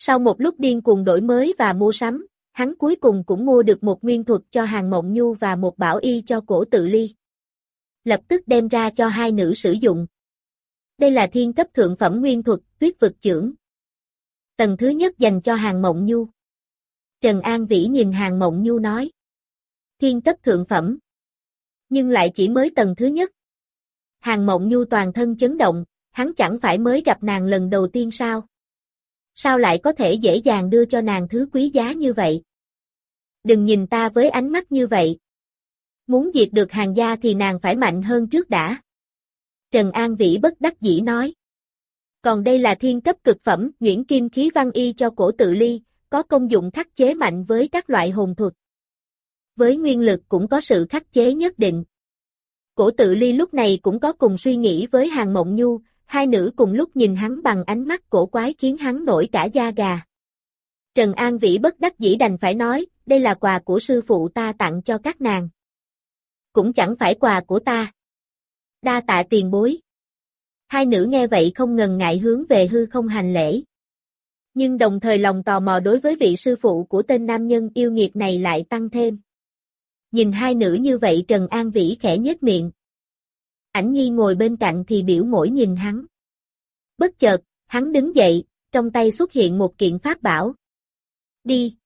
Sau một lúc điên cuồng đổi mới và mua sắm, hắn cuối cùng cũng mua được một nguyên thuật cho hàng mộng nhu và một bảo y cho cổ tự ly. Lập tức đem ra cho hai nữ sử dụng. Đây là thiên cấp thượng phẩm nguyên thuật, tuyết vực trưởng. Tầng thứ nhất dành cho hàng mộng nhu. Trần An Vĩ nhìn hàng mộng nhu nói. Thiên cấp thượng phẩm. Nhưng lại chỉ mới tầng thứ nhất. Hàng mộng nhu toàn thân chấn động, hắn chẳng phải mới gặp nàng lần đầu tiên sao? Sao lại có thể dễ dàng đưa cho nàng thứ quý giá như vậy? Đừng nhìn ta với ánh mắt như vậy. Muốn diệt được hàng gia thì nàng phải mạnh hơn trước đã. Trần An Vĩ bất đắc dĩ nói. Còn đây là thiên cấp cực phẩm, Nguyễn Kim khí văn y cho cổ tự ly, có công dụng khắc chế mạnh với các loại hồn thuật. Với nguyên lực cũng có sự khắc chế nhất định. Cổ tự ly lúc này cũng có cùng suy nghĩ với hàng mộng nhu, hai nữ cùng lúc nhìn hắn bằng ánh mắt cổ quái khiến hắn nổi cả da gà. Trần An Vĩ bất đắc dĩ đành phải nói, đây là quà của sư phụ ta tặng cho các nàng. Cũng chẳng phải quà của ta. Đa tạ tiền bối. Hai nữ nghe vậy không ngần ngại hướng về hư không hành lễ. Nhưng đồng thời lòng tò mò đối với vị sư phụ của tên nam nhân yêu nghiệt này lại tăng thêm. Nhìn hai nữ như vậy Trần An Vĩ khẽ nhếch miệng. Ảnh nhi ngồi bên cạnh thì biểu mỗi nhìn hắn. Bất chợt, hắn đứng dậy, trong tay xuất hiện một kiện pháp bảo. Đi.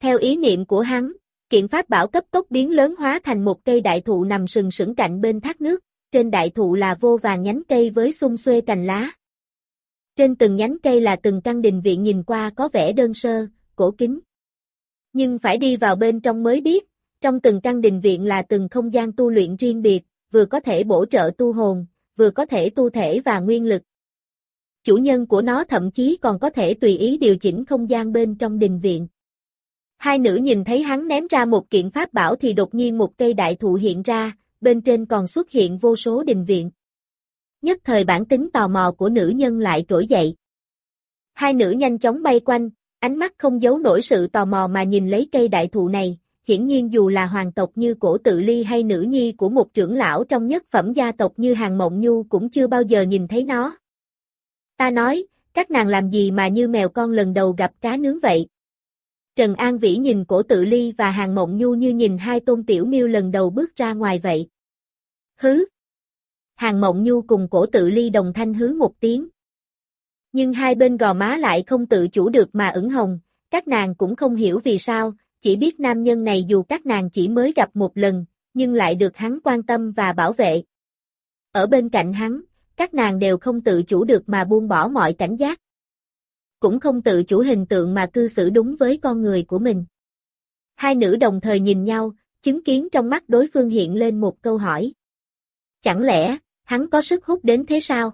Theo ý niệm của hắn, kiện pháp bảo cấp tốc biến lớn hóa thành một cây đại thụ nằm sừng sững cạnh bên thác nước, trên đại thụ là vô vàng nhánh cây với xung xuê cành lá. Trên từng nhánh cây là từng căn đình viện nhìn qua có vẻ đơn sơ, cổ kính. Nhưng phải đi vào bên trong mới biết, trong từng căn đình viện là từng không gian tu luyện riêng biệt, vừa có thể bổ trợ tu hồn, vừa có thể tu thể và nguyên lực. Chủ nhân của nó thậm chí còn có thể tùy ý điều chỉnh không gian bên trong đình viện. Hai nữ nhìn thấy hắn ném ra một kiện pháp bảo thì đột nhiên một cây đại thụ hiện ra, bên trên còn xuất hiện vô số đình viện. Nhất thời bản tính tò mò của nữ nhân lại trỗi dậy. Hai nữ nhanh chóng bay quanh, ánh mắt không giấu nổi sự tò mò mà nhìn lấy cây đại thụ này, hiển nhiên dù là hoàng tộc như cổ tự ly hay nữ nhi của một trưởng lão trong nhất phẩm gia tộc như hàng mộng nhu cũng chưa bao giờ nhìn thấy nó. Ta nói, các nàng làm gì mà như mèo con lần đầu gặp cá nướng vậy? Trần An Vĩ nhìn cổ tự ly và hàng mộng nhu như nhìn hai tôn tiểu miêu lần đầu bước ra ngoài vậy. Hứ! Hàng mộng nhu cùng cổ tự ly đồng thanh hứ một tiếng. Nhưng hai bên gò má lại không tự chủ được mà ửng hồng, các nàng cũng không hiểu vì sao, chỉ biết nam nhân này dù các nàng chỉ mới gặp một lần, nhưng lại được hắn quan tâm và bảo vệ. Ở bên cạnh hắn, các nàng đều không tự chủ được mà buông bỏ mọi cảnh giác. Cũng không tự chủ hình tượng mà cư xử đúng với con người của mình. Hai nữ đồng thời nhìn nhau, chứng kiến trong mắt đối phương hiện lên một câu hỏi. Chẳng lẽ, hắn có sức hút đến thế sao?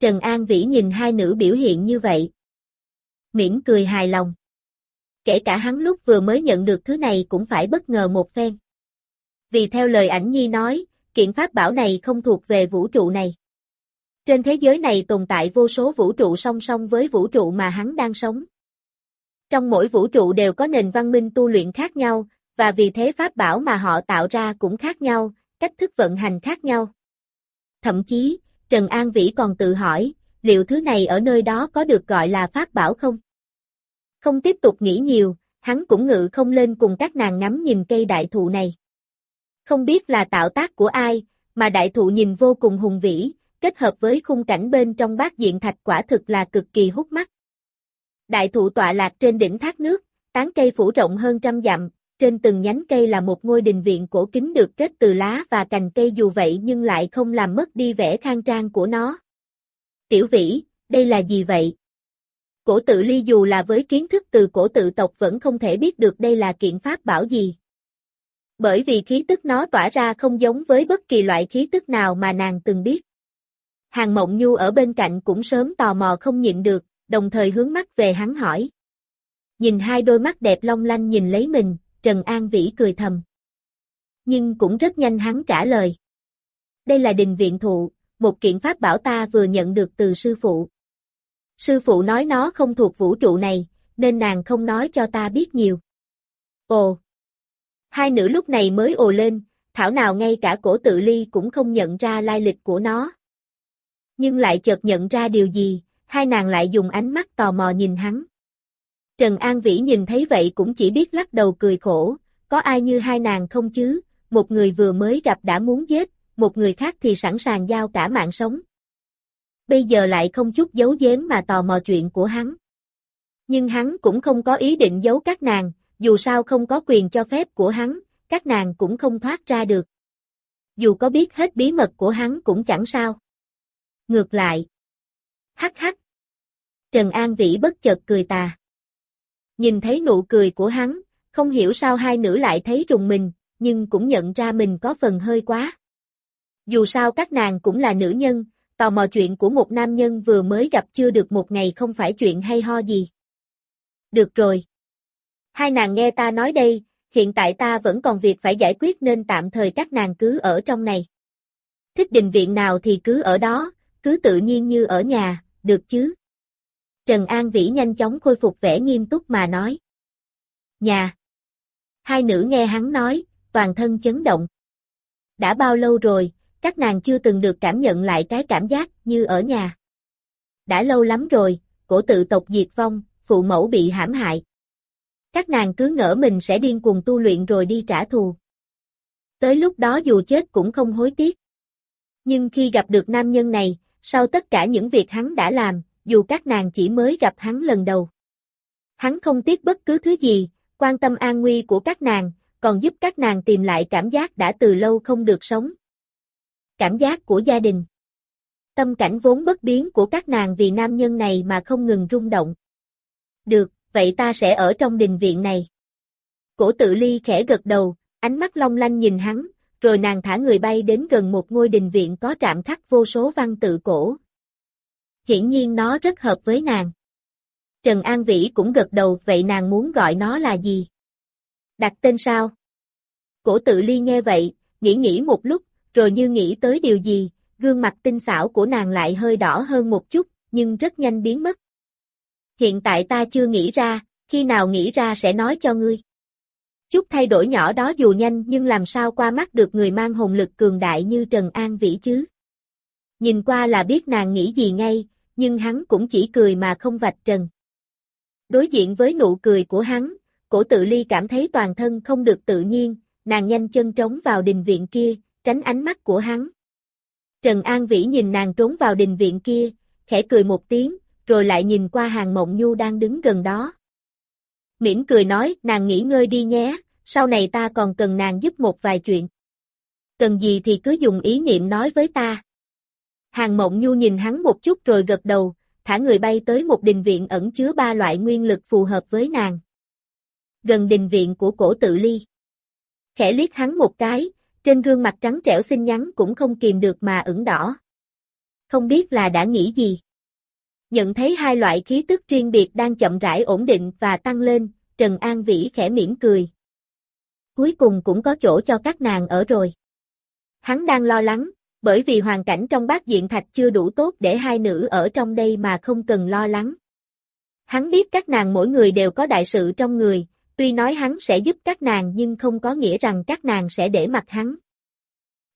Trần An Vĩ nhìn hai nữ biểu hiện như vậy. miễn cười hài lòng. Kể cả hắn lúc vừa mới nhận được thứ này cũng phải bất ngờ một phen. Vì theo lời ảnh nhi nói, kiện pháp bảo này không thuộc về vũ trụ này. Trên thế giới này tồn tại vô số vũ trụ song song với vũ trụ mà hắn đang sống. Trong mỗi vũ trụ đều có nền văn minh tu luyện khác nhau, và vì thế pháp bảo mà họ tạo ra cũng khác nhau, cách thức vận hành khác nhau. Thậm chí, Trần An Vĩ còn tự hỏi, liệu thứ này ở nơi đó có được gọi là pháp bảo không? Không tiếp tục nghĩ nhiều, hắn cũng ngự không lên cùng các nàng ngắm nhìn cây đại thụ này. Không biết là tạo tác của ai, mà đại thụ nhìn vô cùng hùng vĩ, kết hợp với khung cảnh bên trong bát diện thạch quả thực là cực kỳ hút mắt. Đại thụ tọa lạc trên đỉnh thác nước, tán cây phủ rộng hơn trăm dặm, trên từng nhánh cây là một ngôi đình viện cổ kính được kết từ lá và cành cây dù vậy nhưng lại không làm mất đi vẻ khang trang của nó. Tiểu vĩ, đây là gì vậy? Cổ tự ly dù là với kiến thức từ cổ tự tộc vẫn không thể biết được đây là kiện pháp bảo gì. Bởi vì khí tức nó tỏa ra không giống với bất kỳ loại khí tức nào mà nàng từng biết. Hàng Mộng Nhu ở bên cạnh cũng sớm tò mò không nhịn được, đồng thời hướng mắt về hắn hỏi. Nhìn hai đôi mắt đẹp long lanh nhìn lấy mình, Trần An Vĩ cười thầm. Nhưng cũng rất nhanh hắn trả lời. Đây là đình viện thụ, một kiện pháp bảo ta vừa nhận được từ sư phụ. Sư phụ nói nó không thuộc vũ trụ này, nên nàng không nói cho ta biết nhiều. Ồ! Hai nữ lúc này mới ồ lên, thảo nào ngay cả cổ tự ly cũng không nhận ra lai lịch của nó. Nhưng lại chợt nhận ra điều gì, hai nàng lại dùng ánh mắt tò mò nhìn hắn. Trần An Vĩ nhìn thấy vậy cũng chỉ biết lắc đầu cười khổ, có ai như hai nàng không chứ, một người vừa mới gặp đã muốn giết, một người khác thì sẵn sàng giao cả mạng sống. Bây giờ lại không chút giấu giếm mà tò mò chuyện của hắn. Nhưng hắn cũng không có ý định giấu các nàng, dù sao không có quyền cho phép của hắn, các nàng cũng không thoát ra được. Dù có biết hết bí mật của hắn cũng chẳng sao. Ngược lại. Hắc hắc. Trần An Vĩ bất chợt cười tà. Nhìn thấy nụ cười của hắn, không hiểu sao hai nữ lại thấy rùng mình, nhưng cũng nhận ra mình có phần hơi quá. Dù sao các nàng cũng là nữ nhân, tò mò chuyện của một nam nhân vừa mới gặp chưa được một ngày không phải chuyện hay ho gì. Được rồi. Hai nàng nghe ta nói đây, hiện tại ta vẫn còn việc phải giải quyết nên tạm thời các nàng cứ ở trong này. Thích đình viện nào thì cứ ở đó, cứ tự nhiên như ở nhà, được chứ? Trần An Vĩ nhanh chóng khôi phục vẻ nghiêm túc mà nói. Nhà. Hai nữ nghe hắn nói, toàn thân chấn động. Đã bao lâu rồi, các nàng chưa từng được cảm nhận lại cái cảm giác như ở nhà. Đã lâu lắm rồi, cổ tự tộc diệt vong, phụ mẫu bị hãm hại. Các nàng cứ ngỡ mình sẽ điên cuồng tu luyện rồi đi trả thù. Tới lúc đó dù chết cũng không hối tiếc. Nhưng khi gặp được nam nhân này, sau tất cả những việc hắn đã làm, dù các nàng chỉ mới gặp hắn lần đầu. Hắn không tiếc bất cứ thứ gì, quan tâm an nguy của các nàng, còn giúp các nàng tìm lại cảm giác đã từ lâu không được sống. Cảm giác của gia đình. Tâm cảnh vốn bất biến của các nàng vì nam nhân này mà không ngừng rung động. Được, vậy ta sẽ ở trong đình viện này. Cổ tự ly khẽ gật đầu, ánh mắt long lanh nhìn hắn, rồi nàng thả người bay đến gần một ngôi đình viện có trạm khắc vô số văn tự cổ. Hiển nhiên nó rất hợp với nàng. Trần An Vĩ cũng gật đầu vậy nàng muốn gọi nó là gì? Đặt tên sao? Cổ tự ly nghe vậy, nghĩ nghĩ một lúc, rồi như nghĩ tới điều gì, gương mặt tinh xảo của nàng lại hơi đỏ hơn một chút, nhưng rất nhanh biến mất. Hiện tại ta chưa nghĩ ra, khi nào nghĩ ra sẽ nói cho ngươi. Chút thay đổi nhỏ đó dù nhanh nhưng làm sao qua mắt được người mang hồn lực cường đại như Trần An Vĩ chứ. Nhìn qua là biết nàng nghĩ gì ngay, nhưng hắn cũng chỉ cười mà không vạch trần. Đối diện với nụ cười của hắn, cổ tự ly cảm thấy toàn thân không được tự nhiên, nàng nhanh chân trống vào đình viện kia, tránh ánh mắt của hắn. Trần An Vĩ nhìn nàng trốn vào đình viện kia, khẽ cười một tiếng, rồi lại nhìn qua hàng mộng nhu đang đứng gần đó. Mỉm cười nói, nàng nghỉ ngơi đi nhé, sau này ta còn cần nàng giúp một vài chuyện. Cần gì thì cứ dùng ý niệm nói với ta. Hàng mộng nhu nhìn hắn một chút rồi gật đầu, thả người bay tới một đình viện ẩn chứa ba loại nguyên lực phù hợp với nàng. Gần đình viện của cổ tự ly. Khẽ liếc hắn một cái, trên gương mặt trắng trẻo xinh nhắn cũng không kìm được mà ửng đỏ. Không biết là đã nghĩ gì. Nhận thấy hai loại khí tức riêng biệt đang chậm rãi ổn định và tăng lên, Trần An Vĩ khẽ mỉm cười. Cuối cùng cũng có chỗ cho các nàng ở rồi. Hắn đang lo lắng, bởi vì hoàn cảnh trong bát diện thạch chưa đủ tốt để hai nữ ở trong đây mà không cần lo lắng. Hắn biết các nàng mỗi người đều có đại sự trong người, tuy nói hắn sẽ giúp các nàng nhưng không có nghĩa rằng các nàng sẽ để mặt hắn.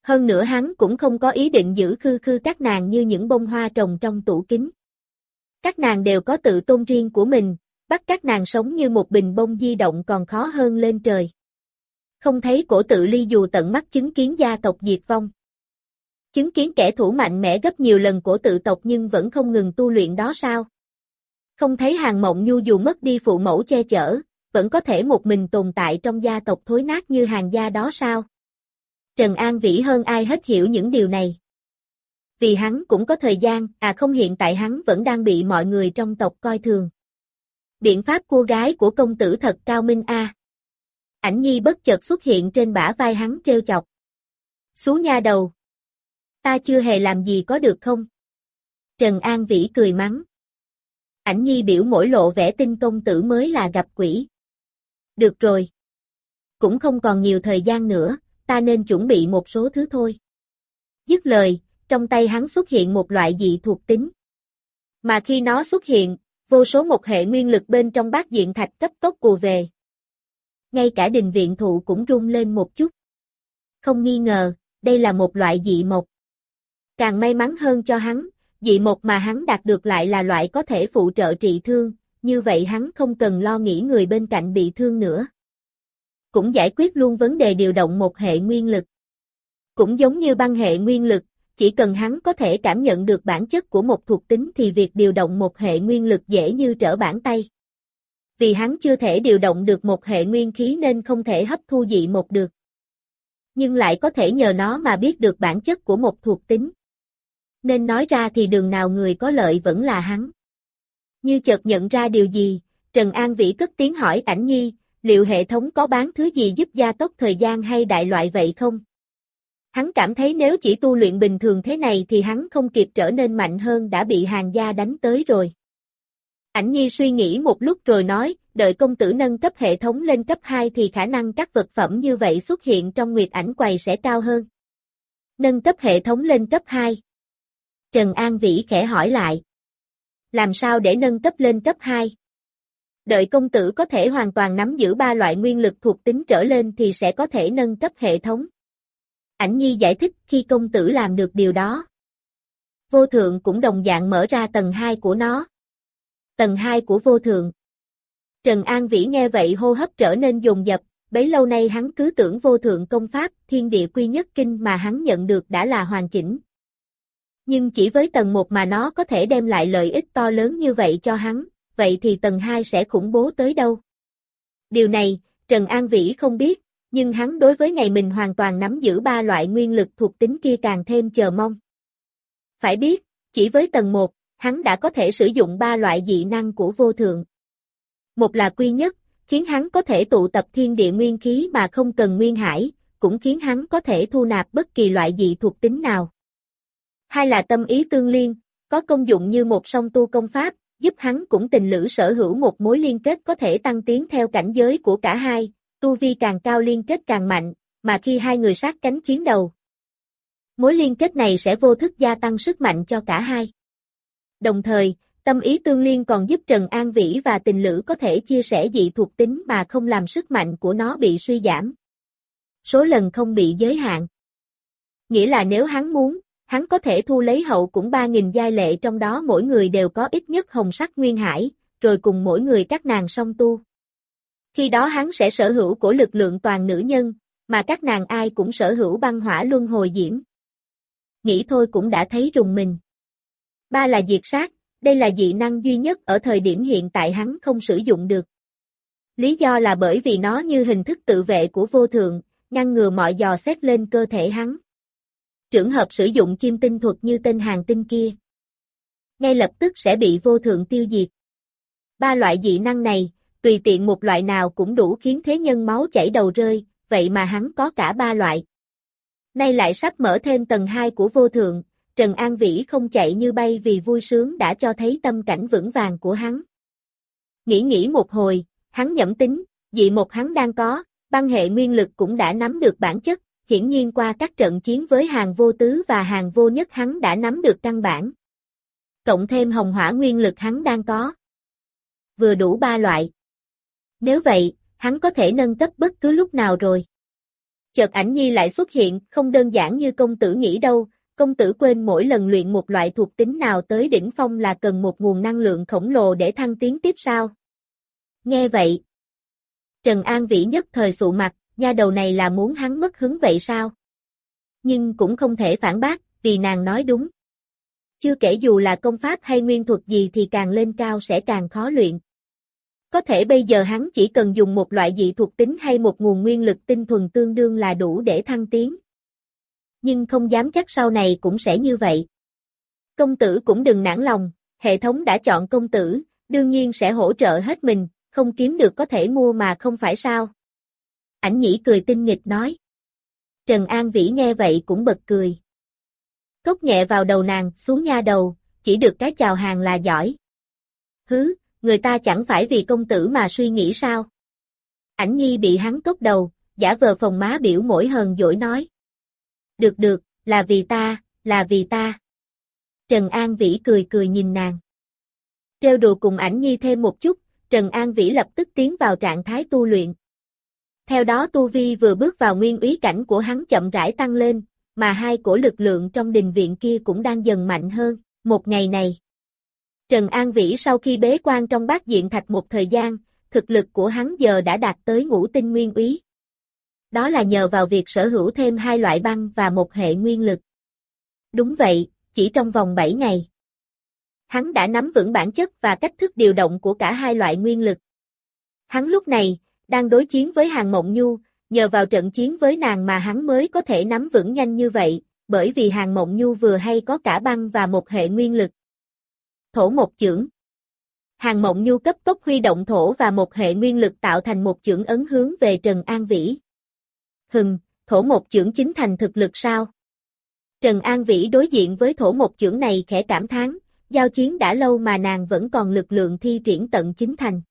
Hơn nữa hắn cũng không có ý định giữ khư khư các nàng như những bông hoa trồng trong tủ kính. Các nàng đều có tự tôn riêng của mình, bắt các nàng sống như một bình bông di động còn khó hơn lên trời. Không thấy cổ tự ly dù tận mắt chứng kiến gia tộc diệt vong. Chứng kiến kẻ thủ mạnh mẽ gấp nhiều lần cổ tự tộc nhưng vẫn không ngừng tu luyện đó sao? Không thấy hàng mộng nhu dù mất đi phụ mẫu che chở, vẫn có thể một mình tồn tại trong gia tộc thối nát như hàng gia đó sao? Trần An Vĩ hơn ai hết hiểu những điều này. Vì hắn cũng có thời gian, à không hiện tại hắn vẫn đang bị mọi người trong tộc coi thường. Biện pháp cô gái của công tử thật cao minh a. Ảnh nhi bất chợt xuất hiện trên bả vai hắn treo chọc. Xú nha đầu. Ta chưa hề làm gì có được không? Trần An Vĩ cười mắng. Ảnh nhi biểu mỗi lộ vẻ tin công tử mới là gặp quỷ. Được rồi. Cũng không còn nhiều thời gian nữa, ta nên chuẩn bị một số thứ thôi. Dứt lời, trong tay hắn xuất hiện một loại dị thuộc tính. Mà khi nó xuất hiện, vô số một hệ nguyên lực bên trong bát diện thạch cấp tốc cù về. Ngay cả đình viện thụ cũng rung lên một chút. Không nghi ngờ, đây là một loại dị mộc. Càng may mắn hơn cho hắn, dị mộc mà hắn đạt được lại là loại có thể phụ trợ trị thương, như vậy hắn không cần lo nghĩ người bên cạnh bị thương nữa. Cũng giải quyết luôn vấn đề điều động một hệ nguyên lực. Cũng giống như băng hệ nguyên lực, chỉ cần hắn có thể cảm nhận được bản chất của một thuộc tính thì việc điều động một hệ nguyên lực dễ như trở bàn tay. Vì hắn chưa thể điều động được một hệ nguyên khí nên không thể hấp thu dị một được. Nhưng lại có thể nhờ nó mà biết được bản chất của một thuộc tính. Nên nói ra thì đường nào người có lợi vẫn là hắn. Như chợt nhận ra điều gì, Trần An Vĩ cất tiếng hỏi ảnh nhi, liệu hệ thống có bán thứ gì giúp gia tốc thời gian hay đại loại vậy không? Hắn cảm thấy nếu chỉ tu luyện bình thường thế này thì hắn không kịp trở nên mạnh hơn đã bị hàng gia đánh tới rồi. Ảnh nhi suy nghĩ một lúc rồi nói, đợi công tử nâng cấp hệ thống lên cấp 2 thì khả năng các vật phẩm như vậy xuất hiện trong nguyệt ảnh quầy sẽ cao hơn. Nâng cấp hệ thống lên cấp 2. Trần An Vĩ khẽ hỏi lại. Làm sao để nâng cấp lên cấp 2? Đợi công tử có thể hoàn toàn nắm giữ ba loại nguyên lực thuộc tính trở lên thì sẽ có thể nâng cấp hệ thống. Ảnh Nhi giải thích khi công tử làm được điều đó. Vô thượng cũng đồng dạng mở ra tầng 2 của nó. Tầng 2 của vô thượng. Trần An Vĩ nghe vậy hô hấp trở nên dồn dập, bấy lâu nay hắn cứ tưởng vô thượng công pháp, thiên địa quy nhất kinh mà hắn nhận được đã là hoàn chỉnh. Nhưng chỉ với tầng 1 mà nó có thể đem lại lợi ích to lớn như vậy cho hắn, vậy thì tầng 2 sẽ khủng bố tới đâu? Điều này, Trần An Vĩ không biết, nhưng hắn đối với ngày mình hoàn toàn nắm giữ ba loại nguyên lực thuộc tính kia càng thêm chờ mong. Phải biết, chỉ với tầng 1, hắn đã có thể sử dụng ba loại dị năng của vô thượng. Một là quy nhất, khiến hắn có thể tụ tập thiên địa nguyên khí mà không cần nguyên hải, cũng khiến hắn có thể thu nạp bất kỳ loại dị thuộc tính nào. Hai là tâm ý tương liên, có công dụng như một song tu công pháp, giúp hắn cũng tình lữ sở hữu một mối liên kết có thể tăng tiến theo cảnh giới của cả hai, tu vi càng cao liên kết càng mạnh, mà khi hai người sát cánh chiến đầu. Mối liên kết này sẽ vô thức gia tăng sức mạnh cho cả hai. Đồng thời, tâm ý tương liên còn giúp Trần An Vĩ và tình lữ có thể chia sẻ dị thuộc tính mà không làm sức mạnh của nó bị suy giảm. Số lần không bị giới hạn. Nghĩa là nếu hắn muốn, hắn có thể thu lấy hậu cũng 3.000 giai lệ trong đó mỗi người đều có ít nhất hồng sắc nguyên hải, rồi cùng mỗi người các nàng song tu. Khi đó hắn sẽ sở hữu của lực lượng toàn nữ nhân, mà các nàng ai cũng sở hữu băng hỏa luân hồi diễm. Nghĩ thôi cũng đã thấy rùng mình. Ba là diệt sát, đây là dị năng duy nhất ở thời điểm hiện tại hắn không sử dụng được. Lý do là bởi vì nó như hình thức tự vệ của vô thượng, ngăn ngừa mọi dò xét lên cơ thể hắn trường hợp sử dụng chim tinh thuật như tên hàng tinh kia. Ngay lập tức sẽ bị vô thượng tiêu diệt. Ba loại dị năng này, tùy tiện một loại nào cũng đủ khiến thế nhân máu chảy đầu rơi, vậy mà hắn có cả ba loại. Nay lại sắp mở thêm tầng 2 của vô thượng, Trần An Vĩ không chạy như bay vì vui sướng đã cho thấy tâm cảnh vững vàng của hắn. Nghĩ nghĩ một hồi, hắn nhẩm tính, dị một hắn đang có, băng hệ nguyên lực cũng đã nắm được bản chất, hiển nhiên qua các trận chiến với hàng vô tứ và hàng vô nhất hắn đã nắm được căn bản. Cộng thêm hồng hỏa nguyên lực hắn đang có. Vừa đủ ba loại. Nếu vậy, hắn có thể nâng cấp bất cứ lúc nào rồi. Chợt ảnh nhi lại xuất hiện, không đơn giản như công tử nghĩ đâu, công tử quên mỗi lần luyện một loại thuộc tính nào tới đỉnh phong là cần một nguồn năng lượng khổng lồ để thăng tiến tiếp sao. Nghe vậy. Trần An Vĩ nhất thời sụ mặt, nha đầu này là muốn hắn mất hứng vậy sao? Nhưng cũng không thể phản bác, vì nàng nói đúng. Chưa kể dù là công pháp hay nguyên thuật gì thì càng lên cao sẽ càng khó luyện. Có thể bây giờ hắn chỉ cần dùng một loại dị thuộc tính hay một nguồn nguyên lực tinh thuần tương đương là đủ để thăng tiến. Nhưng không dám chắc sau này cũng sẽ như vậy. Công tử cũng đừng nản lòng, hệ thống đã chọn công tử, đương nhiên sẽ hỗ trợ hết mình, không kiếm được có thể mua mà không phải sao. Ảnh nhĩ cười tinh nghịch nói. Trần An Vĩ nghe vậy cũng bật cười. Cốc nhẹ vào đầu nàng, xuống nha đầu, chỉ được cái chào hàng là giỏi. Hứ, người ta chẳng phải vì công tử mà suy nghĩ sao. Ảnh nhi bị hắn cốc đầu, giả vờ phòng má biểu mỗi hờn dỗi nói. Được được, là vì ta, là vì ta. Trần An Vĩ cười cười nhìn nàng. Trêu đùa cùng ảnh nhi thêm một chút, Trần An Vĩ lập tức tiến vào trạng thái tu luyện. Theo đó Tu Vi vừa bước vào nguyên úy cảnh của hắn chậm rãi tăng lên, mà hai cổ lực lượng trong đình viện kia cũng đang dần mạnh hơn, Một ngày này, Trần An Vĩ sau khi bế quan trong bát diện thạch một thời gian, thực lực của hắn giờ đã đạt tới ngũ tinh nguyên úy. Đó là nhờ vào việc sở hữu thêm hai loại băng và một hệ nguyên lực. Đúng vậy, chỉ trong vòng 7 ngày. Hắn đã nắm vững bản chất và cách thức điều động của cả hai loại nguyên lực. Hắn lúc này, đang đối chiến với Hàng Mộng Nhu, nhờ vào trận chiến với nàng mà hắn mới có thể nắm vững nhanh như vậy, bởi vì Hàng Mộng Nhu vừa hay có cả băng và một hệ nguyên lực. Thổ một chưởng Hàng Mộng Nhu cấp tốc huy động thổ và một hệ nguyên lực tạo thành một chưởng ấn hướng về Trần An Vĩ. Hừng, thổ một chưởng chính thành thực lực sao? Trần An Vĩ đối diện với thổ một chưởng này khẽ cảm thán, giao chiến đã lâu mà nàng vẫn còn lực lượng thi triển tận chính thành.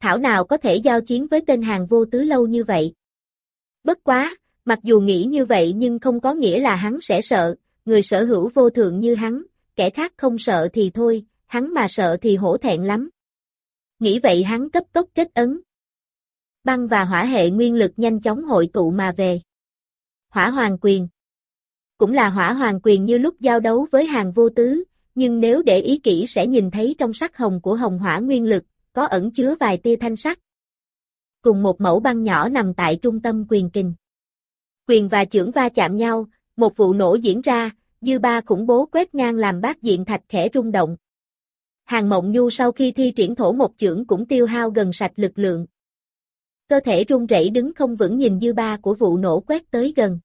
Thảo nào có thể giao chiến với tên hàng vô tứ lâu như vậy. Bất quá, mặc dù nghĩ như vậy nhưng không có nghĩa là hắn sẽ sợ, người sở hữu vô thượng như hắn, kẻ khác không sợ thì thôi, hắn mà sợ thì hổ thẹn lắm. Nghĩ vậy hắn cấp tốc kết ấn. Băng và hỏa hệ nguyên lực nhanh chóng hội tụ mà về. Hỏa hoàng quyền Cũng là hỏa hoàng quyền như lúc giao đấu với hàng vô tứ, nhưng nếu để ý kỹ sẽ nhìn thấy trong sắc hồng của hồng hỏa nguyên lực, có ẩn chứa vài tia thanh sắc. Cùng một mẫu băng nhỏ nằm tại trung tâm quyền kình. Quyền và chưởng va chạm nhau, một vụ nổ diễn ra, dư ba khủng bố quét ngang làm bát diện thạch khẽ rung động. Hàng Mộng Nhu sau khi thi triển thổ một chưởng cũng tiêu hao gần sạch lực lượng. Cơ thể rung rẩy đứng không vững nhìn dư ba của vụ nổ quét tới gần.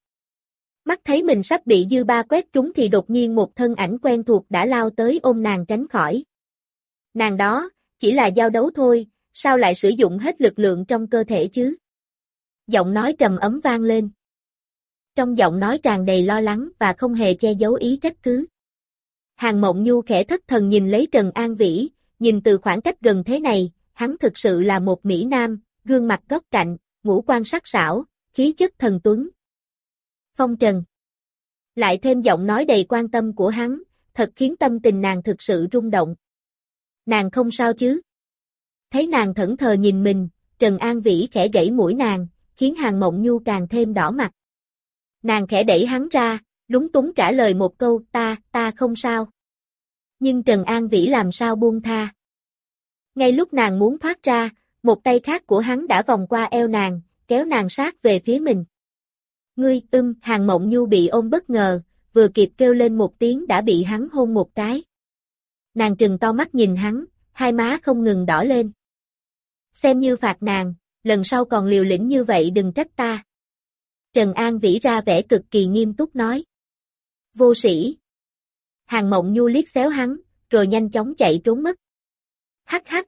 Mắt thấy mình sắp bị dư ba quét trúng thì đột nhiên một thân ảnh quen thuộc đã lao tới ôm nàng tránh khỏi. Nàng đó, chỉ là giao đấu thôi, sao lại sử dụng hết lực lượng trong cơ thể chứ? Giọng nói trầm ấm vang lên. Trong giọng nói tràn đầy lo lắng và không hề che giấu ý trách cứ. Hàng Mộng Nhu khẽ thất thần nhìn lấy Trần An Vĩ, nhìn từ khoảng cách gần thế này, hắn thực sự là một Mỹ Nam, gương mặt góc cạnh, ngũ quan sắc sảo, khí chất thần tuấn. Phong Trần Lại thêm giọng nói đầy quan tâm của hắn, thật khiến tâm tình nàng thực sự rung động. Nàng không sao chứ? Thấy nàng thẫn thờ nhìn mình, Trần An Vĩ khẽ gãy mũi nàng, khiến Hàng Mộng Nhu càng thêm đỏ mặt. Nàng khẽ đẩy hắn ra, lúng túng trả lời một câu ta, ta không sao. Nhưng Trần An Vĩ làm sao buông tha. Ngay lúc nàng muốn thoát ra, một tay khác của hắn đã vòng qua eo nàng, kéo nàng sát về phía mình. Ngươi, ưm, hàng mộng nhu bị ôm bất ngờ, vừa kịp kêu lên một tiếng đã bị hắn hôn một cái. Nàng trừng to mắt nhìn hắn, hai má không ngừng đỏ lên. Xem như phạt nàng, lần sau còn liều lĩnh như vậy đừng trách ta. Trần An Vĩ ra vẻ cực kỳ nghiêm túc nói. Vô sĩ. Hàng mộng nhu liếc xéo hắn, rồi nhanh chóng chạy trốn mất. Hắc hắc.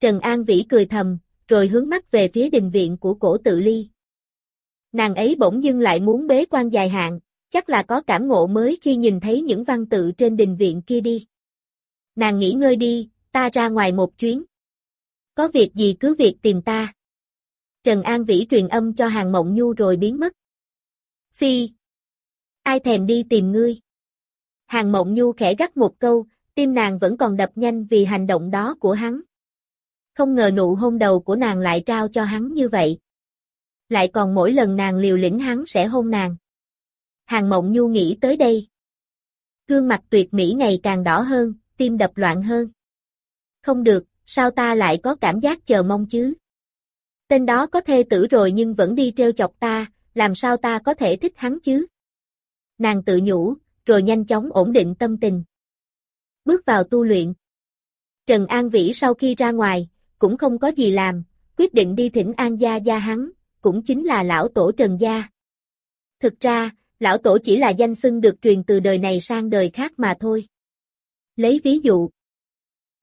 Trần An Vĩ cười thầm, rồi hướng mắt về phía đình viện của cổ tự ly. Nàng ấy bỗng dưng lại muốn bế quan dài hạn, chắc là có cảm ngộ mới khi nhìn thấy những văn tự trên đình viện kia đi. Nàng nghỉ ngơi đi, ta ra ngoài một chuyến. Có việc gì cứ việc tìm ta. Trần An Vĩ truyền âm cho Hàng Mộng Nhu rồi biến mất. Phi. Ai thèm đi tìm ngươi? Hàng Mộng Nhu khẽ gắt một câu, tim nàng vẫn còn đập nhanh vì hành động đó của hắn. Không ngờ nụ hôn đầu của nàng lại trao cho hắn như vậy. Lại còn mỗi lần nàng liều lĩnh hắn sẽ hôn nàng. Hàng Mộng Nhu nghĩ tới đây. Gương mặt tuyệt mỹ ngày càng đỏ hơn, tim đập loạn hơn. Không được, sao ta lại có cảm giác chờ mong chứ? Tên đó có thê tử rồi nhưng vẫn đi treo chọc ta, làm sao ta có thể thích hắn chứ? Nàng tự nhủ, rồi nhanh chóng ổn định tâm tình. Bước vào tu luyện. Trần An Vĩ sau khi ra ngoài, cũng không có gì làm, quyết định đi thỉnh An Gia Gia hắn, cũng chính là lão tổ Trần Gia. Thực ra, lão tổ chỉ là danh xưng được truyền từ đời này sang đời khác mà thôi. Lấy ví dụ.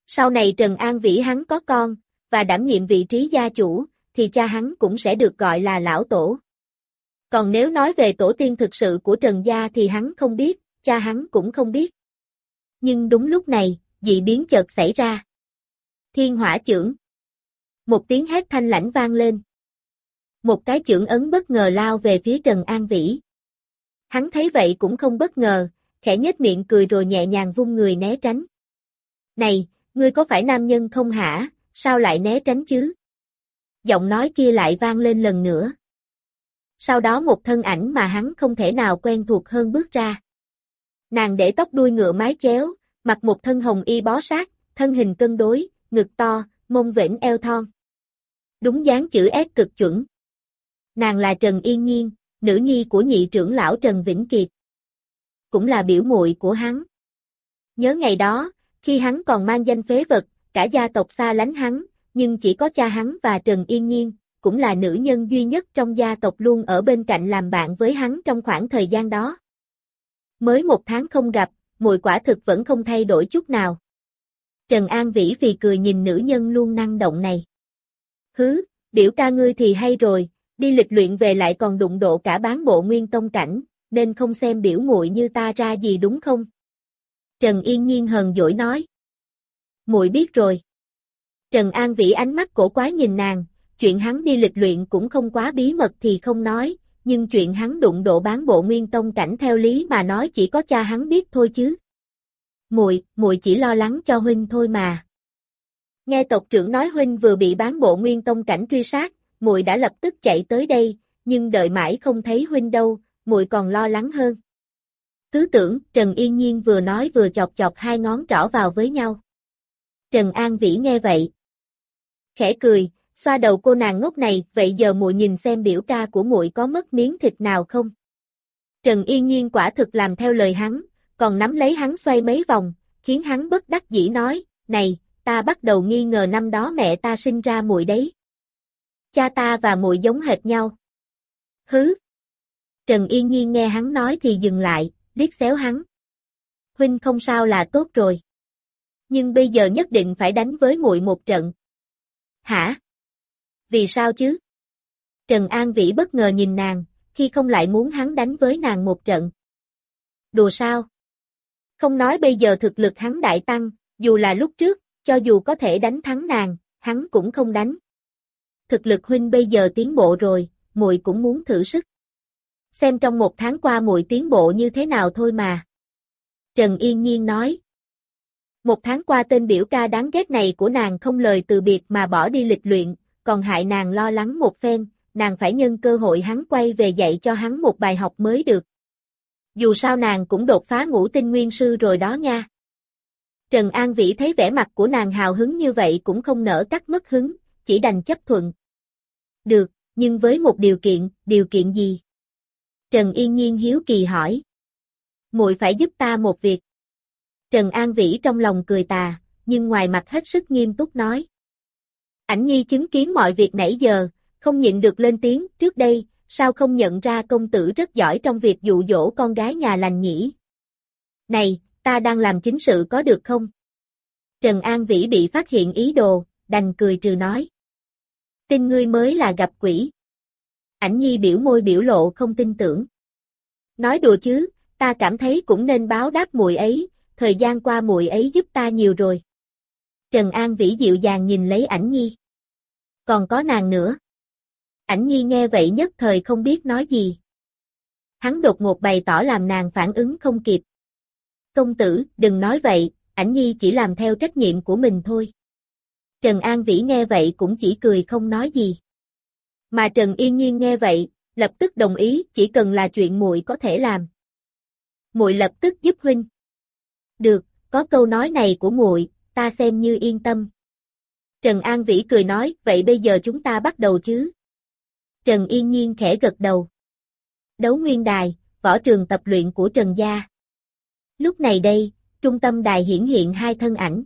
Sau này Trần An Vĩ hắn có con, và đảm nhiệm vị trí gia chủ, thì cha hắn cũng sẽ được gọi là lão tổ. Còn nếu nói về tổ tiên thực sự của Trần Gia thì hắn không biết, cha hắn cũng không biết. Nhưng đúng lúc này, dị biến chợt xảy ra. Thiên hỏa trưởng. Một tiếng hét thanh lãnh vang lên. Một cái trưởng ấn bất ngờ lao về phía Trần An Vĩ. Hắn thấy vậy cũng không bất ngờ, khẽ nhếch miệng cười rồi nhẹ nhàng vung người né tránh. Này, ngươi có phải nam nhân không hả, sao lại né tránh chứ? Giọng nói kia lại vang lên lần nữa. Sau đó một thân ảnh mà hắn không thể nào quen thuộc hơn bước ra. Nàng để tóc đuôi ngựa mái chéo, mặc một thân hồng y bó sát, thân hình cân đối, ngực to, mông vĩnh eo thon. Đúng dáng chữ S cực chuẩn. Nàng là Trần Yên Nhiên, nữ nhi của nhị trưởng lão Trần Vĩnh Kiệt. Cũng là biểu muội của hắn. Nhớ ngày đó, khi hắn còn mang danh phế vật, cả gia tộc xa lánh hắn, nhưng chỉ có cha hắn và Trần Yên Nhiên, cũng là nữ nhân duy nhất trong gia tộc luôn ở bên cạnh làm bạn với hắn trong khoảng thời gian đó. Mới một tháng không gặp, mùi quả thực vẫn không thay đổi chút nào. Trần An Vĩ vì cười nhìn nữ nhân luôn năng động này. Hứ, biểu ca ngươi thì hay rồi, đi lịch luyện về lại còn đụng độ cả bán bộ nguyên tông cảnh, nên không xem biểu muội như ta ra gì đúng không? Trần Yên Nhiên hờn dỗi nói. Muội biết rồi. Trần An Vĩ ánh mắt cổ quái nhìn nàng, chuyện hắn đi lịch luyện cũng không quá bí mật thì không nói, nhưng chuyện hắn đụng độ bán bộ nguyên tông cảnh theo lý mà nói chỉ có cha hắn biết thôi chứ. Muội, muội chỉ lo lắng cho huynh thôi mà. Nghe tộc trưởng nói huynh vừa bị bán bộ nguyên tông cảnh truy sát, muội đã lập tức chạy tới đây, nhưng đợi mãi không thấy huynh đâu, muội còn lo lắng hơn. Cứ tưởng, Trần Yên Nhiên vừa nói vừa chọc chọc hai ngón trỏ vào với nhau. Trần An Vĩ nghe vậy. Khẽ cười, xoa đầu cô nàng ngốc này, vậy giờ muội nhìn xem biểu ca của muội có mất miếng thịt nào không? Trần Yên Nhiên quả thực làm theo lời hắn, còn nắm lấy hắn xoay mấy vòng, khiến hắn bất đắc dĩ nói, này, ta bắt đầu nghi ngờ năm đó mẹ ta sinh ra muội đấy. Cha ta và muội giống hệt nhau. Hứ. Trần Y Nhi nghe hắn nói thì dừng lại, liếc xéo hắn. Huynh không sao là tốt rồi. Nhưng bây giờ nhất định phải đánh với muội một trận. Hả? Vì sao chứ? Trần An Vĩ bất ngờ nhìn nàng, khi không lại muốn hắn đánh với nàng một trận. Đùa sao? Không nói bây giờ thực lực hắn đại tăng, dù là lúc trước, cho dù có thể đánh thắng nàng, hắn cũng không đánh. Thực lực huynh bây giờ tiến bộ rồi, muội cũng muốn thử sức. Xem trong một tháng qua muội tiến bộ như thế nào thôi mà. Trần Yên Nhiên nói. Một tháng qua tên biểu ca đáng ghét này của nàng không lời từ biệt mà bỏ đi lịch luyện, còn hại nàng lo lắng một phen, nàng phải nhân cơ hội hắn quay về dạy cho hắn một bài học mới được. Dù sao nàng cũng đột phá ngũ tinh nguyên sư rồi đó nha. Trần An Vĩ thấy vẻ mặt của nàng hào hứng như vậy cũng không nỡ cắt mất hứng, chỉ đành chấp thuận. Được, nhưng với một điều kiện, điều kiện gì? Trần Yên Nhiên hiếu kỳ hỏi. muội phải giúp ta một việc. Trần An Vĩ trong lòng cười tà, nhưng ngoài mặt hết sức nghiêm túc nói. Ảnh nhi chứng kiến mọi việc nãy giờ, không nhịn được lên tiếng, trước đây, sao không nhận ra công tử rất giỏi trong việc dụ dỗ con gái nhà lành nhỉ? Này, ta đang làm chính sự có được không? Trần An Vĩ bị phát hiện ý đồ, đành cười trừ nói. Tin ngươi mới là gặp quỷ. Ảnh nhi biểu môi biểu lộ không tin tưởng. Nói đùa chứ, ta cảm thấy cũng nên báo đáp muội ấy, thời gian qua muội ấy giúp ta nhiều rồi. Trần An Vĩ dịu dàng nhìn lấy ảnh nhi. Còn có nàng nữa. Ảnh nhi nghe vậy nhất thời không biết nói gì. Hắn đột ngột bày tỏ làm nàng phản ứng không kịp. Công tử, đừng nói vậy, ảnh nhi chỉ làm theo trách nhiệm của mình thôi. Trần An Vĩ nghe vậy cũng chỉ cười không nói gì. Mà Trần Yên Nhiên nghe vậy, lập tức đồng ý, chỉ cần là chuyện muội có thể làm. Muội lập tức giúp huynh. Được, có câu nói này của muội, ta xem như yên tâm. Trần An Vĩ cười nói, vậy bây giờ chúng ta bắt đầu chứ? Trần Yên Nhiên khẽ gật đầu. Đấu nguyên đài, võ trường tập luyện của Trần Gia. Lúc này đây, trung tâm đài hiển hiện hai thân ảnh.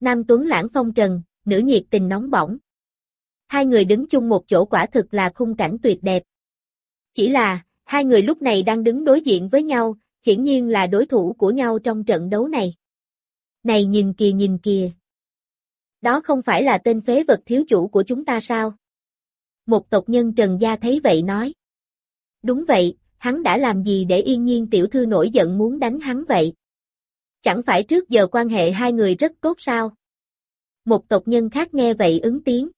Nam Tuấn Lãng Phong Trần, nữ nhiệt tình nóng bỏng. Hai người đứng chung một chỗ quả thực là khung cảnh tuyệt đẹp. Chỉ là, hai người lúc này đang đứng đối diện với nhau, hiển nhiên là đối thủ của nhau trong trận đấu này. Này nhìn kìa nhìn kìa. Đó không phải là tên phế vật thiếu chủ của chúng ta sao? Một tộc nhân Trần Gia thấy vậy nói. Đúng vậy, hắn đã làm gì để yên nhiên tiểu thư nổi giận muốn đánh hắn vậy? Chẳng phải trước giờ quan hệ hai người rất tốt sao? Một tộc nhân khác nghe vậy ứng tiếng.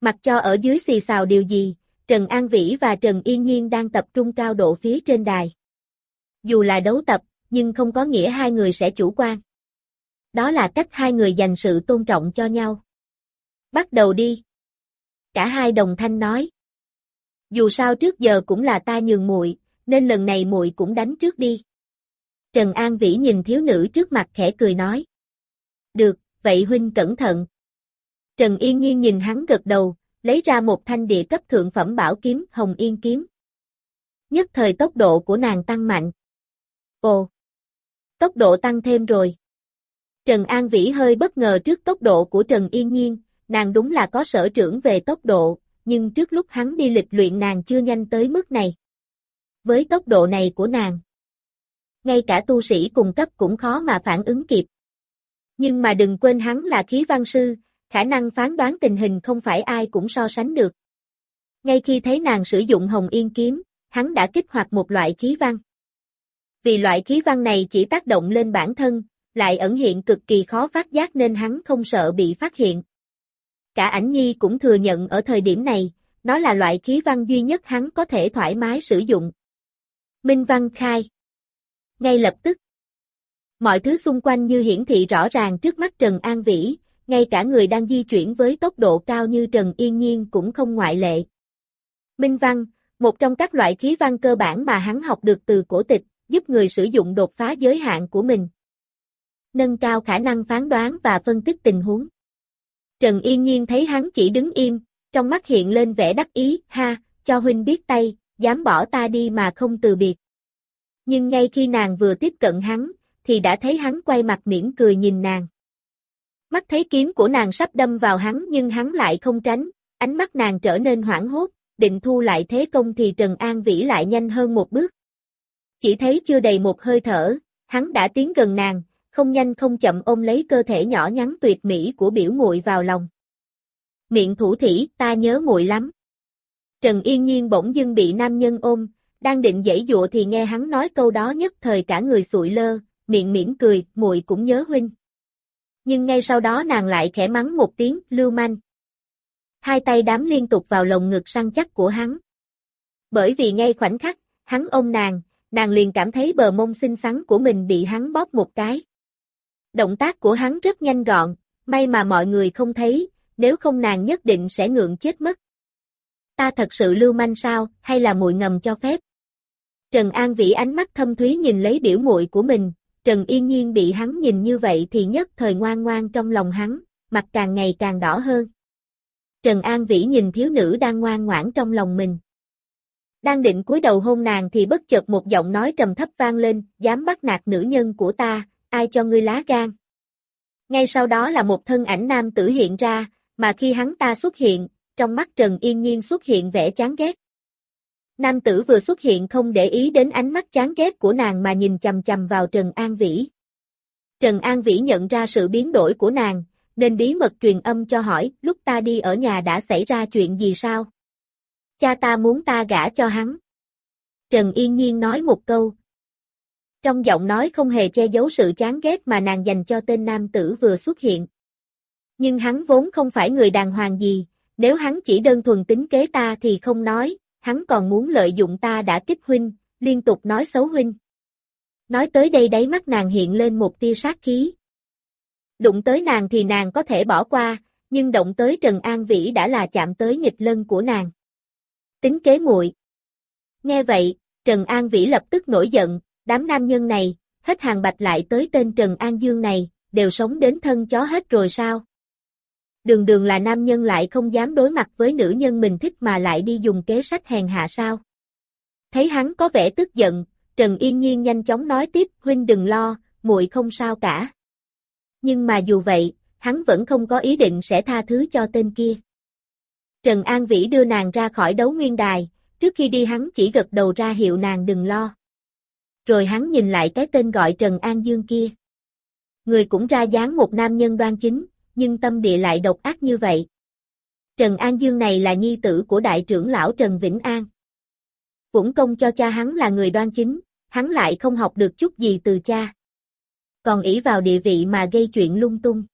Mặc cho ở dưới xì xào điều gì, Trần An Vĩ và Trần Yên Nhiên đang tập trung cao độ phía trên đài. Dù là đấu tập, nhưng không có nghĩa hai người sẽ chủ quan. Đó là cách hai người dành sự tôn trọng cho nhau. Bắt đầu đi. Cả hai đồng thanh nói. Dù sao trước giờ cũng là ta nhường muội, nên lần này muội cũng đánh trước đi. Trần An Vĩ nhìn thiếu nữ trước mặt khẽ cười nói. Được, vậy huynh cẩn thận. Trần Yên Nhiên nhìn hắn gật đầu, lấy ra một thanh địa cấp thượng phẩm bảo kiếm Hồng Yên Kiếm. Nhất thời tốc độ của nàng tăng mạnh. Ồ! Tốc độ tăng thêm rồi. Trần An Vĩ hơi bất ngờ trước tốc độ của Trần Yên Nhiên, nàng đúng là có sở trưởng về tốc độ, nhưng trước lúc hắn đi lịch luyện nàng chưa nhanh tới mức này. Với tốc độ này của nàng, ngay cả tu sĩ cùng cấp cũng khó mà phản ứng kịp. Nhưng mà đừng quên hắn là khí văn sư, khả năng phán đoán tình hình không phải ai cũng so sánh được. Ngay khi thấy nàng sử dụng hồng yên kiếm, hắn đã kích hoạt một loại khí văn. Vì loại khí văn này chỉ tác động lên bản thân, lại ẩn hiện cực kỳ khó phát giác nên hắn không sợ bị phát hiện. Cả ảnh nhi cũng thừa nhận ở thời điểm này, nó là loại khí văn duy nhất hắn có thể thoải mái sử dụng. Minh Văn khai. Ngay lập tức. Mọi thứ xung quanh như hiển thị rõ ràng trước mắt Trần An Vĩ, ngay cả người đang di chuyển với tốc độ cao như Trần Yên Nhiên cũng không ngoại lệ. Minh Văn, một trong các loại khí văn cơ bản mà hắn học được từ cổ tịch, giúp người sử dụng đột phá giới hạn của mình. Nâng cao khả năng phán đoán và phân tích tình huống. Trần Yên Nhiên thấy hắn chỉ đứng im, trong mắt hiện lên vẻ đắc ý, ha, cho huynh biết tay, dám bỏ ta đi mà không từ biệt. Nhưng ngay khi nàng vừa tiếp cận hắn, thì đã thấy hắn quay mặt mỉm cười nhìn nàng. Mắt thấy kiếm của nàng sắp đâm vào hắn nhưng hắn lại không tránh, ánh mắt nàng trở nên hoảng hốt, định thu lại thế công thì Trần An Vĩ lại nhanh hơn một bước. Chỉ thấy chưa đầy một hơi thở, hắn đã tiến gần nàng, không nhanh không chậm ôm lấy cơ thể nhỏ nhắn tuyệt mỹ của biểu muội vào lòng. Miệng thủ thỉ, ta nhớ muội lắm. Trần Yên Nhiên bỗng dưng bị nam nhân ôm, đang định dãy dụa thì nghe hắn nói câu đó nhất thời cả người sụi lơ, miệng mỉm cười, muội cũng nhớ huynh. Nhưng ngay sau đó nàng lại khẽ mắng một tiếng, lưu manh. Hai tay đám liên tục vào lồng ngực săn chắc của hắn. Bởi vì ngay khoảnh khắc, hắn ôm nàng, nàng liền cảm thấy bờ mông xinh xắn của mình bị hắn bóp một cái. Động tác của hắn rất nhanh gọn, may mà mọi người không thấy, nếu không nàng nhất định sẽ ngượng chết mất. Ta thật sự lưu manh sao, hay là muội ngầm cho phép? Trần An Vĩ ánh mắt thâm thúy nhìn lấy biểu muội của mình, Trần Yên Nhiên bị hắn nhìn như vậy thì nhất thời ngoan ngoan trong lòng hắn, mặt càng ngày càng đỏ hơn. Trần An Vĩ nhìn thiếu nữ đang ngoan ngoãn trong lòng mình. Đang định cúi đầu hôn nàng thì bất chợt một giọng nói trầm thấp vang lên, dám bắt nạt nữ nhân của ta, ai cho ngươi lá gan. Ngay sau đó là một thân ảnh nam tử hiện ra, mà khi hắn ta xuất hiện, trong mắt Trần Yên Nhiên xuất hiện vẻ chán ghét. Nam tử vừa xuất hiện không để ý đến ánh mắt chán ghét của nàng mà nhìn chầm chầm vào Trần An Vĩ. Trần An Vĩ nhận ra sự biến đổi của nàng, nên bí mật truyền âm cho hỏi, lúc ta đi ở nhà đã xảy ra chuyện gì sao? Cha ta muốn ta gả cho hắn. Trần Yên Nhiên nói một câu. Trong giọng nói không hề che giấu sự chán ghét mà nàng dành cho tên nam tử vừa xuất hiện. Nhưng hắn vốn không phải người đàng hoàng gì, nếu hắn chỉ đơn thuần tính kế ta thì không nói, hắn còn muốn lợi dụng ta đã kích huynh, liên tục nói xấu huynh. Nói tới đây đáy mắt nàng hiện lên một tia sát khí. Đụng tới nàng thì nàng có thể bỏ qua, nhưng động tới Trần An Vĩ đã là chạm tới nghịch lân của nàng. Tính kế muội. Nghe vậy, Trần An Vĩ lập tức nổi giận, đám nam nhân này, hết hàng bạch lại tới tên Trần An Dương này, đều sống đến thân chó hết rồi sao? Đường đường là nam nhân lại không dám đối mặt với nữ nhân mình thích mà lại đi dùng kế sách hèn hạ sao. Thấy hắn có vẻ tức giận, Trần Yên Nhiên nhanh chóng nói tiếp, huynh đừng lo, muội không sao cả. Nhưng mà dù vậy, hắn vẫn không có ý định sẽ tha thứ cho tên kia. Trần An Vĩ đưa nàng ra khỏi đấu nguyên đài, trước khi đi hắn chỉ gật đầu ra hiệu nàng đừng lo. Rồi hắn nhìn lại cái tên gọi Trần An Dương kia. Người cũng ra dáng một nam nhân đoan chính, nhưng tâm địa lại độc ác như vậy. Trần An Dương này là nhi tử của đại trưởng lão Trần Vĩnh An. Vũng công cho cha hắn là người đoan chính, hắn lại không học được chút gì từ cha. Còn ỷ vào địa vị mà gây chuyện lung tung.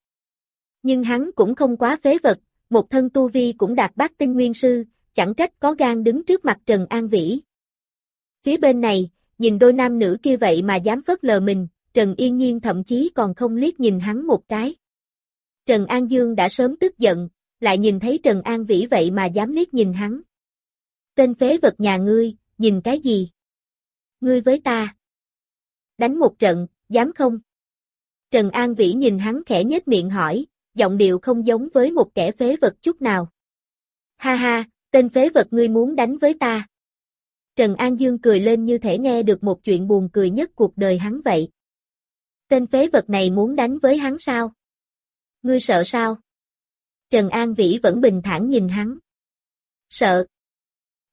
Nhưng hắn cũng không quá phế vật, một thân tu vi cũng đạt bát tinh nguyên sư, chẳng trách có gan đứng trước mặt Trần An Vĩ. Phía bên này, nhìn đôi nam nữ kia vậy mà dám phớt lờ mình, Trần Yên Nhiên thậm chí còn không liếc nhìn hắn một cái. Trần An Dương đã sớm tức giận, lại nhìn thấy Trần An Vĩ vậy mà dám liếc nhìn hắn. Tên phế vật nhà ngươi, nhìn cái gì? Ngươi với ta. Đánh một trận, dám không? Trần An Vĩ nhìn hắn khẽ nhếch miệng hỏi, giọng điệu không giống với một kẻ phế vật chút nào. Ha ha, tên phế vật ngươi muốn đánh với ta. Trần An Dương cười lên như thể nghe được một chuyện buồn cười nhất cuộc đời hắn vậy. Tên phế vật này muốn đánh với hắn sao? Ngươi sợ sao? Trần An Vĩ vẫn bình thản nhìn hắn. Sợ.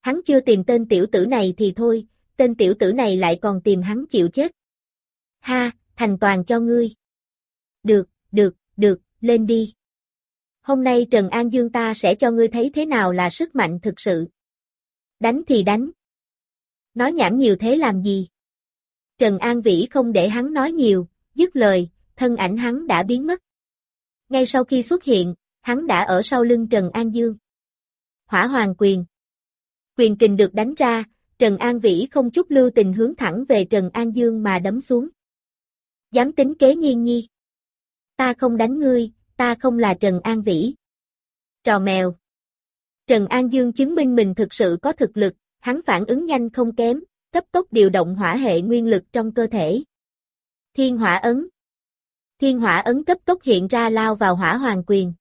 Hắn chưa tìm tên tiểu tử này thì thôi, tên tiểu tử này lại còn tìm hắn chịu chết. Ha, thành toàn cho ngươi. Được, được, được, lên đi. Hôm nay Trần An Dương ta sẽ cho ngươi thấy thế nào là sức mạnh thực sự. Đánh thì đánh. Nói nhảm nhiều thế làm gì? Trần An Vĩ không để hắn nói nhiều, dứt lời, thân ảnh hắn đã biến mất. Ngay sau khi xuất hiện, hắn đã ở sau lưng Trần An Dương. Hỏa hoàng quyền. Quyền kình được đánh ra, Trần An Vĩ không chút lưu tình hướng thẳng về Trần An Dương mà đấm xuống. Dám tính kế nhiên nhi. Ta không đánh ngươi, ta không là Trần An Vĩ. Trò mèo. Trần An Dương chứng minh mình thực sự có thực lực, hắn phản ứng nhanh không kém, cấp tốc điều động hỏa hệ nguyên lực trong cơ thể. Thiên hỏa ấn. Thiên hỏa ấn cấp tốc hiện ra lao vào hỏa hoàng quyền.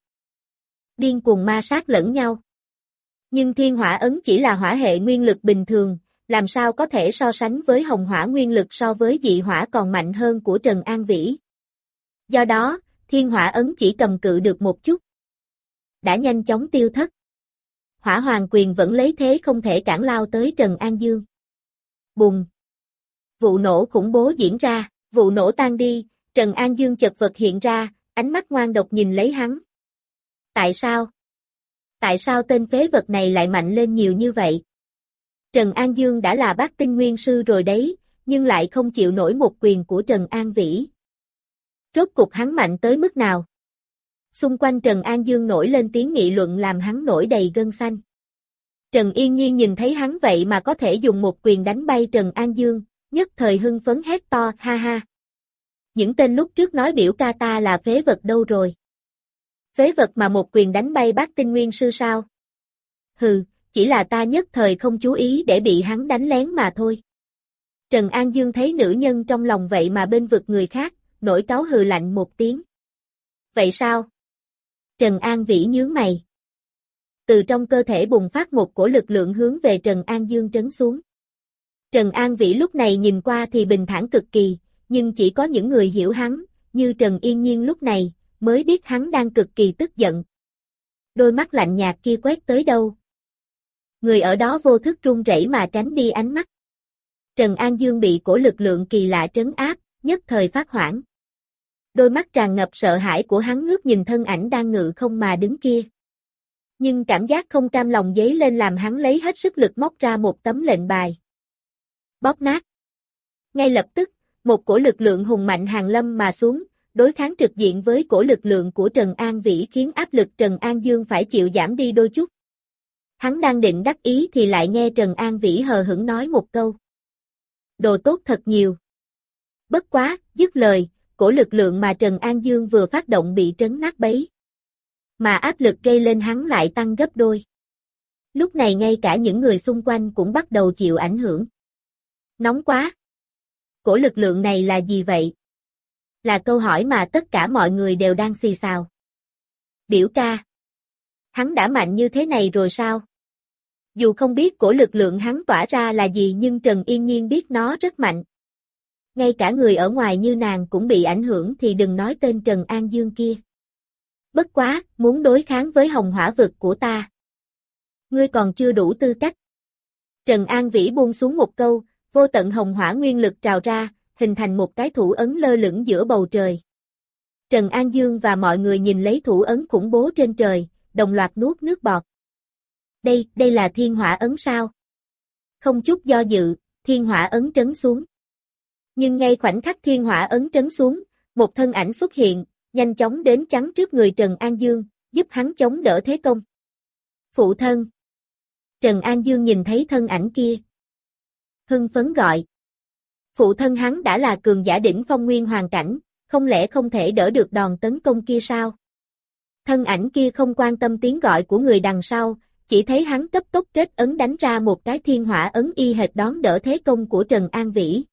Điên cuồng ma sát lẫn nhau. Nhưng thiên hỏa ấn chỉ là hỏa hệ nguyên lực bình thường, làm sao có thể so sánh với hồng hỏa nguyên lực so với dị hỏa còn mạnh hơn của Trần An Vĩ. Do đó, thiên hỏa ấn chỉ cầm cự được một chút. Đã nhanh chóng tiêu thất. Hỏa hoàng quyền vẫn lấy thế không thể cản lao tới Trần An Dương. Bùng! Vụ nổ khủng bố diễn ra, vụ nổ tan đi, Trần An Dương chật vật hiện ra, ánh mắt ngoan độc nhìn lấy hắn. Tại sao? Tại sao tên phế vật này lại mạnh lên nhiều như vậy? Trần An Dương đã là bác tinh nguyên sư rồi đấy, nhưng lại không chịu nổi một quyền của Trần An Vĩ. Rốt cục hắn mạnh tới mức nào? Xung quanh Trần An Dương nổi lên tiếng nghị luận làm hắn nổi đầy gân xanh. Trần Yên Nhiên nhìn thấy hắn vậy mà có thể dùng một quyền đánh bay Trần An Dương, nhất thời hưng phấn hét to ha ha. Những tên lúc trước nói biểu ca ta là phế vật đâu rồi? Phế vật mà một quyền đánh bay bác tinh nguyên sư sao? Hừ, chỉ là ta nhất thời không chú ý để bị hắn đánh lén mà thôi. Trần An Dương thấy nữ nhân trong lòng vậy mà bên vực người khác, nổi cáo hừ lạnh một tiếng. Vậy sao? Trần An Vĩ nhướng mày. Từ trong cơ thể bùng phát một cổ lực lượng hướng về Trần An Dương trấn xuống. Trần An Vĩ lúc này nhìn qua thì bình thản cực kỳ, nhưng chỉ có những người hiểu hắn, như Trần Yên Nhiên lúc này, mới biết hắn đang cực kỳ tức giận. Đôi mắt lạnh nhạt kia quét tới đâu. Người ở đó vô thức run rẩy mà tránh đi ánh mắt. Trần An Dương bị cổ lực lượng kỳ lạ trấn áp, nhất thời phát hoảng. Đôi mắt tràn ngập sợ hãi của hắn ngước nhìn thân ảnh đang ngự không mà đứng kia. Nhưng cảm giác không cam lòng giấy lên làm hắn lấy hết sức lực móc ra một tấm lệnh bài. Bóp nát. Ngay lập tức, một cổ lực lượng hùng mạnh hàng lâm mà xuống, đối kháng trực diện với cổ lực lượng của Trần An Vĩ khiến áp lực Trần An Dương phải chịu giảm đi đôi chút. Hắn đang định đắc ý thì lại nghe Trần An Vĩ hờ hững nói một câu. Đồ tốt thật nhiều. Bất quá, dứt lời, cổ lực lượng mà Trần An Dương vừa phát động bị trấn nát bấy. Mà áp lực gây lên hắn lại tăng gấp đôi. Lúc này ngay cả những người xung quanh cũng bắt đầu chịu ảnh hưởng. Nóng quá! Cổ lực lượng này là gì vậy? Là câu hỏi mà tất cả mọi người đều đang xì xào. Biểu ca! Hắn đã mạnh như thế này rồi sao? Dù không biết cổ lực lượng hắn tỏa ra là gì nhưng Trần Yên Nhiên biết nó rất mạnh. Ngay cả người ở ngoài như nàng cũng bị ảnh hưởng thì đừng nói tên Trần An Dương kia. Bất quá, muốn đối kháng với hồng hỏa vực của ta. Ngươi còn chưa đủ tư cách. Trần An Vĩ buông xuống một câu, vô tận hồng hỏa nguyên lực trào ra, hình thành một cái thủ ấn lơ lửng giữa bầu trời. Trần An Dương và mọi người nhìn lấy thủ ấn khủng bố trên trời, đồng loạt nuốt nước bọt. Đây, đây là thiên hỏa ấn sao? Không chút do dự, thiên hỏa ấn trấn xuống. Nhưng ngay khoảnh khắc thiên hỏa ấn trấn xuống, một thân ảnh xuất hiện, nhanh chóng đến chắn trước người Trần An Dương, giúp hắn chống đỡ thế công. Phụ thân. Trần An Dương nhìn thấy thân ảnh kia. Hưng phấn gọi. Phụ thân hắn đã là cường giả đỉnh phong nguyên hoàn cảnh, không lẽ không thể đỡ được đòn tấn công kia sao? Thân ảnh kia không quan tâm tiếng gọi của người đằng sau, chỉ thấy hắn cấp tốc kết ấn đánh ra một cái thiên hỏa ấn y hệt đón đỡ thế công của Trần An Vĩ.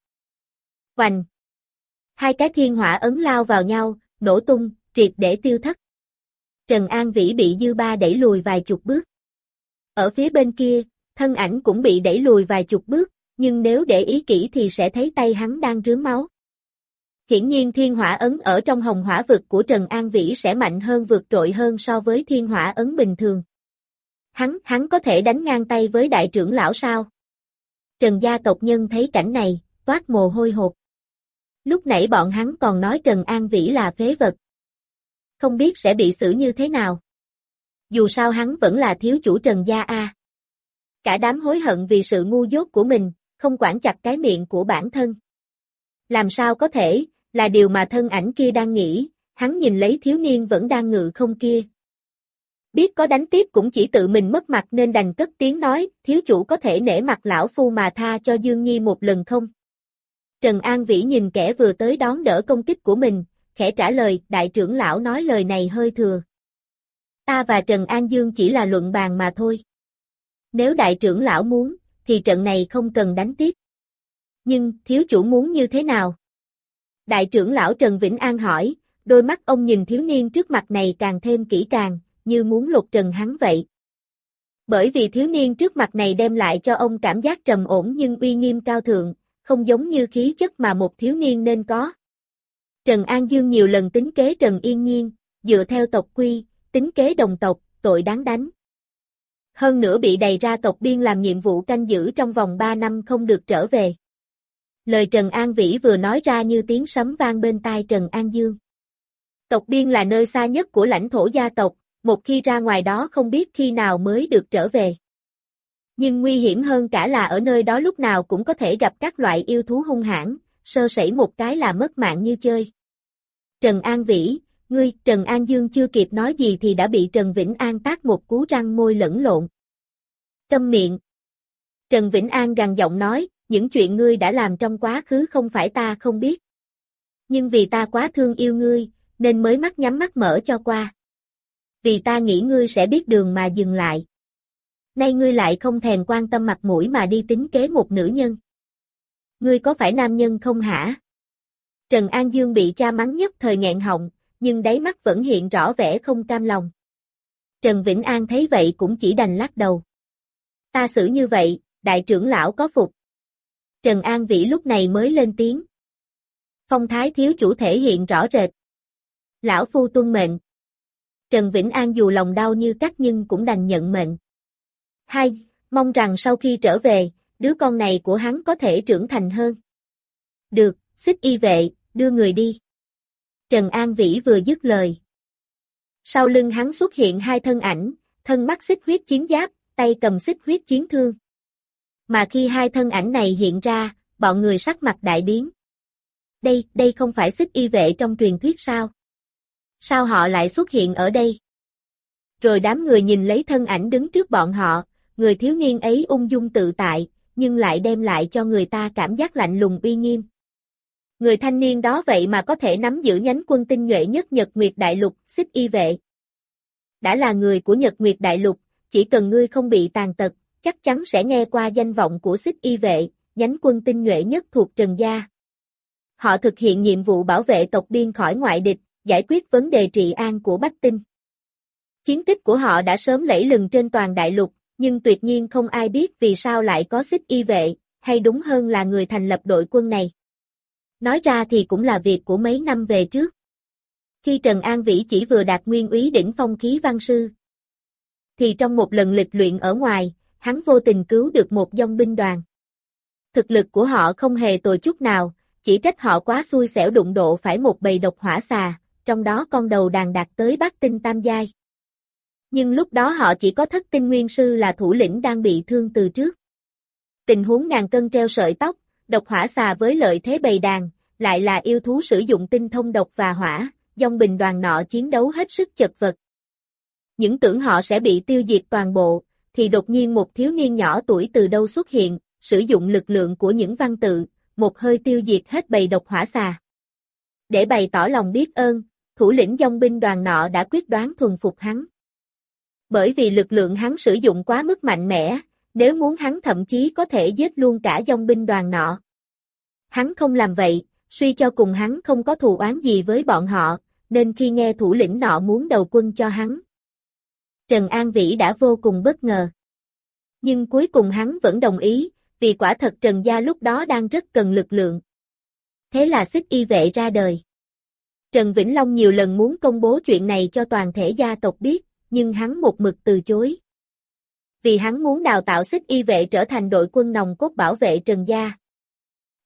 Hoành, Hai cái thiên hỏa ấn lao vào nhau, nổ tung, triệt để tiêu thất. Trần An Vĩ bị dư ba đẩy lùi vài chục bước. Ở phía bên kia, thân ảnh cũng bị đẩy lùi vài chục bước, nhưng nếu để ý kỹ thì sẽ thấy tay hắn đang rướm máu. Hiển nhiên thiên hỏa ấn ở trong hồng hỏa vực của Trần An Vĩ sẽ mạnh hơn vượt trội hơn so với thiên hỏa ấn bình thường. Hắn, hắn có thể đánh ngang tay với đại trưởng lão sao? Trần gia tộc nhân thấy cảnh này, toát mồ hôi hột. Lúc nãy bọn hắn còn nói Trần An Vĩ là phế vật. Không biết sẽ bị xử như thế nào. Dù sao hắn vẫn là thiếu chủ Trần gia A. Cả đám hối hận vì sự ngu dốt của mình, không quản chặt cái miệng của bản thân. Làm sao có thể, là điều mà thân ảnh kia đang nghĩ, hắn nhìn lấy thiếu niên vẫn đang ngự không kia. Biết có đánh tiếp cũng chỉ tự mình mất mặt nên đành cất tiếng nói, thiếu chủ có thể nể mặt lão phu mà tha cho Dương Nhi một lần không? Trần An Vĩ nhìn kẻ vừa tới đón đỡ công kích của mình, khẽ trả lời, đại trưởng lão nói lời này hơi thừa. Ta và Trần An Dương chỉ là luận bàn mà thôi. Nếu đại trưởng lão muốn, thì trận này không cần đánh tiếp. Nhưng, thiếu chủ muốn như thế nào? Đại trưởng lão Trần Vĩnh An hỏi, đôi mắt ông nhìn thiếu niên trước mặt này càng thêm kỹ càng, như muốn lột trần hắn vậy. Bởi vì thiếu niên trước mặt này đem lại cho ông cảm giác trầm ổn nhưng uy nghiêm cao thượng, không giống như khí chất mà một thiếu niên nên có. Trần An Dương nhiều lần tính kế Trần Yên Nhiên, dựa theo tộc quy, tính kế đồng tộc, tội đáng đánh. Hơn nữa bị đầy ra tộc biên làm nhiệm vụ canh giữ trong vòng 3 năm không được trở về. Lời Trần An Vĩ vừa nói ra như tiếng sấm vang bên tai Trần An Dương. Tộc biên là nơi xa nhất của lãnh thổ gia tộc, một khi ra ngoài đó không biết khi nào mới được trở về. Nhưng nguy hiểm hơn cả là ở nơi đó lúc nào cũng có thể gặp các loại yêu thú hung hãn, sơ sẩy một cái là mất mạng như chơi. Trần An Vĩ, ngươi, Trần An Dương chưa kịp nói gì thì đã bị Trần Vĩnh An tác một cú răng môi lẫn lộn. Câm miệng. Trần Vĩnh An gằn giọng nói, những chuyện ngươi đã làm trong quá khứ không phải ta không biết. Nhưng vì ta quá thương yêu ngươi, nên mới mắt nhắm mắt mở cho qua. Vì ta nghĩ ngươi sẽ biết đường mà dừng lại. Nay ngươi lại không thèm quan tâm mặt mũi mà đi tính kế một nữ nhân. Ngươi có phải nam nhân không hả? Trần An Dương bị cha mắng nhất thời nghẹn họng, nhưng đáy mắt vẫn hiện rõ vẻ không cam lòng. Trần Vĩnh An thấy vậy cũng chỉ đành lắc đầu. Ta xử như vậy, đại trưởng lão có phục. Trần An Vĩ lúc này mới lên tiếng. Phong thái thiếu chủ thể hiện rõ rệt. Lão phu tuân mệnh. Trần Vĩnh An dù lòng đau như cắt nhưng cũng đành nhận mệnh. Hai, mong rằng sau khi trở về, đứa con này của hắn có thể trưởng thành hơn. Được, xích y vệ, đưa người đi. Trần An Vĩ vừa dứt lời. Sau lưng hắn xuất hiện hai thân ảnh, thân mắt xích huyết chiến giáp, tay cầm xích huyết chiến thương. Mà khi hai thân ảnh này hiện ra, bọn người sắc mặt đại biến. Đây, đây không phải xích y vệ trong truyền thuyết sao? Sao họ lại xuất hiện ở đây? Rồi đám người nhìn lấy thân ảnh đứng trước bọn họ, người thiếu niên ấy ung dung tự tại, nhưng lại đem lại cho người ta cảm giác lạnh lùng uy nghiêm. Người thanh niên đó vậy mà có thể nắm giữ nhánh quân tinh nhuệ nhất Nhật Nguyệt Đại Lục, xích y vệ. Đã là người của Nhật Nguyệt Đại Lục, chỉ cần ngươi không bị tàn tật, chắc chắn sẽ nghe qua danh vọng của xích y vệ, nhánh quân tinh nhuệ nhất thuộc Trần Gia. Họ thực hiện nhiệm vụ bảo vệ tộc biên khỏi ngoại địch, giải quyết vấn đề trị an của Bách Tinh. Chiến tích của họ đã sớm lẫy lừng trên toàn đại lục, nhưng tuyệt nhiên không ai biết vì sao lại có xích y vệ, hay đúng hơn là người thành lập đội quân này. Nói ra thì cũng là việc của mấy năm về trước. Khi Trần An Vĩ chỉ vừa đạt nguyên úy đỉnh phong khí văn sư, thì trong một lần lịch luyện ở ngoài, hắn vô tình cứu được một dòng binh đoàn. Thực lực của họ không hề tồi chút nào, chỉ trách họ quá xui xẻo đụng độ phải một bầy độc hỏa xà, trong đó con đầu đàn đạt tới bát tinh tam giai. Nhưng lúc đó họ chỉ có thất tinh nguyên sư là thủ lĩnh đang bị thương từ trước. Tình huống ngàn cân treo sợi tóc, độc hỏa xà với lợi thế bầy đàn, lại là yêu thú sử dụng tinh thông độc và hỏa, dòng bình đoàn nọ chiến đấu hết sức chật vật. Những tưởng họ sẽ bị tiêu diệt toàn bộ, thì đột nhiên một thiếu niên nhỏ tuổi từ đâu xuất hiện, sử dụng lực lượng của những văn tự, một hơi tiêu diệt hết bầy độc hỏa xà. Để bày tỏ lòng biết ơn, thủ lĩnh dòng binh đoàn nọ đã quyết đoán thuần phục hắn. Bởi vì lực lượng hắn sử dụng quá mức mạnh mẽ, nếu muốn hắn thậm chí có thể giết luôn cả dòng binh đoàn nọ. Hắn không làm vậy, suy cho cùng hắn không có thù oán gì với bọn họ, nên khi nghe thủ lĩnh nọ muốn đầu quân cho hắn. Trần An Vĩ đã vô cùng bất ngờ. Nhưng cuối cùng hắn vẫn đồng ý, vì quả thật Trần Gia lúc đó đang rất cần lực lượng. Thế là xích y vệ ra đời. Trần Vĩnh Long nhiều lần muốn công bố chuyện này cho toàn thể gia tộc biết, nhưng hắn một mực từ chối. Vì hắn muốn đào tạo xích y vệ trở thành đội quân nòng cốt bảo vệ Trần Gia.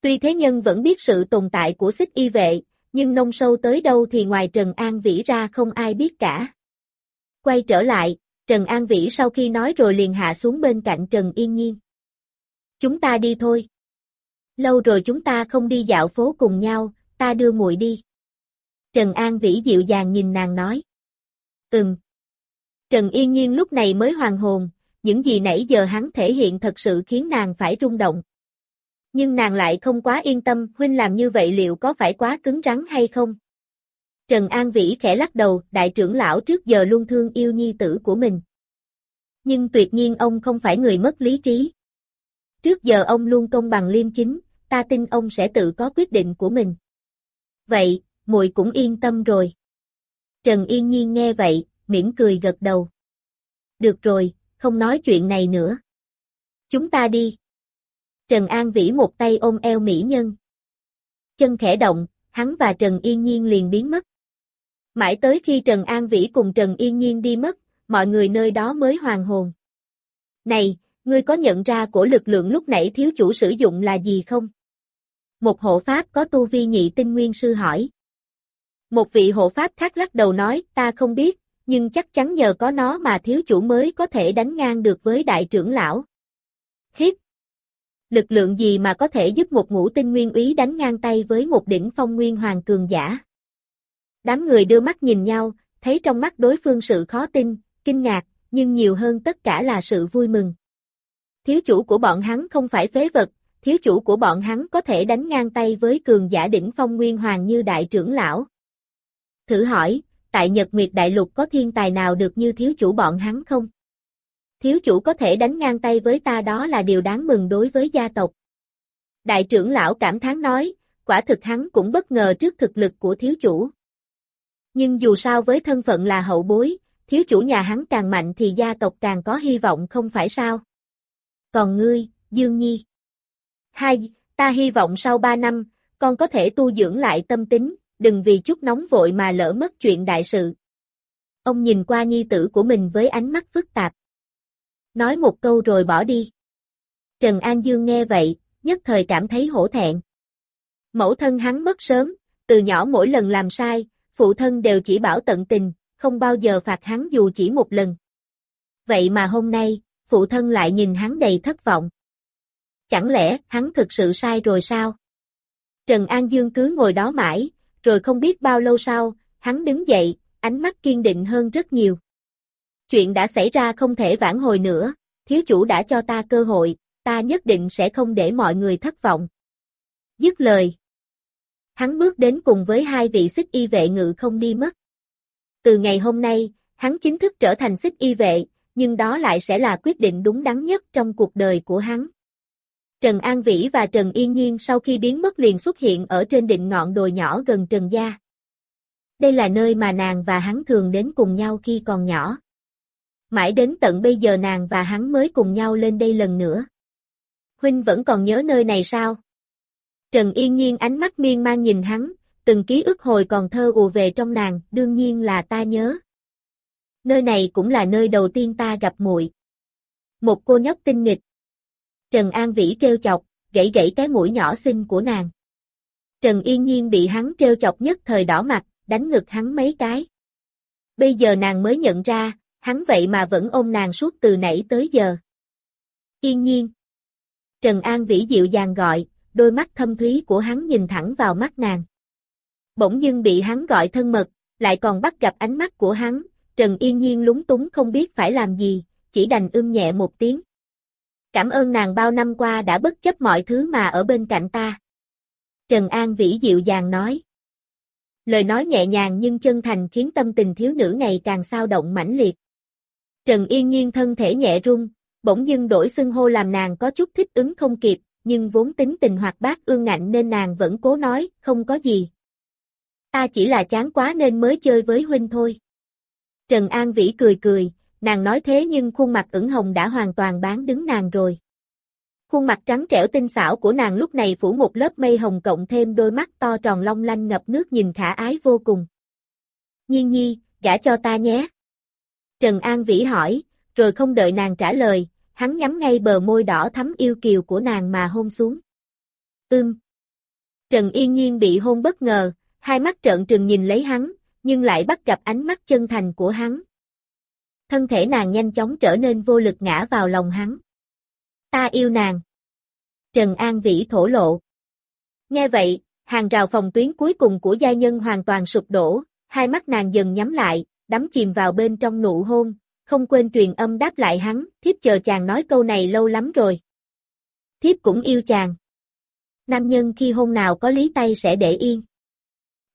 Tuy thế nhân vẫn biết sự tồn tại của xích y vệ, nhưng nông sâu tới đâu thì ngoài Trần An Vĩ ra không ai biết cả. Quay trở lại, Trần An Vĩ sau khi nói rồi liền hạ xuống bên cạnh Trần Yên Nhiên. Chúng ta đi thôi. Lâu rồi chúng ta không đi dạo phố cùng nhau, ta đưa muội đi. Trần An Vĩ dịu dàng nhìn nàng nói. Ừm. Trần Yên Nhiên lúc này mới hoàn hồn, những gì nãy giờ hắn thể hiện thật sự khiến nàng phải rung động. Nhưng nàng lại không quá yên tâm, huynh làm như vậy liệu có phải quá cứng rắn hay không? Trần An Vĩ khẽ lắc đầu, đại trưởng lão trước giờ luôn thương yêu nhi tử của mình. Nhưng tuyệt nhiên ông không phải người mất lý trí. Trước giờ ông luôn công bằng liêm chính, ta tin ông sẽ tự có quyết định của mình. Vậy, muội cũng yên tâm rồi. Trần Yên Nhiên nghe vậy, mỉm cười gật đầu. Được rồi, không nói chuyện này nữa. Chúng ta đi. Trần An Vĩ một tay ôm eo mỹ nhân. Chân khẽ động, hắn và Trần Yên Nhiên liền biến mất. Mãi tới khi Trần An Vĩ cùng Trần Yên Nhiên đi mất, mọi người nơi đó mới hoàn hồn. Này, ngươi có nhận ra của lực lượng lúc nãy thiếu chủ sử dụng là gì không? Một hộ pháp có tu vi nhị tinh nguyên sư hỏi. Một vị hộ pháp khác lắc đầu nói, ta không biết, nhưng chắc chắn nhờ có nó mà thiếu chủ mới có thể đánh ngang được với đại trưởng lão. khiếp Lực lượng gì mà có thể giúp một ngũ tinh nguyên úy đánh ngang tay với một đỉnh phong nguyên hoàng cường giả? Đám người đưa mắt nhìn nhau, thấy trong mắt đối phương sự khó tin, kinh ngạc, nhưng nhiều hơn tất cả là sự vui mừng. Thiếu chủ của bọn hắn không phải phế vật, thiếu chủ của bọn hắn có thể đánh ngang tay với cường giả đỉnh phong nguyên hoàng như đại trưởng lão. Thử hỏi, tại Nhật Nguyệt Đại Lục có thiên tài nào được như thiếu chủ bọn hắn không? Thiếu chủ có thể đánh ngang tay với ta đó là điều đáng mừng đối với gia tộc. Đại trưởng lão cảm thán nói, quả thực hắn cũng bất ngờ trước thực lực của thiếu chủ. Nhưng dù sao với thân phận là hậu bối, thiếu chủ nhà hắn càng mạnh thì gia tộc càng có hy vọng không phải sao? Còn ngươi, Dương Nhi. Hai, ta hy vọng sau ba năm, con có thể tu dưỡng lại tâm tính, đừng vì chút nóng vội mà lỡ mất chuyện đại sự. Ông nhìn qua nhi tử của mình với ánh mắt phức tạp. Nói một câu rồi bỏ đi. Trần An Dương nghe vậy, nhất thời cảm thấy hổ thẹn. Mẫu thân hắn mất sớm, từ nhỏ mỗi lần làm sai, phụ thân đều chỉ bảo tận tình, không bao giờ phạt hắn dù chỉ một lần. Vậy mà hôm nay, phụ thân lại nhìn hắn đầy thất vọng. Chẳng lẽ hắn thực sự sai rồi sao? Trần An Dương cứ ngồi đó mãi, rồi không biết bao lâu sau, hắn đứng dậy, ánh mắt kiên định hơn rất nhiều. Chuyện đã xảy ra không thể vãn hồi nữa, thiếu chủ đã cho ta cơ hội, ta nhất định sẽ không để mọi người thất vọng. Dứt lời. Hắn bước đến cùng với hai vị xích y vệ ngự không đi mất. Từ ngày hôm nay, hắn chính thức trở thành xích y vệ, nhưng đó lại sẽ là quyết định đúng đắn nhất trong cuộc đời của hắn. Trần An Vĩ và Trần Yên Nhiên sau khi biến mất liền xuất hiện ở trên đỉnh ngọn đồi nhỏ gần Trần Gia. Đây là nơi mà nàng và hắn thường đến cùng nhau khi còn nhỏ. Mãi đến tận bây giờ nàng và hắn mới cùng nhau lên đây lần nữa. Huynh vẫn còn nhớ nơi này sao? Trần Yên Nhiên ánh mắt miên man nhìn hắn, từng ký ức hồi còn thơ ùa về trong nàng, đương nhiên là ta nhớ. Nơi này cũng là nơi đầu tiên ta gặp muội. Một cô nhóc tinh nghịch, Trần An Vĩ treo chọc, gãy gãy cái mũi nhỏ xinh của nàng. Trần Yên Nhiên bị hắn treo chọc nhất thời đỏ mặt, đánh ngực hắn mấy cái. Bây giờ nàng mới nhận ra, hắn vậy mà vẫn ôm nàng suốt từ nãy tới giờ. Yên Nhiên. Trần An Vĩ dịu dàng gọi, đôi mắt thâm thúy của hắn nhìn thẳng vào mắt nàng. Bỗng dưng bị hắn gọi thân mật, lại còn bắt gặp ánh mắt của hắn, Trần Yên Nhiên lúng túng không biết phải làm gì, chỉ đành ưm nhẹ một tiếng. Cảm ơn nàng bao năm qua đã bất chấp mọi thứ mà ở bên cạnh ta. Trần An Vĩ dịu dàng nói. Lời nói nhẹ nhàng nhưng chân thành khiến tâm tình thiếu nữ ngày càng sao động mãnh liệt. Trần Yên Nhiên thân thể nhẹ run, bỗng dưng đổi xưng hô làm nàng có chút thích ứng không kịp, nhưng vốn tính tình hoạt bát ương ngạnh nên nàng vẫn cố nói, không có gì. Ta chỉ là chán quá nên mới chơi với huynh thôi. Trần An Vĩ cười cười, nàng nói thế nhưng khuôn mặt ửng hồng đã hoàn toàn bán đứng nàng rồi. Khuôn mặt trắng trẻo tinh xảo của nàng lúc này phủ một lớp mây hồng cộng thêm đôi mắt to tròn long lanh ngập nước nhìn khả ái vô cùng. Nhiên nhi, gả cho ta nhé. Trần An Vĩ hỏi, rồi không đợi nàng trả lời, hắn nhắm ngay bờ môi đỏ thắm yêu kiều của nàng mà hôn xuống. Ưm. Trần Yên Nhiên bị hôn bất ngờ, hai mắt trợn trừng nhìn lấy hắn, nhưng lại bắt gặp ánh mắt chân thành của hắn. Thân thể nàng nhanh chóng trở nên vô lực ngã vào lòng hắn. Ta yêu nàng. Trần An Vĩ thổ lộ. Nghe vậy, hàng rào phòng tuyến cuối cùng của gia nhân hoàn toàn sụp đổ, hai mắt nàng dần nhắm lại, đắm chìm vào bên trong nụ hôn, không quên truyền âm đáp lại hắn, thiếp chờ chàng nói câu này lâu lắm rồi. Thiếp cũng yêu chàng. Nam nhân khi hôn nào có lý tay sẽ để yên.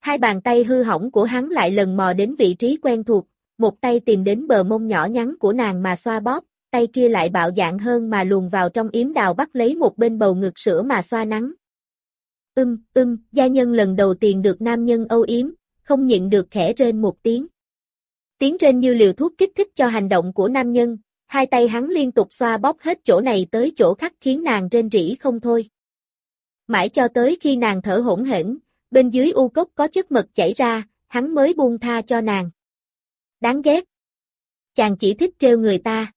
Hai bàn tay hư hỏng của hắn lại lần mò đến vị trí quen thuộc, một tay tìm đến bờ mông nhỏ nhắn của nàng mà xoa bóp, tay kia lại bạo dạng hơn mà luồn vào trong yếm đào bắt lấy một bên bầu ngực sữa mà xoa nắng. Ưm, ưm, gia nhân lần đầu tiên được nam nhân âu yếm, không nhịn được khẽ rên một tiếng. Tiếng rên như liều thuốc kích thích cho hành động của nam nhân, hai tay hắn liên tục xoa bóp hết chỗ này tới chỗ khác khiến nàng rên rỉ không thôi. Mãi cho tới khi nàng thở hỗn hển, bên dưới u cốc có chất mật chảy ra, hắn mới buông tha cho nàng. Đáng ghét. Chàng chỉ thích trêu người ta.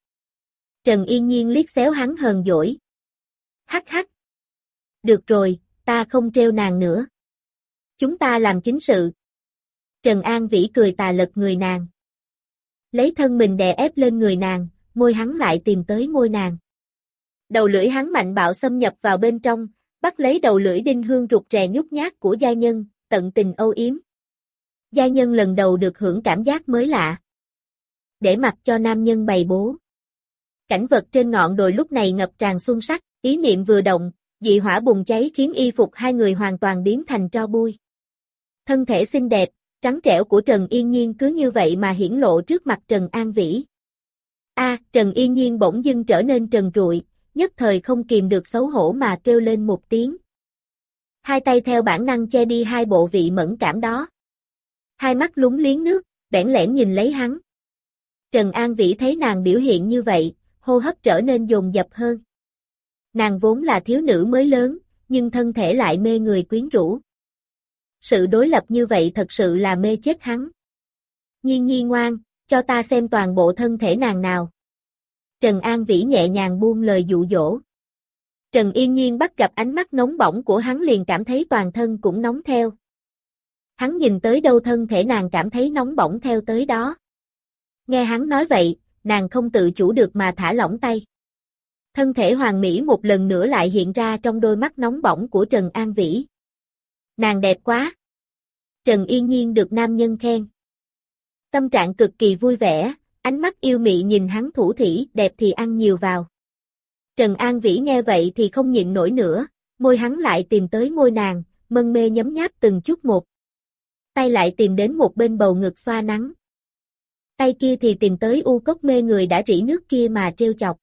Trần Yên Nhiên liếc xéo hắn hờn dỗi. Hắc hắc. Được rồi, ta không trêu nàng nữa. Chúng ta làm chính sự. Trần An Vĩ cười tà lật người nàng. Lấy thân mình đè ép lên người nàng, môi hắn lại tìm tới môi nàng. Đầu lưỡi hắn mạnh bạo xâm nhập vào bên trong, bắt lấy đầu lưỡi đinh hương rụt rè nhút nhát của gia nhân, tận tình âu yếm. Gia nhân lần đầu được hưởng cảm giác mới lạ. Để mặc cho nam nhân bày bố. Cảnh vật trên ngọn đồi lúc này ngập tràn xuân sắc, ý niệm vừa động, dị hỏa bùng cháy khiến y phục hai người hoàn toàn biến thành tro bui. Thân thể xinh đẹp, trắng trẻo của Trần Yên Nhiên cứ như vậy mà hiển lộ trước mặt Trần An Vĩ. A, Trần Yên Nhiên bỗng dưng trở nên trần trụi, nhất thời không kìm được xấu hổ mà kêu lên một tiếng. Hai tay theo bản năng che đi hai bộ vị mẫn cảm đó. Hai mắt lúng liếng nước, bẽn lẽn nhìn lấy hắn. Trần An Vĩ thấy nàng biểu hiện như vậy, hô hấp trở nên dồn dập hơn. Nàng vốn là thiếu nữ mới lớn, nhưng thân thể lại mê người quyến rũ. Sự đối lập như vậy thật sự là mê chết hắn. Nhiên nhi ngoan, cho ta xem toàn bộ thân thể nàng nào. Trần An Vĩ nhẹ nhàng buông lời dụ dỗ. Trần Yên Nhiên bắt gặp ánh mắt nóng bỏng của hắn liền cảm thấy toàn thân cũng nóng theo. Hắn nhìn tới đâu thân thể nàng cảm thấy nóng bỏng theo tới đó. Nghe hắn nói vậy, nàng không tự chủ được mà thả lỏng tay. Thân thể hoàng mỹ một lần nữa lại hiện ra trong đôi mắt nóng bỏng của Trần An Vĩ. Nàng đẹp quá. Trần Yên Nhiên được nam nhân khen. Tâm trạng cực kỳ vui vẻ, ánh mắt yêu mị nhìn hắn thủ thỉ, đẹp thì ăn nhiều vào. Trần An Vĩ nghe vậy thì không nhịn nổi nữa, môi hắn lại tìm tới môi nàng, mân mê nhấm nháp từng chút một. Tay lại tìm đến một bên bầu ngực xoa nắng. Tay kia thì tìm tới u cốc mê người đã rỉ nước kia mà treo chọc.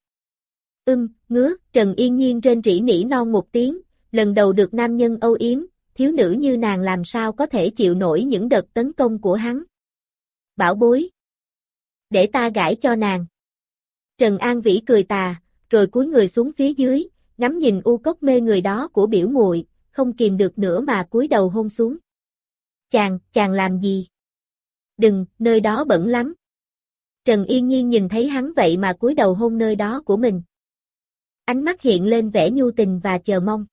Ưm, ngứa, Trần Yên Nhiên trên rỉ nỉ non một tiếng, lần đầu được nam nhân âu yếm, thiếu nữ như nàng làm sao có thể chịu nổi những đợt tấn công của hắn. Bảo bối. Để ta gãi cho nàng. Trần An Vĩ cười tà, rồi cúi người xuống phía dưới, ngắm nhìn u cốc mê người đó của biểu muội, không kìm được nữa mà cúi đầu hôn xuống. Chàng, chàng làm gì? Đừng, nơi đó bẩn lắm. Trần Yên Nhiên nhìn thấy hắn vậy mà cúi đầu hôn nơi đó của mình. Ánh mắt hiện lên vẻ nhu tình và chờ mong.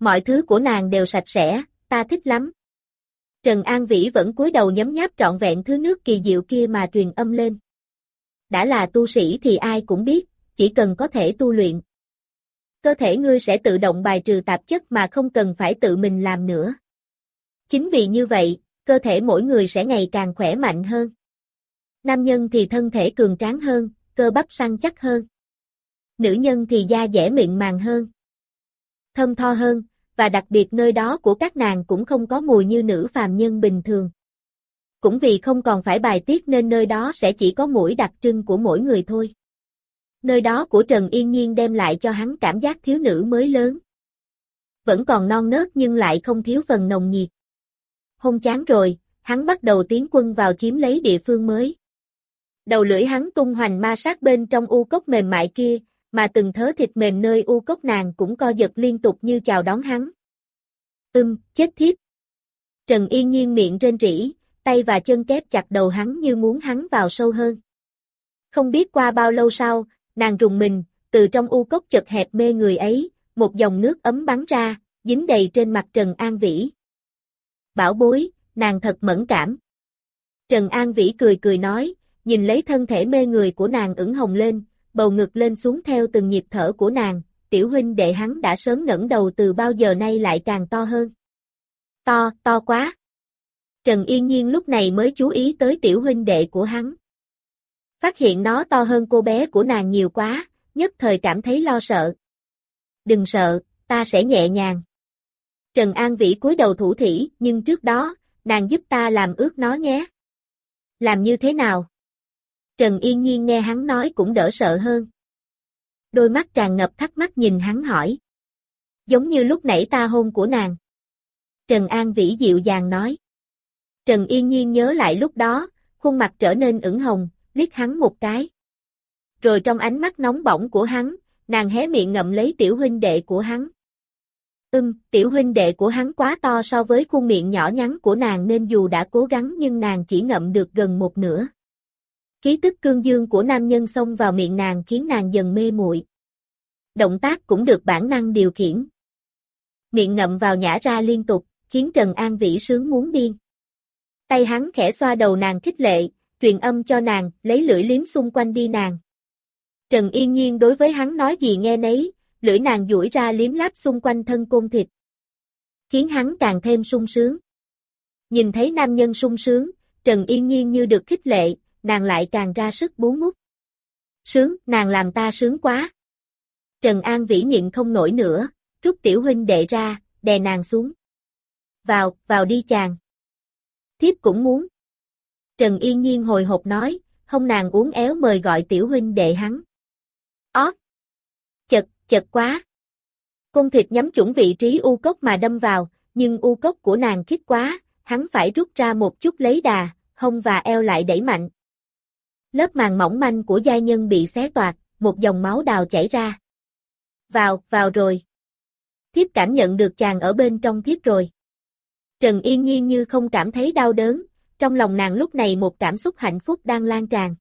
Mọi thứ của nàng đều sạch sẽ, ta thích lắm. Trần An Vĩ vẫn cúi đầu nhấm nháp trọn vẹn thứ nước kỳ diệu kia mà truyền âm lên. Đã là tu sĩ thì ai cũng biết, chỉ cần có thể tu luyện. Cơ thể ngươi sẽ tự động bài trừ tạp chất mà không cần phải tự mình làm nữa. Chính vì như vậy, cơ thể mỗi người sẽ ngày càng khỏe mạnh hơn. Nam nhân thì thân thể cường tráng hơn, cơ bắp săn chắc hơn. Nữ nhân thì da dẻ mịn màng hơn. Thơm tho hơn, và đặc biệt nơi đó của các nàng cũng không có mùi như nữ phàm nhân bình thường. Cũng vì không còn phải bài tiết nên nơi đó sẽ chỉ có mũi đặc trưng của mỗi người thôi. Nơi đó của Trần Yên Nhiên đem lại cho hắn cảm giác thiếu nữ mới lớn, Vẫn còn non nớt nhưng lại không thiếu phần nồng nhiệt. Hôn chán rồi, hắn bắt đầu tiến quân vào chiếm lấy địa phương mới. Đầu lưỡi hắn tung hoành ma sát bên trong u cốc mềm mại kia, mà từng thớ thịt mềm nơi u cốc nàng cũng co giật liên tục như chào đón hắn. Ưm, chết thiếp. Trần Yên Nhiên miệng trên rỉ, tay và chân kép chặt đầu hắn như muốn hắn vào sâu hơn. Không biết qua bao lâu sau, nàng rùng mình, từ trong u cốc chật hẹp mê người ấy, một dòng nước ấm bắn ra, dính đầy trên mặt Trần An Vĩ. Bảo bối, nàng thật mẫn cảm. Trần An Vĩ cười cười nói, nhìn lấy thân thể mê người của nàng ửng hồng lên, bầu ngực lên xuống theo từng nhịp thở của nàng, tiểu huynh đệ hắn đã sớm ngẩng đầu từ bao giờ nay lại càng to hơn. To, to quá. Trần Yên Nhiên lúc này mới chú ý tới tiểu huynh đệ của hắn. Phát hiện nó to hơn cô bé của nàng nhiều quá, nhất thời cảm thấy lo sợ. Đừng sợ, ta sẽ nhẹ nhàng. Trần An Vĩ cúi đầu thủ thỉ, nhưng trước đó, nàng giúp ta làm ướt nó nhé. Làm như thế nào? Trần Yên Nhiên nghe hắn nói cũng đỡ sợ hơn. Đôi mắt tràn ngập thắc mắc nhìn hắn hỏi. Giống như lúc nãy ta hôn của nàng. Trần An Vĩ dịu dàng nói. Trần Yên Nhiên nhớ lại lúc đó, khuôn mặt trở nên ửng hồng, liếc hắn một cái. Rồi trong ánh mắt nóng bỏng của hắn, nàng hé miệng ngậm lấy tiểu huynh đệ của hắn. Ưm, tiểu huynh đệ của hắn quá to so với khuôn miệng nhỏ nhắn của nàng nên dù đã cố gắng nhưng nàng chỉ ngậm được gần một nửa. Ký tức cương dương của nam nhân xông vào miệng nàng khiến nàng dần mê muội. Động tác cũng được bản năng điều khiển. Miệng ngậm vào nhả ra liên tục, khiến Trần An Vĩ sướng muốn điên. Tay hắn khẽ xoa đầu nàng khích lệ, truyền âm cho nàng, lấy lưỡi liếm xung quanh đi nàng. Trần Yên Nhiên đối với hắn nói gì nghe nấy, lưỡi nàng duỗi ra liếm láp xung quanh thân côn thịt. Khiến hắn càng thêm sung sướng. Nhìn thấy nam nhân sung sướng, Trần Yên Nhiên như được khích lệ, nàng lại càng ra sức bú mút. Sướng, nàng làm ta sướng quá. Trần An Vĩ nhịn không nổi nữa, rút tiểu huynh đệ ra, đè nàng xuống. Vào, vào đi chàng. Thiếp cũng muốn. Trần Yên Nhiên hồi hộp nói, không nàng uống éo mời gọi tiểu huynh đệ hắn. Ót! Chật, quá! Cung thịt nhắm chuẩn vị trí u cốc mà đâm vào, nhưng u cốc của nàng khít quá, hắn phải rút ra một chút lấy đà, hông và eo lại đẩy mạnh. Lớp màng mỏng manh của giai nhân bị xé toạc, một dòng máu đào chảy ra. Vào, vào rồi. Thiếp cảm nhận được chàng ở bên trong thiếp rồi. Trần Yên Nhiên như không cảm thấy đau đớn, trong lòng nàng lúc này một cảm xúc hạnh phúc đang lan tràn.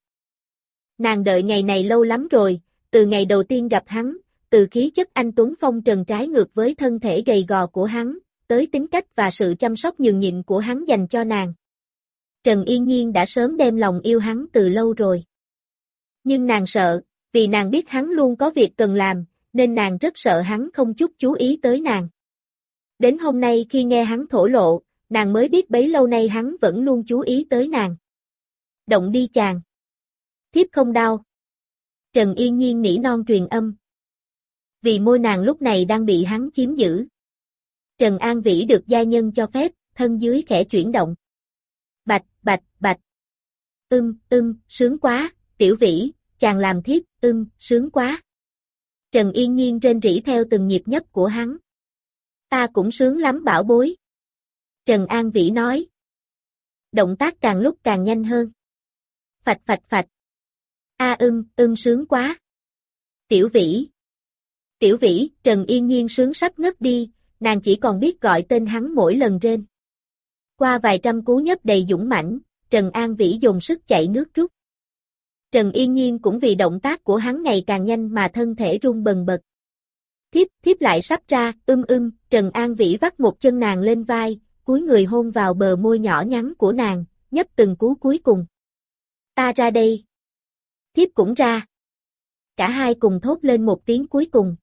Nàng đợi ngày này lâu lắm rồi, từ ngày đầu tiên gặp hắn, từ khí chất anh Tuấn Phong trần trái ngược với thân thể gầy gò của hắn, tới tính cách và sự chăm sóc nhường nhịn của hắn dành cho nàng. Trần Yên Nhiên đã sớm đem lòng yêu hắn từ lâu rồi. Nhưng nàng sợ, vì nàng biết hắn luôn có việc cần làm, nên nàng rất sợ hắn không chút chú ý tới nàng. Đến hôm nay khi nghe hắn thổ lộ, nàng mới biết bấy lâu nay hắn vẫn luôn chú ý tới nàng. Động đi chàng. Thiếp không đau. Trần Yên Nhiên nỉ non truyền âm. Vì môi nàng lúc này đang bị hắn chiếm giữ. Trần An Vĩ được gia nhân cho phép, thân dưới khẽ chuyển động. Bạch, bạch, bạch. Ưm, ưm, sướng quá, tiểu vĩ, chàng làm thiếp, ưm, sướng quá. Trần Yên Nhiên trên rỉ theo từng nhịp nhấp của hắn. Ta cũng sướng lắm bảo bối. Trần An Vĩ nói. Động tác càng lúc càng nhanh hơn. Phạch phạch phạch. A ưm, ưm sướng quá. Tiểu Vĩ. Tiểu Vĩ, Trần Yên Nhiên sướng sắp ngất đi, nàng chỉ còn biết gọi tên hắn mỗi lần trên. Qua vài trăm cú nhấp đầy dũng mãnh, Trần An Vĩ dùng sức chạy nước rút. Trần Yên Nhiên cũng vì động tác của hắn ngày càng nhanh mà thân thể run bần bật. Thiếp, thiếp lại sắp ra, ưm ưm, Trần An Vĩ vắt một chân nàng lên vai, cúi người hôn vào bờ môi nhỏ nhắn của nàng, nhấp từng cú cuối cùng. Ta ra đây. Thiếp cũng ra. Cả hai cùng thốt lên một tiếng cuối cùng.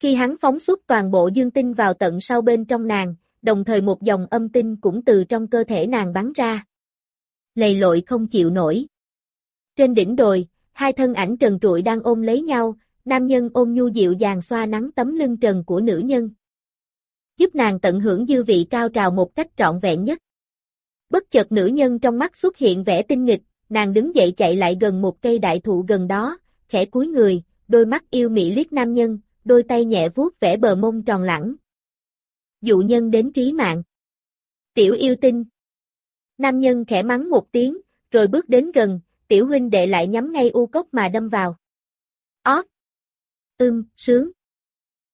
Khi hắn phóng xuất toàn bộ dương tinh vào tận sau bên trong nàng, đồng thời một dòng âm tinh cũng từ trong cơ thể nàng bắn ra. Lầy lội không chịu nổi. Trên đỉnh đồi, hai thân ảnh trần trụi đang ôm lấy nhau, nam nhân ôm nhu dịu dàng xoa nắng tấm lưng trần của nữ nhân. Giúp nàng tận hưởng dư vị cao trào một cách trọn vẹn nhất. Bất chợt nữ nhân trong mắt xuất hiện vẻ tinh nghịch, nàng đứng dậy chạy lại gần một cây đại thụ gần đó, khẽ cúi người, đôi mắt yêu mị liếc nam nhân, đôi tay nhẹ vuốt vẽ bờ mông tròn lẳng, dụ nhân đến trí mạng. Tiểu yêu tinh. Nam nhân khẽ mắng một tiếng, rồi bước đến gần, tiểu huynh đệ lại nhắm ngay u cốc mà đâm vào. Ót. Ưm, sướng.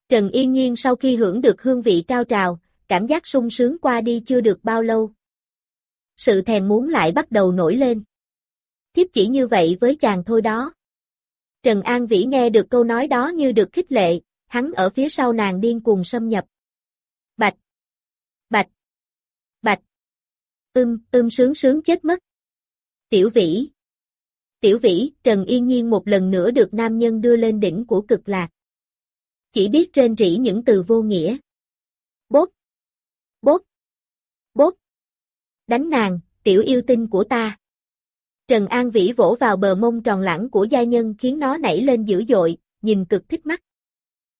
Trần Yên Nhiên sau khi hưởng được hương vị cao trào, cảm giác sung sướng qua đi chưa được bao lâu. Sự thèm muốn lại bắt đầu nổi lên. Thiếp chỉ như vậy với chàng thôi đó. Trần An Vĩ nghe được câu nói đó như được khích lệ, hắn ở phía sau nàng điên cuồng xâm nhập. Bạch! Bạch! Bạch! Ưm, ưm sướng sướng chết mất. Tiểu Vĩ! Tiểu Vĩ, Trần Yên Nhiên một lần nữa được nam nhân đưa lên đỉnh của cực lạc. Chỉ biết trên rỉ những từ vô nghĩa. Bốt, bốt, bốt, Đánh nàng, tiểu yêu tinh của ta. Trần An Vĩ vỗ vào bờ mông tròn lẳng của gia nhân khiến nó nảy lên dữ dội, nhìn cực thích mắt.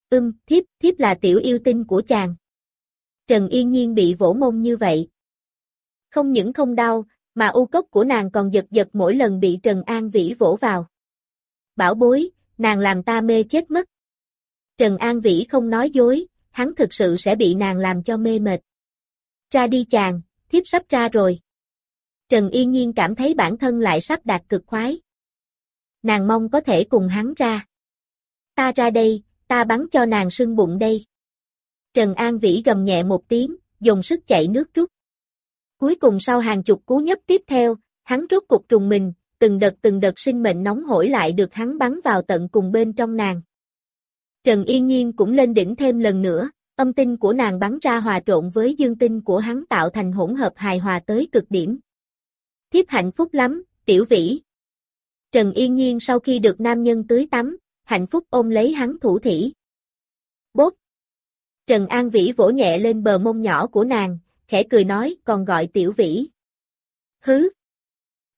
Ưm, thiếp, thiếp là tiểu yêu tinh của chàng. Trần Yên Nhiên bị vỗ mông như vậy. Không những không đau, mà u cốc của nàng còn giật giật mỗi lần bị Trần An Vĩ vỗ vào. Bảo bối, nàng làm ta mê chết mất. Trần An Vĩ không nói dối, hắn thực sự sẽ bị nàng làm cho mê mệt. Ra đi chàng, thiếp sắp ra rồi. Trần Y Nhiên cảm thấy bản thân lại sắp đạt cực khoái. Nàng mong có thể cùng hắn ra. Ta ra đây, ta bắn cho nàng sưng bụng đây. Trần An Vĩ gầm nhẹ một tiếng, dùng sức chạy nước rút. Cuối cùng sau hàng chục cú nhấp tiếp theo, hắn rút cục trùng mình, từng đợt từng đợt sinh mệnh nóng hổi lại được hắn bắn vào tận cùng bên trong nàng. Trần Yên Nhiên cũng lên đỉnh thêm lần nữa, âm tinh của nàng bắn ra hòa trộn với dương tinh của hắn tạo thành hỗn hợp hài hòa tới cực điểm. Thiếp hạnh phúc lắm, tiểu vĩ. Trần Yên Nhiên sau khi được nam nhân tưới tắm, hạnh phúc ôm lấy hắn thủ thỉ. Bốp! Trần An Vĩ vỗ nhẹ lên bờ mông nhỏ của nàng, khẽ cười nói còn gọi tiểu vĩ. Hứ!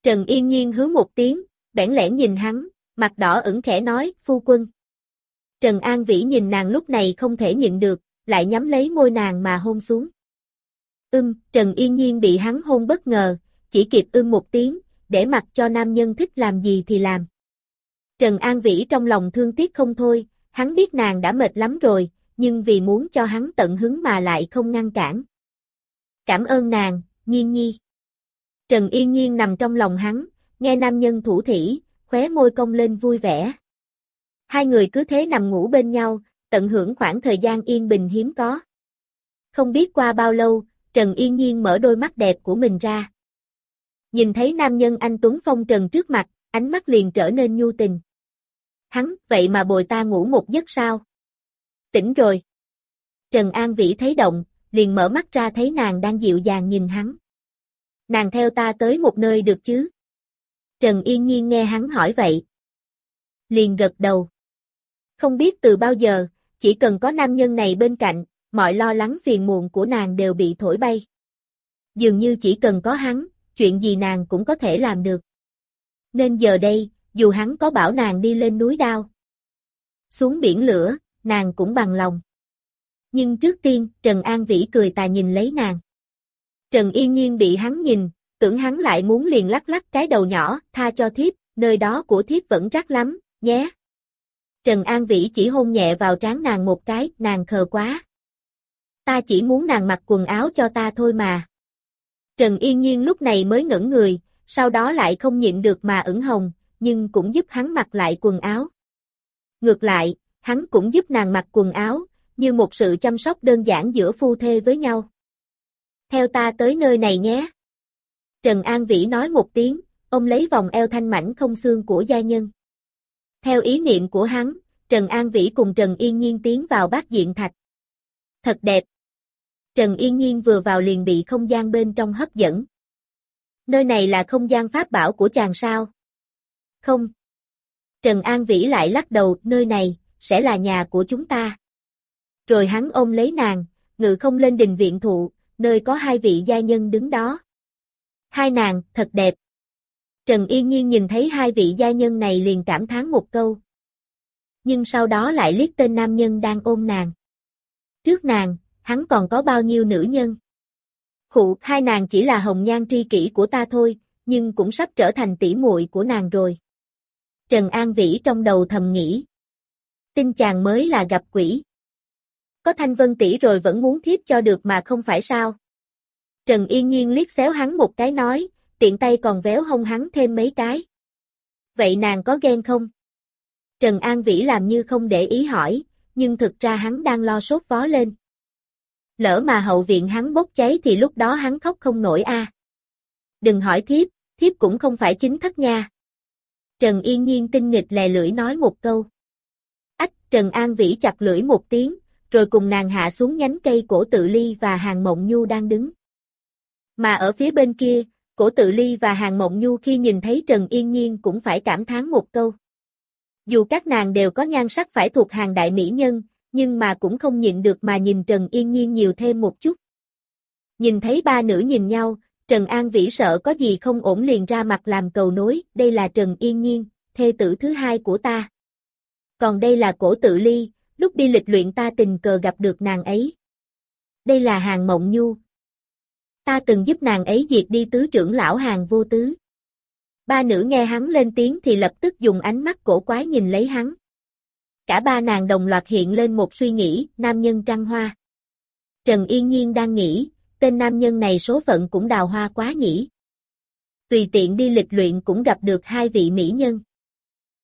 Trần Yên Nhiên hứ một tiếng, bẽn lẽn nhìn hắn, mặt đỏ ửng khẽ nói, phu quân. Trần An Vĩ nhìn nàng lúc này không thể nhịn được, lại nhắm lấy môi nàng mà hôn xuống. Ưm, Trần Yên Nhiên bị hắn hôn bất ngờ, chỉ kịp ưng một tiếng, để mặc cho nam nhân thích làm gì thì làm. Trần An Vĩ trong lòng thương tiếc không thôi, hắn biết nàng đã mệt lắm rồi, nhưng vì muốn cho hắn tận hứng mà lại không ngăn cản. Cảm ơn nàng, Nhiên Nhi. Trần Yên Nhiên nằm trong lòng hắn, nghe nam nhân thủ thỉ, khóe môi cong lên vui vẻ. Hai người cứ thế nằm ngủ bên nhau, tận hưởng khoảng thời gian yên bình hiếm có. Không biết qua bao lâu, Trần Yên Nhiên mở đôi mắt đẹp của mình ra. Nhìn thấy nam nhân anh Tuấn Phong Trần trước mặt, ánh mắt liền trở nên nhu tình. Hắn, vậy mà bồi ta ngủ một giấc sao? Tỉnh rồi. Trần An Vĩ thấy động, liền mở mắt ra thấy nàng đang dịu dàng nhìn hắn. Nàng theo ta tới một nơi được chứ? Trần Yên Nhiên nghe hắn hỏi vậy. Liền gật đầu. Không biết từ bao giờ, chỉ cần có nam nhân này bên cạnh, mọi lo lắng phiền muộn của nàng đều bị thổi bay. Dường như chỉ cần có hắn, chuyện gì nàng cũng có thể làm được. Nên giờ đây, dù hắn có bảo nàng đi lên núi đao, xuống biển lửa, nàng cũng bằng lòng. Nhưng trước tiên, Trần An Vĩ cười tà nhìn lấy nàng. Trần Yên Nhiên bị hắn nhìn, tưởng hắn lại muốn liền lắc lắc cái đầu nhỏ, tha cho thiếp, nơi đó của thiếp vẫn rắc lắm, nhé. Trần An Vĩ chỉ hôn nhẹ vào trán nàng một cái, nàng khờ quá. Ta chỉ muốn nàng mặc quần áo cho ta thôi mà. Trần Yên Nhiên lúc này mới ngẩn người, sau đó lại không nhịn được mà ửng hồng, nhưng cũng giúp hắn mặc lại quần áo. Ngược lại, hắn cũng giúp nàng mặc quần áo, như một sự chăm sóc đơn giản giữa phu thê với nhau. Theo ta tới nơi này nhé. Trần An Vĩ nói một tiếng, ông lấy vòng eo thanh mảnh không xương của gia nhân. Theo ý niệm của hắn, Trần An Vĩ cùng Trần Yên Nhiên tiến vào bát diện thạch. Thật đẹp. Trần Yên Nhiên vừa vào liền bị không gian bên trong hấp dẫn. Nơi này là không gian pháp bảo của chàng sao? Không. Trần An Vĩ lại lắc đầu, nơi này, sẽ là nhà của chúng ta. Rồi hắn ôm lấy nàng, ngự không lên đình viện thụ, nơi có hai vị gia nhân đứng đó. Hai nàng, thật đẹp. Trần Yên Nhiên nhìn thấy hai vị gia nhân này liền cảm thán một câu. Nhưng sau đó lại liếc tên nam nhân đang ôm nàng. Trước nàng, hắn còn có bao nhiêu nữ nhân? Khụ, hai nàng chỉ là hồng nhan tri kỷ của ta thôi, nhưng cũng sắp trở thành tỷ muội của nàng rồi. Trần An Vĩ trong đầu thầm nghĩ. Tin chàng mới là gặp quỷ. có thanh vân tỷ rồi vẫn muốn thiếp cho được mà không phải sao. Trần Yên Nhiên liếc xéo hắn một cái nói, tiện tay còn véo hông hắn thêm mấy cái. Vậy nàng có ghen không? Trần An Vĩ làm như không để ý hỏi, nhưng thực ra hắn đang lo sốt vó lên. Lỡ mà hậu viện hắn bốc cháy thì lúc đó hắn khóc không nổi a. Đừng hỏi thiếp, thiếp cũng không phải chính thất nha. Trần Yên Nhiên tinh nghịch lè lưỡi nói một câu. Ách, Trần An Vĩ chặt lưỡi một tiếng, rồi cùng nàng hạ xuống nhánh cây cổ tự ly và hàng mộng nhu đang đứng. Mà ở phía bên kia, cổ tự ly và hàng mộng nhu khi nhìn thấy Trần Yên Nhiên cũng phải cảm thán một câu. Dù các nàng đều có nhan sắc phải thuộc hàng đại mỹ nhân, nhưng mà cũng không nhịn được mà nhìn Trần Yên Nhiên nhiều thêm một chút. Nhìn thấy ba nữ nhìn nhau, Trần An Vĩ sợ có gì không ổn liền ra mặt làm cầu nối, đây là Trần Yên Nhiên, thê tử thứ hai của ta. Còn đây là cổ tự ly, lúc đi lịch luyện ta tình cờ gặp được nàng ấy. Đây là hàng mộng nhu. Ta từng giúp nàng ấy diệt đi tứ trưởng lão hàng vô tứ. Ba nữ nghe hắn lên tiếng thì lập tức dùng ánh mắt cổ quái nhìn lấy hắn. Cả ba nàng đồng loạt hiện lên một suy nghĩ, nam nhân trăng hoa. Trần Yên Nhiên đang nghĩ, tên nam nhân này số phận cũng đào hoa quá nhỉ. Tùy tiện đi lịch luyện cũng gặp được hai vị mỹ nhân.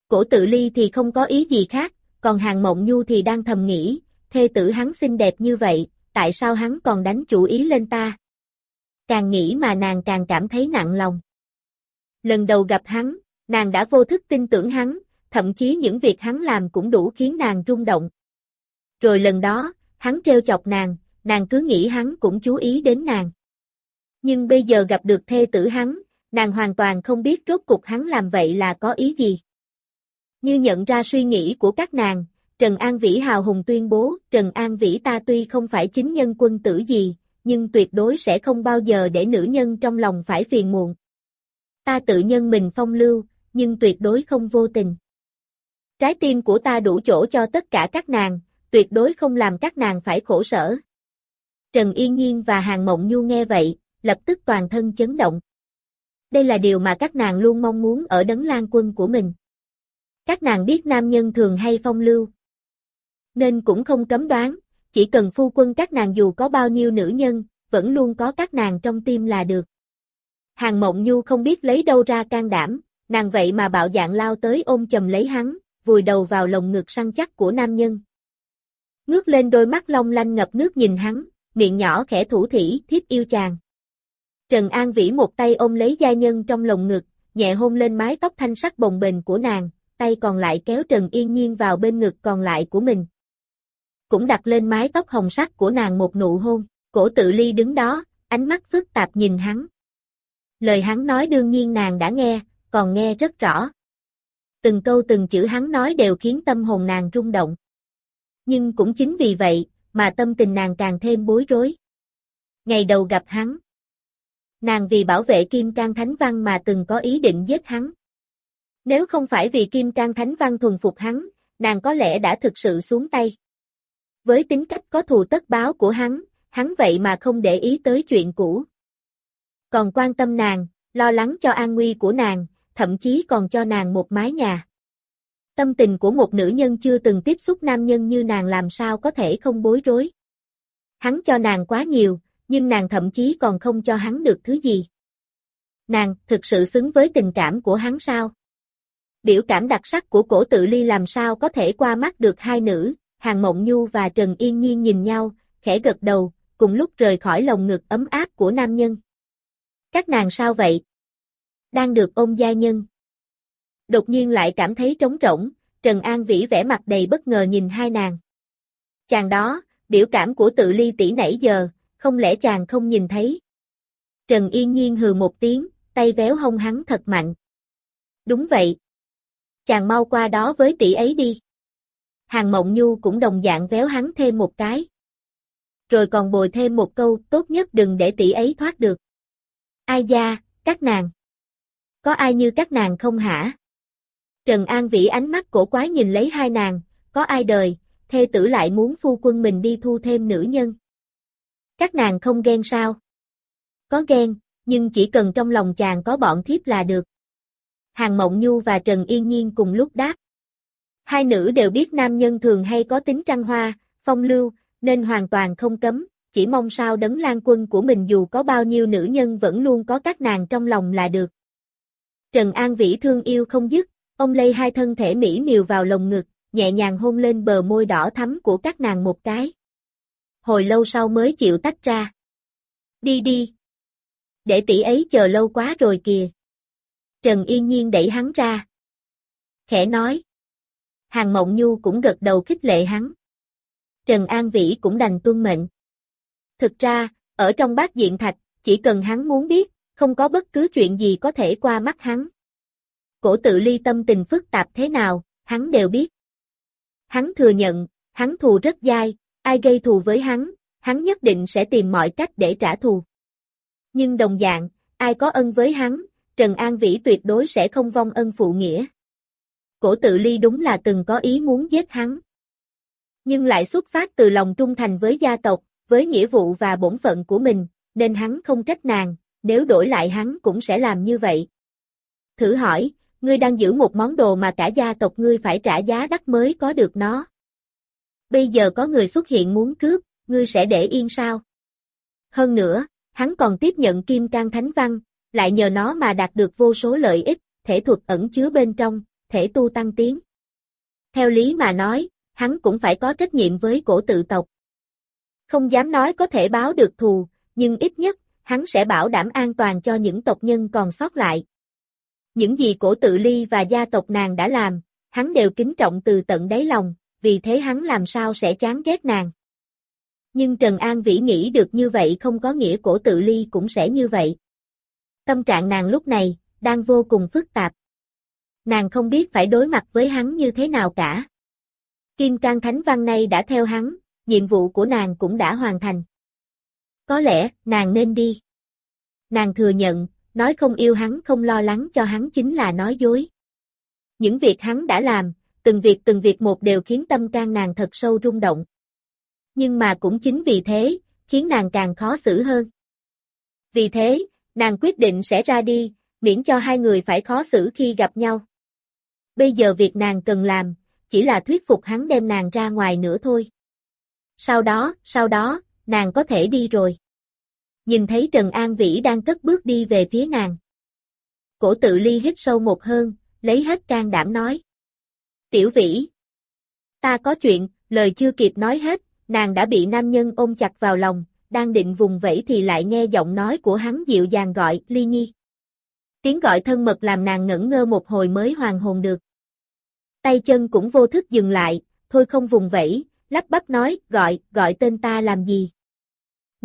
Cổ tự ly thì không có ý gì khác, còn hàng mộng nhu thì đang thầm nghĩ, thê tử hắn xinh đẹp như vậy, tại sao hắn còn đánh chủ ý lên ta? Càng nghĩ mà nàng càng cảm thấy nặng lòng. Lần đầu gặp hắn, nàng đã vô thức tin tưởng hắn, thậm chí những việc hắn làm cũng đủ khiến nàng rung động. Rồi lần đó, hắn treo chọc nàng, nàng cứ nghĩ hắn cũng chú ý đến nàng. Nhưng bây giờ gặp được thê tử hắn, nàng hoàn toàn không biết rốt cuộc hắn làm vậy là có ý gì. Như nhận ra suy nghĩ của các nàng, Trần An Vĩ hào hùng tuyên bố, Trần An Vĩ ta tuy không phải chính nhân quân tử gì, nhưng tuyệt đối sẽ không bao giờ để nữ nhân trong lòng phải phiền muộn. Ta tự nhân mình phong lưu, nhưng tuyệt đối không vô tình. Trái tim của ta đủ chỗ cho tất cả các nàng, tuyệt đối không làm các nàng phải khổ sở. Trần Yên Nhiên và Hàng Mộng Nhu nghe vậy, lập tức toàn thân chấn động. Đây là điều mà các nàng luôn mong muốn ở đấng lan quân của mình. Các nàng biết nam nhân thường hay phong lưu. Nên cũng không cấm đoán, chỉ cần phu quân các nàng dù có bao nhiêu nữ nhân, vẫn luôn có các nàng trong tim là được. Hàng Mộng Nhu không biết lấy đâu ra can đảm, nàng vậy mà bạo dạng lao tới ôm chầm lấy hắn, vùi đầu vào lồng ngực săn chắc của nam nhân. Ngước lên đôi mắt long lanh ngập nước nhìn hắn, miệng nhỏ khẽ thủ thỉ, thiếp yêu chàng. Trần An Vĩ một tay ôm lấy gia nhân trong lồng ngực, nhẹ hôn lên mái tóc thanh sắc bồng bềnh của nàng, tay còn lại kéo Trần Yên Nhiên vào bên ngực còn lại của mình. Cũng đặt lên mái tóc hồng sắc của nàng một nụ hôn, cổ tự ly đứng đó, ánh mắt phức tạp nhìn hắn. Lời hắn nói đương nhiên nàng đã nghe, còn nghe rất rõ. Từng câu từng chữ hắn nói đều khiến tâm hồn nàng rung động. Nhưng cũng chính vì vậy, mà tâm tình nàng càng thêm bối rối. Ngày đầu gặp hắn, nàng vì bảo vệ Kim Cang Thánh Văn mà từng có ý định giết hắn. Nếu không phải vì Kim Cang Thánh Văn thuần phục hắn, nàng có lẽ đã thực sự xuống tay. Với tính cách có thù tất báo của hắn, hắn vậy mà không để ý tới chuyện cũ. Còn quan tâm nàng, lo lắng cho an nguy của nàng, thậm chí còn cho nàng một mái nhà. Tâm tình của một nữ nhân chưa từng tiếp xúc nam nhân như nàng làm sao có thể không bối rối. Hắn cho nàng quá nhiều, nhưng nàng thậm chí còn không cho hắn được thứ gì. Nàng thực sự xứng với tình cảm của hắn sao? Biểu cảm đặc sắc của cổ tự ly làm sao có thể qua mắt được hai nữ, Hàng Mộng Nhu và Trần Yên Nhiên nhìn nhau, khẽ gật đầu, cùng lúc rời khỏi lồng ngực ấm áp của nam nhân. Các nàng sao vậy? Đang được ôm gia nhân. Đột nhiên lại cảm thấy trống rỗng, Trần An Vĩ vẻ mặt đầy bất ngờ nhìn hai nàng. Chàng đó, biểu cảm của tự ly tỷ nãy giờ, không lẽ chàng không nhìn thấy? Trần Yên Nhiên hừ một tiếng, tay véo hông hắn thật mạnh. Đúng vậy. Chàng mau qua đó với tỷ ấy đi. Hàng Mộng Nhu cũng đồng dạng véo hắn thêm một cái. Rồi còn bồi thêm một câu, tốt nhất đừng để tỷ ấy thoát được. Ai da, các nàng. Có ai như các nàng không hả? Trần An Vĩ ánh mắt cổ quái nhìn lấy hai nàng, có ai đời, thê tử lại muốn phu quân mình đi thu thêm nữ nhân. Các nàng không ghen sao? Có ghen, nhưng chỉ cần trong lòng chàng có bọn thiếp là được. Hàng Mộng Nhu và Trần Yên Nhiên cùng lúc đáp. Hai nữ đều biết nam nhân thường hay có tính trăng hoa, phong lưu, nên hoàn toàn không cấm, chỉ mong sao đấng lan quân của mình dù có bao nhiêu nữ nhân vẫn luôn có các nàng trong lòng là được. Trần An Vĩ thương yêu không dứt, ông lây hai thân thể mỹ miều vào lồng ngực, nhẹ nhàng hôn lên bờ môi đỏ thắm của các nàng một cái. Hồi lâu sau mới chịu tách ra. Đi đi. Để tỷ ấy chờ lâu quá rồi kìa. Trần Yên Nhiên đẩy hắn ra. Khẽ nói. Hàng Mộng Nhu cũng gật đầu khích lệ hắn. Trần An Vĩ cũng đành tuân mệnh. Thực ra, ở trong bát diện thạch, chỉ cần hắn muốn biết, không có bất cứ chuyện gì có thể qua mắt hắn. Cổ tự ly tâm tình phức tạp thế nào, hắn đều biết. Hắn thừa nhận, hắn thù rất dai, ai gây thù với hắn, hắn nhất định sẽ tìm mọi cách để trả thù. Nhưng đồng dạng, ai có ân với hắn, Trần An Vĩ tuyệt đối sẽ không vong ân phụ nghĩa. Cổ tự ly đúng là từng có ý muốn giết hắn. Nhưng lại xuất phát từ lòng trung thành với gia tộc, với nghĩa vụ và bổn phận của mình, nên hắn không trách nàng, nếu đổi lại hắn cũng sẽ làm như vậy. Thử hỏi, ngươi đang giữ một món đồ mà cả gia tộc ngươi phải trả giá đắt mới có được nó. Bây giờ có người xuất hiện muốn cướp, ngươi sẽ để yên sao? Hơn nữa, hắn còn tiếp nhận kim can thánh văn, lại nhờ nó mà đạt được vô số lợi ích, thể thuật ẩn chứa bên trong, thể tu tăng tiến. Theo lý mà nói, hắn cũng phải có trách nhiệm với cổ tự tộc. Không dám nói có thể báo được thù, nhưng ít nhất, hắn sẽ bảo đảm an toàn cho những tộc nhân còn sót lại. Những gì cổ tự ly và gia tộc nàng đã làm, hắn đều kính trọng từ tận đáy lòng, vì thế hắn làm sao sẽ chán ghét nàng. Nhưng Trần An Vĩ nghĩ được như vậy không có nghĩa cổ tự ly cũng sẽ như vậy. Tâm trạng nàng lúc này, đang vô cùng phức tạp. Nàng không biết phải đối mặt với hắn như thế nào cả. Kim Cang Thánh Văn này đã theo hắn, nhiệm vụ của nàng cũng đã hoàn thành. Có lẽ, nàng nên đi. Nàng thừa nhận, nói không yêu hắn không lo lắng cho hắn chính là nói dối. Những việc hắn đã làm, từng việc từng việc một đều khiến tâm can nàng thật sâu rung động. Nhưng mà cũng chính vì thế, khiến nàng càng khó xử hơn. Vì thế, nàng quyết định sẽ ra đi, miễn cho hai người phải khó xử khi gặp nhau. Bây giờ việc nàng cần làm, chỉ là thuyết phục hắn đem nàng ra ngoài nữa thôi. Sau đó, sau đó, nàng có thể đi rồi. Nhìn thấy Trần An Vĩ đang cất bước đi về phía nàng. Cổ tự ly hít sâu một hơn, lấy hết can đảm nói. Tiểu Vĩ. Ta có chuyện, lời chưa kịp nói hết, nàng đã bị nam nhân ôm chặt vào lòng, đang định vùng vẫy thì lại nghe giọng nói của hắn dịu dàng gọi, Ly Nhi. Tiếng gọi thân mật làm nàng ngẩn ngơ một hồi mới hoàn hồn được. Tay chân cũng vô thức dừng lại, thôi không vùng vẫy, lắp bắp nói, gọi, gọi tên ta làm gì.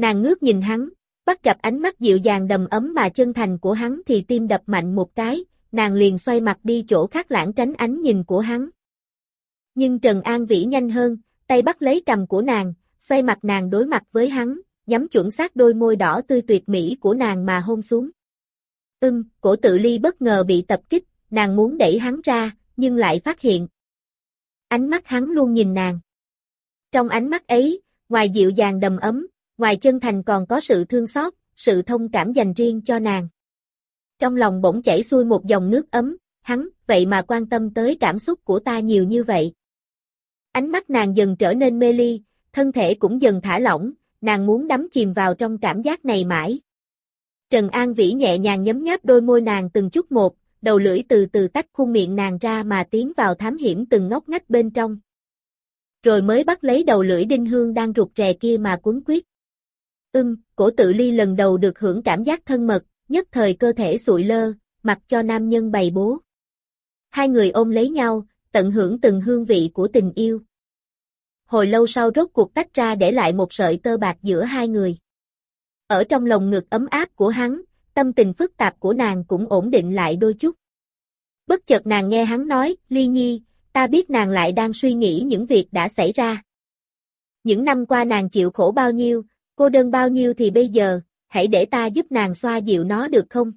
Nàng ngước nhìn hắn, bắt gặp ánh mắt dịu dàng đầm ấm mà chân thành của hắn thì tim đập mạnh một cái, nàng liền xoay mặt đi chỗ khác lãng tránh ánh nhìn của hắn. Nhưng Trần An Vĩ nhanh hơn, tay bắt lấy cầm của nàng, xoay mặt nàng đối mặt với hắn, nhắm chuẩn xác đôi môi đỏ tươi tuyệt mỹ của nàng mà hôn xuống. Ưm, cổ tự ly bất ngờ bị tập kích, nàng muốn đẩy hắn ra, nhưng lại phát hiện. Ánh mắt hắn luôn nhìn nàng. Trong ánh mắt ấy, ngoài dịu dàng đầm ấm, ngoài chân thành còn có sự thương xót, sự thông cảm dành riêng cho nàng. Trong lòng bỗng chảy xuôi một dòng nước ấm, hắn, vậy mà quan tâm tới cảm xúc của ta nhiều như vậy. Ánh mắt nàng dần trở nên mê ly, thân thể cũng dần thả lỏng, nàng muốn đắm chìm vào trong cảm giác này mãi. Trần An Vĩ nhẹ nhàng nhấm nháp đôi môi nàng từng chút một, đầu lưỡi từ từ tách khuôn miệng nàng ra mà tiến vào thám hiểm từng ngóc ngách bên trong. Rồi mới bắt lấy đầu lưỡi đinh hương đang rụt rè kia mà cuốn quyết. Ưm, cổ tự ly lần đầu được hưởng cảm giác thân mật, nhất thời cơ thể sụi lơ, mặc cho nam nhân bày bố. Hai người ôm lấy nhau, tận hưởng từng hương vị của tình yêu. Hồi lâu sau rốt cuộc tách ra để lại một sợi tơ bạc giữa hai người. Ở trong lòng ngực ấm áp của hắn, tâm tình phức tạp của nàng cũng ổn định lại đôi chút. Bất chợt nàng nghe hắn nói, Ly Nhi, ta biết nàng lại đang suy nghĩ những việc đã xảy ra. Những năm qua nàng chịu khổ bao nhiêu, cô đơn bao nhiêu thì bây giờ, hãy để ta giúp nàng xoa dịu nó được không?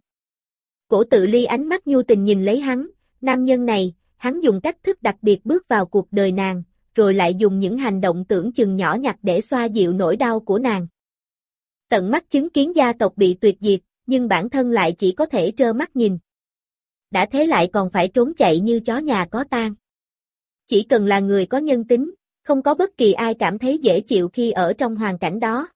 Cổ tự ly ánh mắt nhu tình nhìn lấy hắn, nam nhân này, hắn dùng cách thức đặc biệt bước vào cuộc đời nàng, rồi lại dùng những hành động tưởng chừng nhỏ nhặt để xoa dịu nỗi đau của nàng. Tận mắt chứng kiến gia tộc bị tuyệt diệt, nhưng bản thân lại chỉ có thể trơ mắt nhìn. Đã thế lại còn phải trốn chạy như chó nhà có tang. Chỉ cần là người có nhân tính, Không có bất kỳ ai cảm thấy dễ chịu khi ở trong hoàn cảnh đó.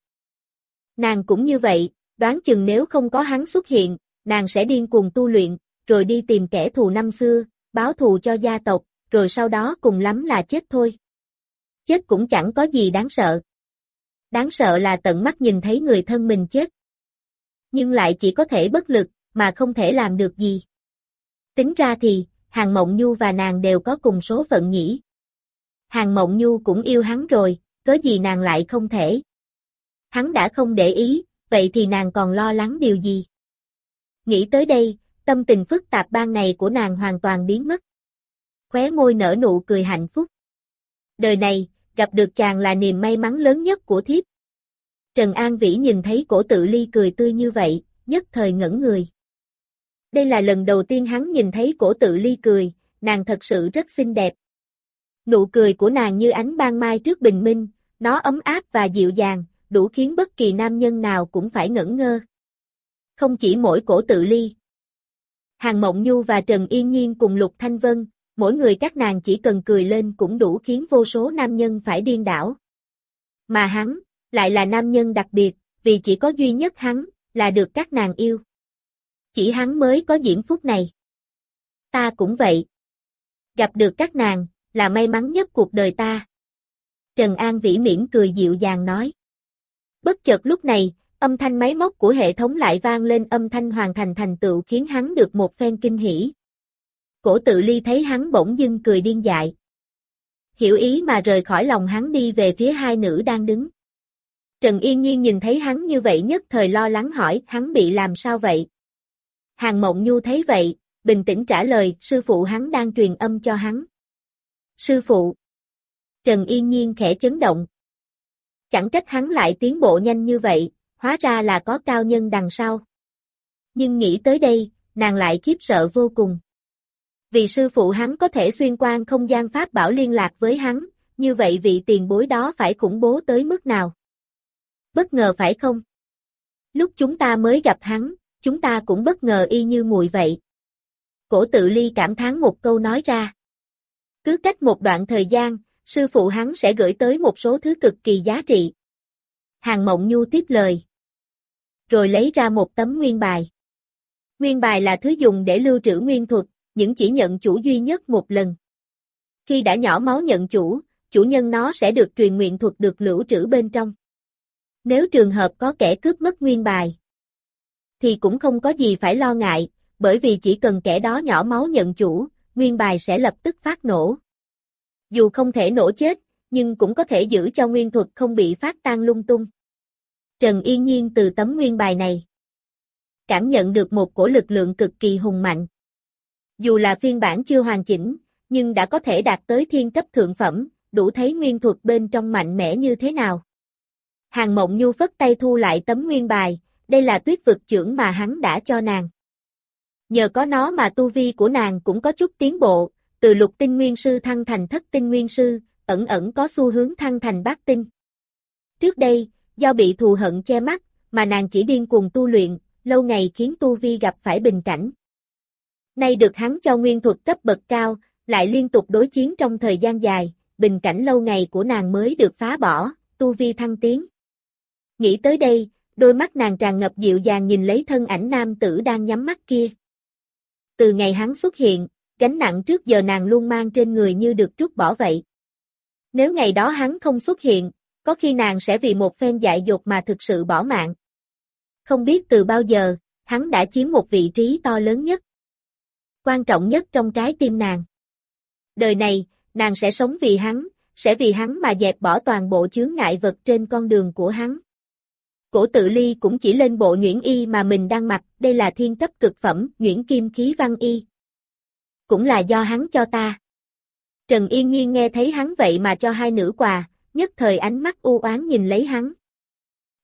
Nàng cũng như vậy, đoán chừng nếu không có hắn xuất hiện, nàng sẽ điên cuồng tu luyện, rồi đi tìm kẻ thù năm xưa, báo thù cho gia tộc, rồi sau đó cùng lắm là chết thôi. Chết cũng chẳng có gì đáng sợ. Đáng sợ là tận mắt nhìn thấy người thân mình chết. Nhưng lại chỉ có thể bất lực, mà không thể làm được gì. Tính ra thì, Hàng Mộng Nhu và nàng đều có cùng số phận nhỉ. Hàng Mộng Nhu cũng yêu hắn rồi, cớ gì nàng lại không thể. Hắn đã không để ý, vậy thì nàng còn lo lắng điều gì? Nghĩ tới đây, tâm tình phức tạp ban này của nàng hoàn toàn biến mất. Khóe môi nở nụ cười hạnh phúc. Đời này, gặp được chàng là niềm may mắn lớn nhất của thiếp. Trần An Vĩ nhìn thấy cổ tự ly cười tươi như vậy, nhất thời ngẩn người. Đây là lần đầu tiên hắn nhìn thấy cổ tự ly cười, nàng thật sự rất xinh đẹp. Nụ cười của nàng như ánh ban mai trước bình minh, nó ấm áp và dịu dàng, đủ khiến bất kỳ nam nhân nào cũng phải ngẩn ngơ. Không chỉ mỗi cổ tự ly. Hàng Mộng Nhu và Trần Yên Nhiên cùng Lục Thanh Vân, mỗi người các nàng chỉ cần cười lên cũng đủ khiến vô số nam nhân phải điên đảo. Mà hắn, lại là nam nhân đặc biệt, vì chỉ có duy nhất hắn, là được các nàng yêu. Chỉ hắn mới có diễn phúc này. Ta cũng vậy. Gặp được các nàng, là may mắn nhất cuộc đời ta. Trần An Vĩ miễn cười dịu dàng nói. Bất chợt lúc này, âm thanh máy móc của hệ thống lại vang lên âm thanh hoàn thành thành tựu khiến hắn được một phen kinh hỉ. Cổ tự ly thấy hắn bỗng dưng cười điên dại. Hiểu ý mà rời khỏi lòng hắn đi về phía hai nữ đang đứng. Trần Yên Nhiên nhìn thấy hắn như vậy nhất thời lo lắng hỏi hắn bị làm sao vậy? Hàng Mộng Nhu thấy vậy, bình tĩnh trả lời sư phụ hắn đang truyền âm cho hắn. Sư phụ. Trần Yên Nhiên khẽ chấn động. Chẳng trách hắn lại tiến bộ nhanh như vậy, hóa ra là có cao nhân đằng sau. Nhưng nghĩ tới đây, nàng lại khiếp sợ vô cùng. Vì sư phụ hắn có thể xuyên quan không gian pháp bảo liên lạc với hắn, như vậy vị tiền bối đó phải khủng bố tới mức nào? Bất ngờ phải không? Lúc chúng ta mới gặp hắn, chúng ta cũng bất ngờ y như mùi vậy. Cổ tự ly cảm thán một câu nói ra. Cứ cách một đoạn thời gian, sư phụ hắn sẽ gửi tới một số thứ cực kỳ giá trị. Hàng Mộng Nhu tiếp lời. Rồi lấy ra một tấm nguyên bài. Nguyên bài là thứ dùng để lưu trữ nguyên thuật, những chỉ nhận chủ duy nhất một lần. Khi đã nhỏ máu nhận chủ, chủ nhân nó sẽ được truyền nguyện thuật được lưu trữ bên trong. Nếu trường hợp có kẻ cướp mất nguyên bài, thì cũng không có gì phải lo ngại, bởi vì chỉ cần kẻ đó nhỏ máu nhận chủ, nguyên bài sẽ lập tức phát nổ. Dù không thể nổ chết, nhưng cũng có thể giữ cho nguyên thuật không bị phát tan lung tung. Trần Yên Nhiên từ tấm nguyên bài này cảm nhận được một cổ lực lượng cực kỳ hùng mạnh. Dù là phiên bản chưa hoàn chỉnh, nhưng đã có thể đạt tới thiên cấp thượng phẩm, đủ thấy nguyên thuật bên trong mạnh mẽ như thế nào. Hàng Mộng Nhu phất tay thu lại tấm nguyên bài, đây là tuyết vực trưởng mà hắn đã cho nàng. Nhờ có nó mà tu vi của nàng cũng có chút tiến bộ, từ lục tinh nguyên sư thăng thành thất tinh nguyên sư, ẩn ẩn có xu hướng thăng thành bát tinh. Trước đây, do bị thù hận che mắt, mà nàng chỉ điên cuồng tu luyện, lâu ngày khiến tu vi gặp phải bình cảnh. Nay được hắn cho nguyên thuật cấp bậc cao, lại liên tục đối chiến trong thời gian dài, bình cảnh lâu ngày của nàng mới được phá bỏ, tu vi thăng tiến. Nghĩ tới đây, đôi mắt nàng tràn ngập dịu dàng nhìn lấy thân ảnh nam tử đang nhắm mắt kia. Từ ngày hắn xuất hiện, gánh nặng trước giờ nàng luôn mang trên người như được trút bỏ vậy. Nếu ngày đó hắn không xuất hiện, có khi nàng sẽ vì một phen dại dột mà thực sự bỏ mạng. Không biết từ bao giờ, hắn đã chiếm một vị trí to lớn nhất. Quan trọng nhất trong trái tim nàng. Đời này, nàng sẽ sống vì hắn, sẽ vì hắn mà dẹp bỏ toàn bộ chướng ngại vật trên con đường của hắn. Cổ tự ly cũng chỉ lên bộ nhuyễn y mà mình đang mặc, đây là thiên cấp cực phẩm, nhuyễn kim khí văn y. Cũng là do hắn cho ta. Trần Yên Nhiên nghe thấy hắn vậy mà cho hai nữ quà, nhất thời ánh mắt u oán nhìn lấy hắn.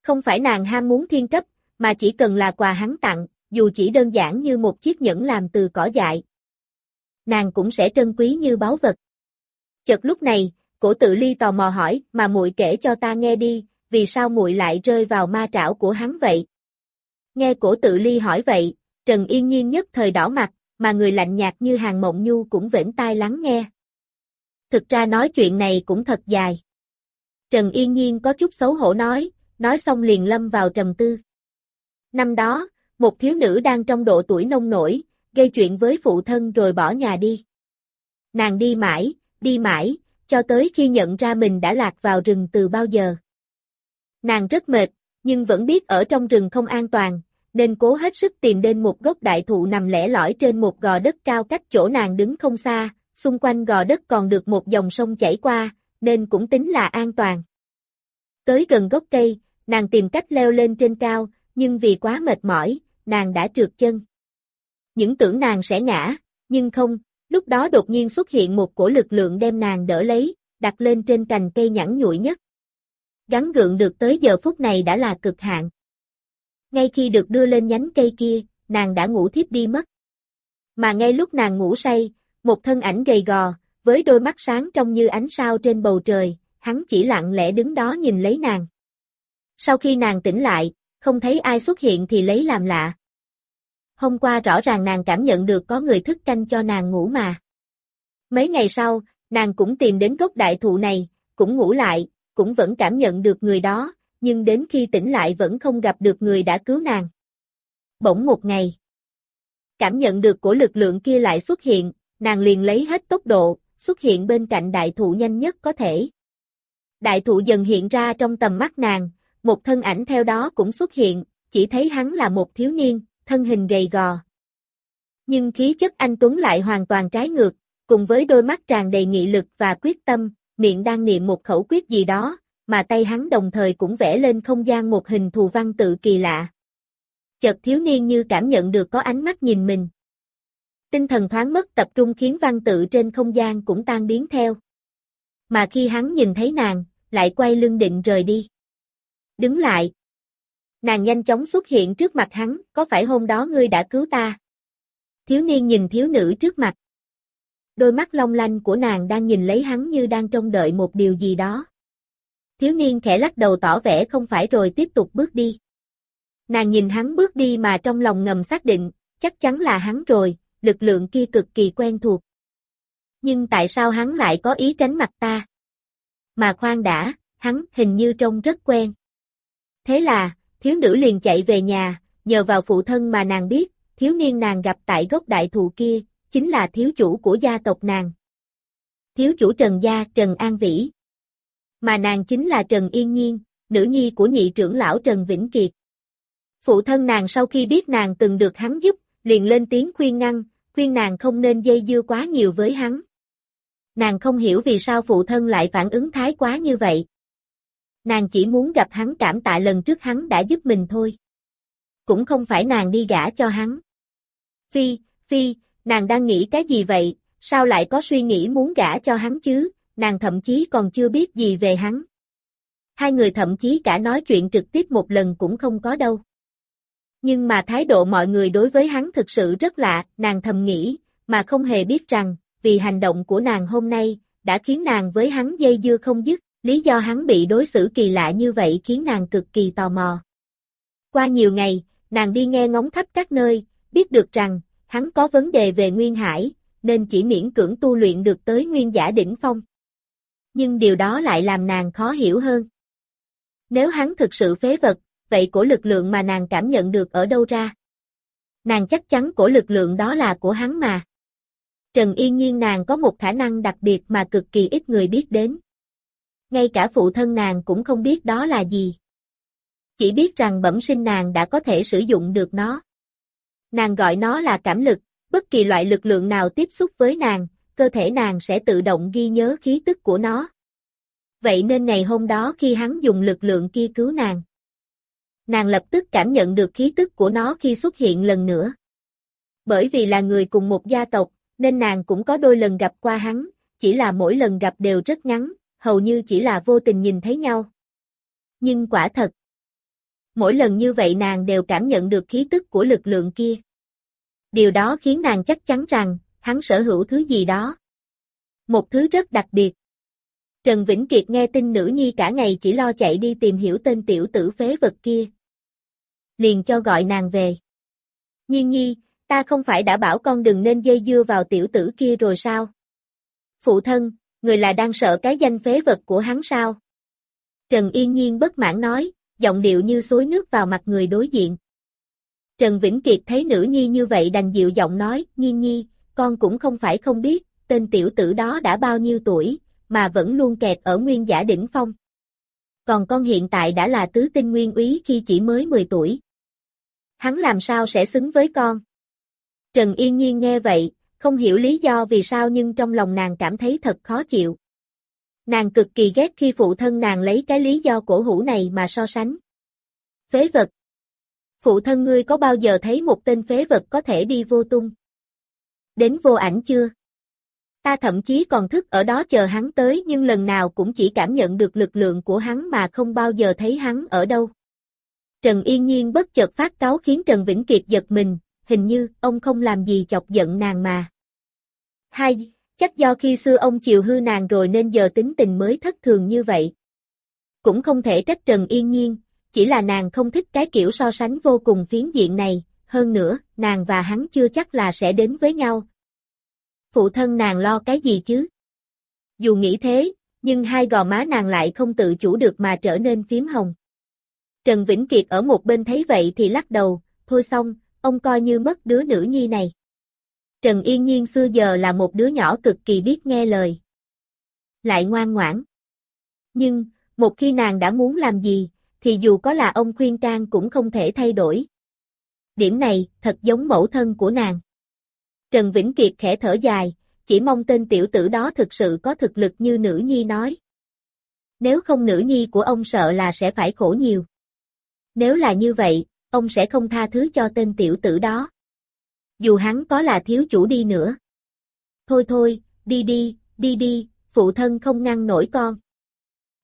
Không phải nàng ham muốn thiên cấp, mà chỉ cần là quà hắn tặng, dù chỉ đơn giản như một chiếc nhẫn làm từ cỏ dại. Nàng cũng sẽ trân quý như báu vật. Chợt lúc này, cổ tự ly tò mò hỏi, mà muội kể cho ta nghe đi, vì sao muội lại rơi vào ma trảo của hắn vậy? Nghe cổ tự ly hỏi vậy, Trần Yên Nhiên nhất thời đỏ mặt, mà người lạnh nhạt như hàng mộng nhu cũng vĩnh tai lắng nghe. Thực ra nói chuyện này cũng thật dài. Trần Yên Nhiên có chút xấu hổ nói, nói xong liền lâm vào trầm tư. Năm đó, một thiếu nữ đang trong độ tuổi nông nổi, gây chuyện với phụ thân rồi bỏ nhà đi. Nàng đi mãi, đi mãi, cho tới khi nhận ra mình đã lạc vào rừng từ bao giờ. Nàng rất mệt, nhưng vẫn biết ở trong rừng không an toàn, nên cố hết sức tìm đến một gốc đại thụ nằm lẻ lõi trên một gò đất cao cách chỗ nàng đứng không xa, xung quanh gò đất còn được một dòng sông chảy qua, nên cũng tính là an toàn. Tới gần gốc cây, nàng tìm cách leo lên trên cao, nhưng vì quá mệt mỏi, nàng đã trượt chân. Những tưởng nàng sẽ ngã, nhưng không, lúc đó đột nhiên xuất hiện một cổ lực lượng đem nàng đỡ lấy, đặt lên trên cành cây nhẵn nhụi nhất. Gắn gượng được tới giờ phút này đã là cực hạn. Ngay khi được đưa lên nhánh cây kia, nàng đã ngủ thiếp đi mất. Mà ngay lúc nàng ngủ say, một thân ảnh gầy gò, với đôi mắt sáng trong như ánh sao trên bầu trời, hắn chỉ lặng lẽ đứng đó nhìn lấy nàng. Sau khi nàng tỉnh lại, không thấy ai xuất hiện thì lấy làm lạ. Hôm qua rõ ràng nàng cảm nhận được có người thức canh cho nàng ngủ mà. Mấy ngày sau, nàng cũng tìm đến gốc đại thụ này, cũng ngủ lại, cũng vẫn cảm nhận được người đó, nhưng đến khi tỉnh lại vẫn không gặp được người đã cứu nàng. Bỗng một ngày, cảm nhận được của lực lượng kia lại xuất hiện, nàng liền lấy hết tốc độ, xuất hiện bên cạnh đại thụ nhanh nhất có thể. Đại thụ dần hiện ra trong tầm mắt nàng, một thân ảnh theo đó cũng xuất hiện, chỉ thấy hắn là một thiếu niên, thân hình gầy gò. Nhưng khí chất anh Tuấn lại hoàn toàn trái ngược, cùng với đôi mắt tràn đầy nghị lực và quyết tâm, miệng đang niệm một khẩu quyết gì đó, mà tay hắn đồng thời cũng vẽ lên không gian một hình thù văn tự kỳ lạ. Chợt thiếu niên như cảm nhận được có ánh mắt nhìn mình. Tinh thần thoáng mất tập trung khiến văn tự trên không gian cũng tan biến theo. Mà khi hắn nhìn thấy nàng, lại quay lưng định rời đi. Đứng lại. Nàng nhanh chóng xuất hiện trước mặt hắn, có phải hôm đó ngươi đã cứu ta? Thiếu niên nhìn thiếu nữ trước mặt. Đôi mắt long lanh của nàng đang nhìn lấy hắn như đang trông đợi một điều gì đó. Thiếu niên khẽ lắc đầu tỏ vẻ không phải rồi tiếp tục bước đi. Nàng nhìn hắn bước đi mà trong lòng ngầm xác định, chắc chắn là hắn rồi, lực lượng kia cực kỳ quen thuộc. Nhưng tại sao hắn lại có ý tránh mặt ta? Mà khoan đã, hắn hình như trông rất quen. Thế là, thiếu nữ liền chạy về nhà, nhờ vào phụ thân mà nàng biết, thiếu niên nàng gặp tại gốc đại thụ kia, chính là thiếu chủ của gia tộc nàng. Thiếu chủ Trần Gia Trần An Vĩ. Mà nàng chính là Trần Yên Nhiên, nữ nhi của nhị trưởng lão Trần Vĩnh Kiệt. Phụ thân nàng sau khi biết nàng từng được hắn giúp, liền lên tiếng khuyên ngăn, khuyên nàng không nên dây dưa quá nhiều với hắn. Nàng không hiểu vì sao phụ thân lại phản ứng thái quá như vậy. Nàng chỉ muốn gặp hắn cảm tạ lần trước hắn đã giúp mình thôi. Cũng không phải nàng đi gả cho hắn. Phi, Phi, nàng đang nghĩ cái gì vậy, sao lại có suy nghĩ muốn gả cho hắn chứ, nàng thậm chí còn chưa biết gì về hắn. Hai người thậm chí cả nói chuyện trực tiếp một lần cũng không có đâu. Nhưng mà thái độ mọi người đối với hắn thực sự rất lạ, nàng thầm nghĩ, mà không hề biết rằng, vì hành động của nàng hôm nay, đã khiến nàng với hắn dây dưa không dứt, lý do hắn bị đối xử kỳ lạ như vậy khiến nàng cực kỳ tò mò. Qua nhiều ngày, nàng đi nghe ngóng khắp các nơi, biết được rằng, hắn có vấn đề về Nguyên Hải, nên chỉ miễn cưỡng tu luyện được tới Nguyên Giả Đỉnh Phong. Nhưng điều đó lại làm nàng khó hiểu hơn. Nếu hắn thực sự phế vật, vậy của lực lượng mà nàng cảm nhận được ở đâu ra? Nàng chắc chắn của lực lượng đó là của hắn mà. Trần Yên Nhiên nàng có một khả năng đặc biệt mà cực kỳ ít người biết đến. Ngay cả phụ thân nàng cũng không biết đó là gì. Chỉ biết rằng bẩm sinh nàng đã có thể sử dụng được nó. Nàng gọi nó là cảm lực, bất kỳ loại lực lượng nào tiếp xúc với nàng, cơ thể nàng sẽ tự động ghi nhớ khí tức của nó. Vậy nên ngày hôm đó khi hắn dùng lực lượng kia cứu nàng, nàng lập tức cảm nhận được khí tức của nó khi xuất hiện lần nữa. Bởi vì là người cùng một gia tộc, nên nàng cũng có đôi lần gặp qua hắn, chỉ là mỗi lần gặp đều rất ngắn, hầu như chỉ là vô tình nhìn thấy nhau. Nhưng quả thật, mỗi lần như vậy nàng đều cảm nhận được khí tức của lực lượng kia. Điều đó khiến nàng chắc chắn rằng, hắn sở hữu thứ gì đó. Một thứ rất đặc biệt. Trần Vĩnh Kiệt nghe tin nữ nhi cả ngày chỉ lo chạy đi tìm hiểu tên tiểu tử phế vật kia. Liền cho gọi nàng về. Nhiên nhi, ta không phải đã bảo con đừng nên dây dưa vào tiểu tử kia rồi sao? Phụ thân, người là đang sợ cái danh phế vật của hắn sao? Trần Yên Nhiên bất mãn nói, giọng điệu như xối nước vào mặt người đối diện. Trần Vĩnh Kiệt thấy nữ nhi như vậy đành dịu giọng nói, Nhiên Nhi, con cũng không phải không biết, tên tiểu tử đó đã bao nhiêu tuổi, mà vẫn luôn kẹt ở nguyên giả đỉnh phong. Còn con hiện tại đã là tứ tinh nguyên úy khi chỉ mới 10 tuổi. Hắn làm sao sẽ xứng với con? Trần Yên Nhiên nghe vậy, không hiểu lý do vì sao nhưng trong lòng nàng cảm thấy thật khó chịu. Nàng cực kỳ ghét khi phụ thân nàng lấy cái lý do cổ hủ này mà so sánh. Phế vật. Phụ thân ngươi có bao giờ thấy một tên phế vật có thể đi vô tung? Đến vô ảnh chưa? Ta thậm chí còn thức ở đó chờ hắn tới nhưng lần nào cũng chỉ cảm nhận được lực lượng của hắn mà không bao giờ thấy hắn ở đâu. Trần Yên Nhiên bất chợt phát cáo khiến Trần Vĩnh Kiệt giật mình, hình như ông không làm gì chọc giận nàng mà. Hai, chắc do khi xưa ông chiều hư nàng rồi nên giờ tính tình mới thất thường như vậy. Cũng không thể trách Trần Yên Nhiên, chỉ là nàng không thích cái kiểu so sánh vô cùng phiến diện này, hơn nữa, nàng và hắn chưa chắc là sẽ đến với nhau. Phụ thân nàng lo cái gì chứ? Dù nghĩ thế, nhưng hai gò má nàng lại không tự chủ được mà trở nên phím hồng. Trần Vĩnh Kiệt ở một bên thấy vậy thì lắc đầu, thôi xong, ông coi như mất đứa nữ nhi này. Trần Yên Nhiên xưa giờ là một đứa nhỏ cực kỳ biết nghe lời. Lại ngoan ngoãn. Nhưng, một khi nàng đã muốn làm gì, thì dù có là ông khuyên can cũng không thể thay đổi. Điểm này, thật giống mẫu thân của nàng. Trần Vĩnh Kiệt khẽ thở dài, chỉ mong tên tiểu tử đó thực sự có thực lực như nữ nhi nói. Nếu không nữ nhi của ông sợ là sẽ phải khổ nhiều. Nếu là như vậy, ông sẽ không tha thứ cho tên tiểu tử đó. Dù hắn có là thiếu chủ đi nữa. Thôi thôi, đi đi, đi đi, phụ thân không ngăn nổi con.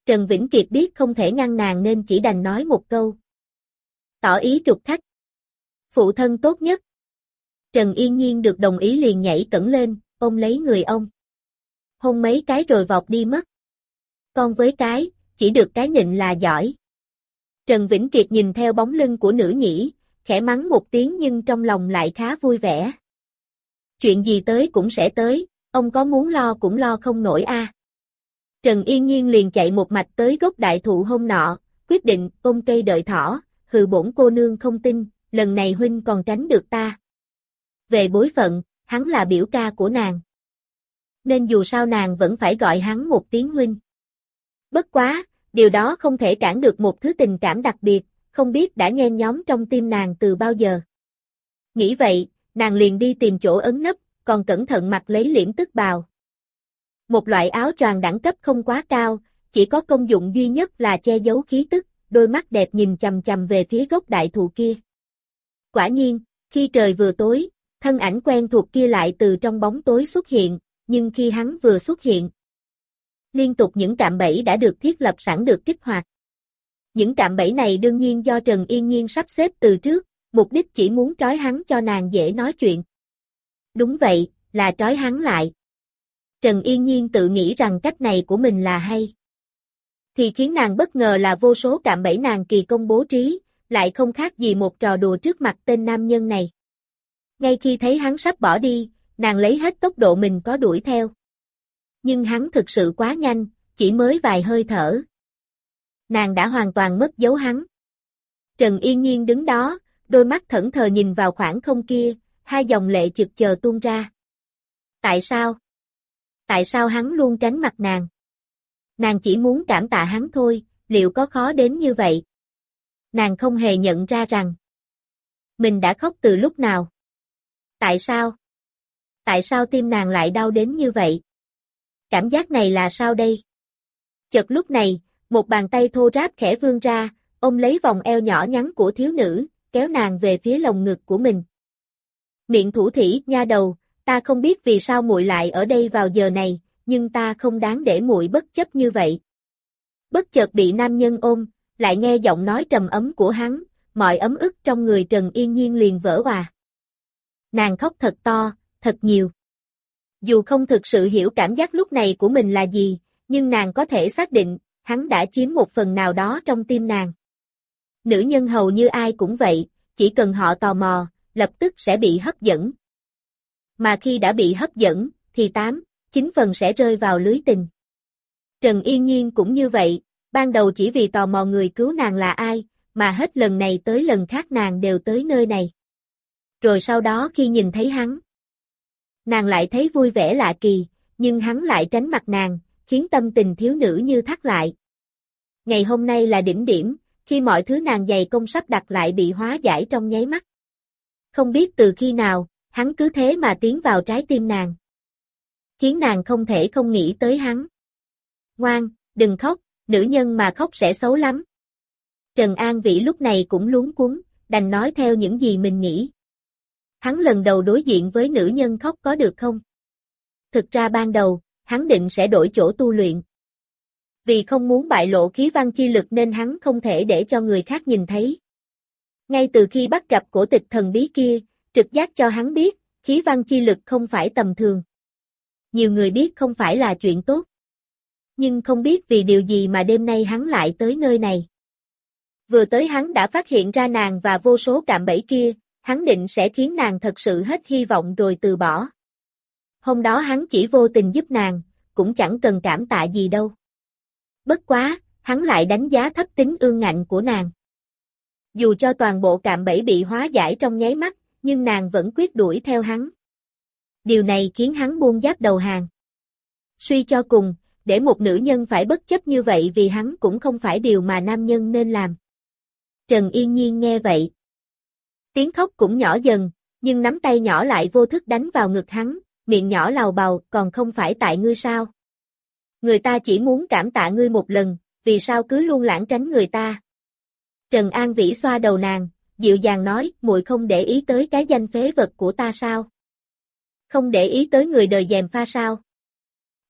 Trần Vĩnh Kiệt biết không thể ngăn nàng nên chỉ đành nói một câu. Tỏ ý trục thách. Phụ thân tốt nhất. Trần Yên Nhiên được đồng ý liền nhảy cẩn lên, ôm lấy người ông. Hôn mấy cái rồi vọt đi mất. Con với cái, chỉ được cái nịnh là giỏi. Trần Vĩnh Kiệt nhìn theo bóng lưng của nữ nhĩ, khẽ mắng một tiếng nhưng trong lòng lại khá vui vẻ. Chuyện gì tới cũng sẽ tới, ông có muốn lo cũng lo không nổi a. Trần Yên Nhiên liền chạy một mạch tới gốc đại thụ hôm nọ, quyết định ôm cây đợi thỏ, hừ bổn cô nương không tin, lần này huynh còn tránh được ta. Về bối phận, hắn là biểu ca của nàng. Nên dù sao nàng vẫn phải gọi hắn một tiếng huynh. Bất quá, điều đó không thể cản được một thứ tình cảm đặc biệt, không biết đã nhen nhóm trong tim nàng từ bao giờ. Nghĩ vậy, nàng liền đi tìm chỗ ấn nấp, còn cẩn thận mặc lấy liễm tức bào. Một loại áo choàng đẳng cấp không quá cao, chỉ có công dụng duy nhất là che giấu khí tức, đôi mắt đẹp nhìn chầm chầm về phía gốc đại thụ kia. Quả nhiên, khi trời vừa tối, thân ảnh quen thuộc kia lại từ trong bóng tối xuất hiện, nhưng khi hắn vừa xuất hiện, liên tục những cạm bẫy đã được thiết lập sẵn được kích hoạt. Những cạm bẫy này đương nhiên do Trần Yên Nhiên sắp xếp từ trước, mục đích chỉ muốn trói hắn cho nàng dễ nói chuyện. Đúng vậy, là trói hắn lại. Trần Yên Nhiên tự nghĩ rằng cách này của mình là hay. Thì khiến nàng bất ngờ là vô số cạm bẫy nàng kỳ công bố trí, lại không khác gì một trò đùa trước mặt tên nam nhân này. Ngay khi thấy hắn sắp bỏ đi, nàng lấy hết tốc độ mình có đuổi theo. Nhưng hắn thực sự quá nhanh, chỉ mới vài hơi thở. Nàng đã hoàn toàn mất dấu hắn. Trần Yên Nhiên đứng đó, đôi mắt thẫn thờ nhìn vào khoảng không kia, hai dòng lệ trực chờ tuôn ra. Tại sao? Tại sao hắn luôn tránh mặt nàng? Nàng chỉ muốn cảm tạ hắn thôi, liệu có khó đến như vậy? Nàng không hề nhận ra rằng mình đã khóc từ lúc nào. Tại sao? Tại sao tim nàng lại đau đến như vậy? Cảm giác này là sao đây? Chợt lúc này, một bàn tay thô ráp khẽ vươn ra, ôm lấy vòng eo nhỏ nhắn của thiếu nữ, kéo nàng về phía lồng ngực của mình. Miệng thủ thỉ, nha đầu, ta không biết vì sao muội lại ở đây vào giờ này, nhưng ta không đáng để muội bất chấp như vậy. Bất chợt bị nam nhân ôm, lại nghe giọng nói trầm ấm của hắn, mọi ấm ức trong người Trần Yên Nhiên liền vỡ hòa. Nàng khóc thật to, thật nhiều. Dù không thực sự hiểu cảm giác lúc này của mình là gì, nhưng nàng có thể xác định, hắn đã chiếm một phần nào đó trong tim nàng. Nữ nhân hầu như ai cũng vậy, chỉ cần họ tò mò, lập tức sẽ bị hấp dẫn. Mà khi đã bị hấp dẫn, thì 8, chính phần sẽ rơi vào lưới tình. Trần Yên Nhiên cũng như vậy, ban đầu chỉ vì tò mò người cứu nàng là ai, mà hết lần này tới lần khác nàng đều tới nơi này. Rồi sau đó khi nhìn thấy hắn, nàng lại thấy vui vẻ lạ kỳ, nhưng hắn lại tránh mặt nàng, khiến tâm tình thiếu nữ như thắt lại. Ngày hôm nay là đỉnh điểm, khi mọi thứ nàng dày công sắp đặt lại bị hóa giải trong nháy mắt. Không biết từ khi nào, hắn cứ thế mà tiến vào trái tim nàng. Khiến nàng không thể không nghĩ tới hắn. Ngoan, đừng khóc, nữ nhân mà khóc sẽ xấu lắm. Trần An Vĩ lúc này cũng luống cuống, đành nói theo những gì mình nghĩ. Hắn lần đầu đối diện với nữ nhân khóc có được không? Thực ra ban đầu, hắn định sẽ đổi chỗ tu luyện. Vì không muốn bại lộ khí văn chi lực nên hắn không thể để cho người khác nhìn thấy. Ngay từ khi bắt gặp cổ tịch thần bí kia, trực giác cho hắn biết, khí văn chi lực không phải tầm thường. Nhiều người biết không phải là chuyện tốt. Nhưng không biết vì điều gì mà đêm nay hắn lại tới nơi này. Vừa tới hắn đã phát hiện ra nàng và vô số cạm bẫy kia, hắn định sẽ khiến nàng thật sự hết hy vọng rồi từ bỏ. Hôm đó hắn chỉ vô tình giúp nàng, cũng chẳng cần cảm tạ gì đâu. Bất quá, hắn lại đánh giá thấp tính ương ngạnh của nàng. Dù cho toàn bộ cạm bẫy bị hóa giải trong nháy mắt, nhưng nàng vẫn quyết đuổi theo hắn. Điều này khiến hắn buông giáp đầu hàng. Suy cho cùng, để một nữ nhân phải bất chấp như vậy vì hắn cũng không phải điều mà nam nhân nên làm. Trần Yên Nhiên nghe vậy. Tiếng khóc cũng nhỏ dần, nhưng nắm tay nhỏ lại vô thức đánh vào ngực hắn, miệng nhỏ lào bào, còn không phải tại ngươi sao? Người ta chỉ muốn cảm tạ ngươi một lần, vì sao cứ luôn lãng tránh người ta? Trần An Vĩ xoa đầu nàng, dịu dàng nói, muội không để ý tới cái danh phế vật của ta sao? Không để ý tới người đời dèm pha sao?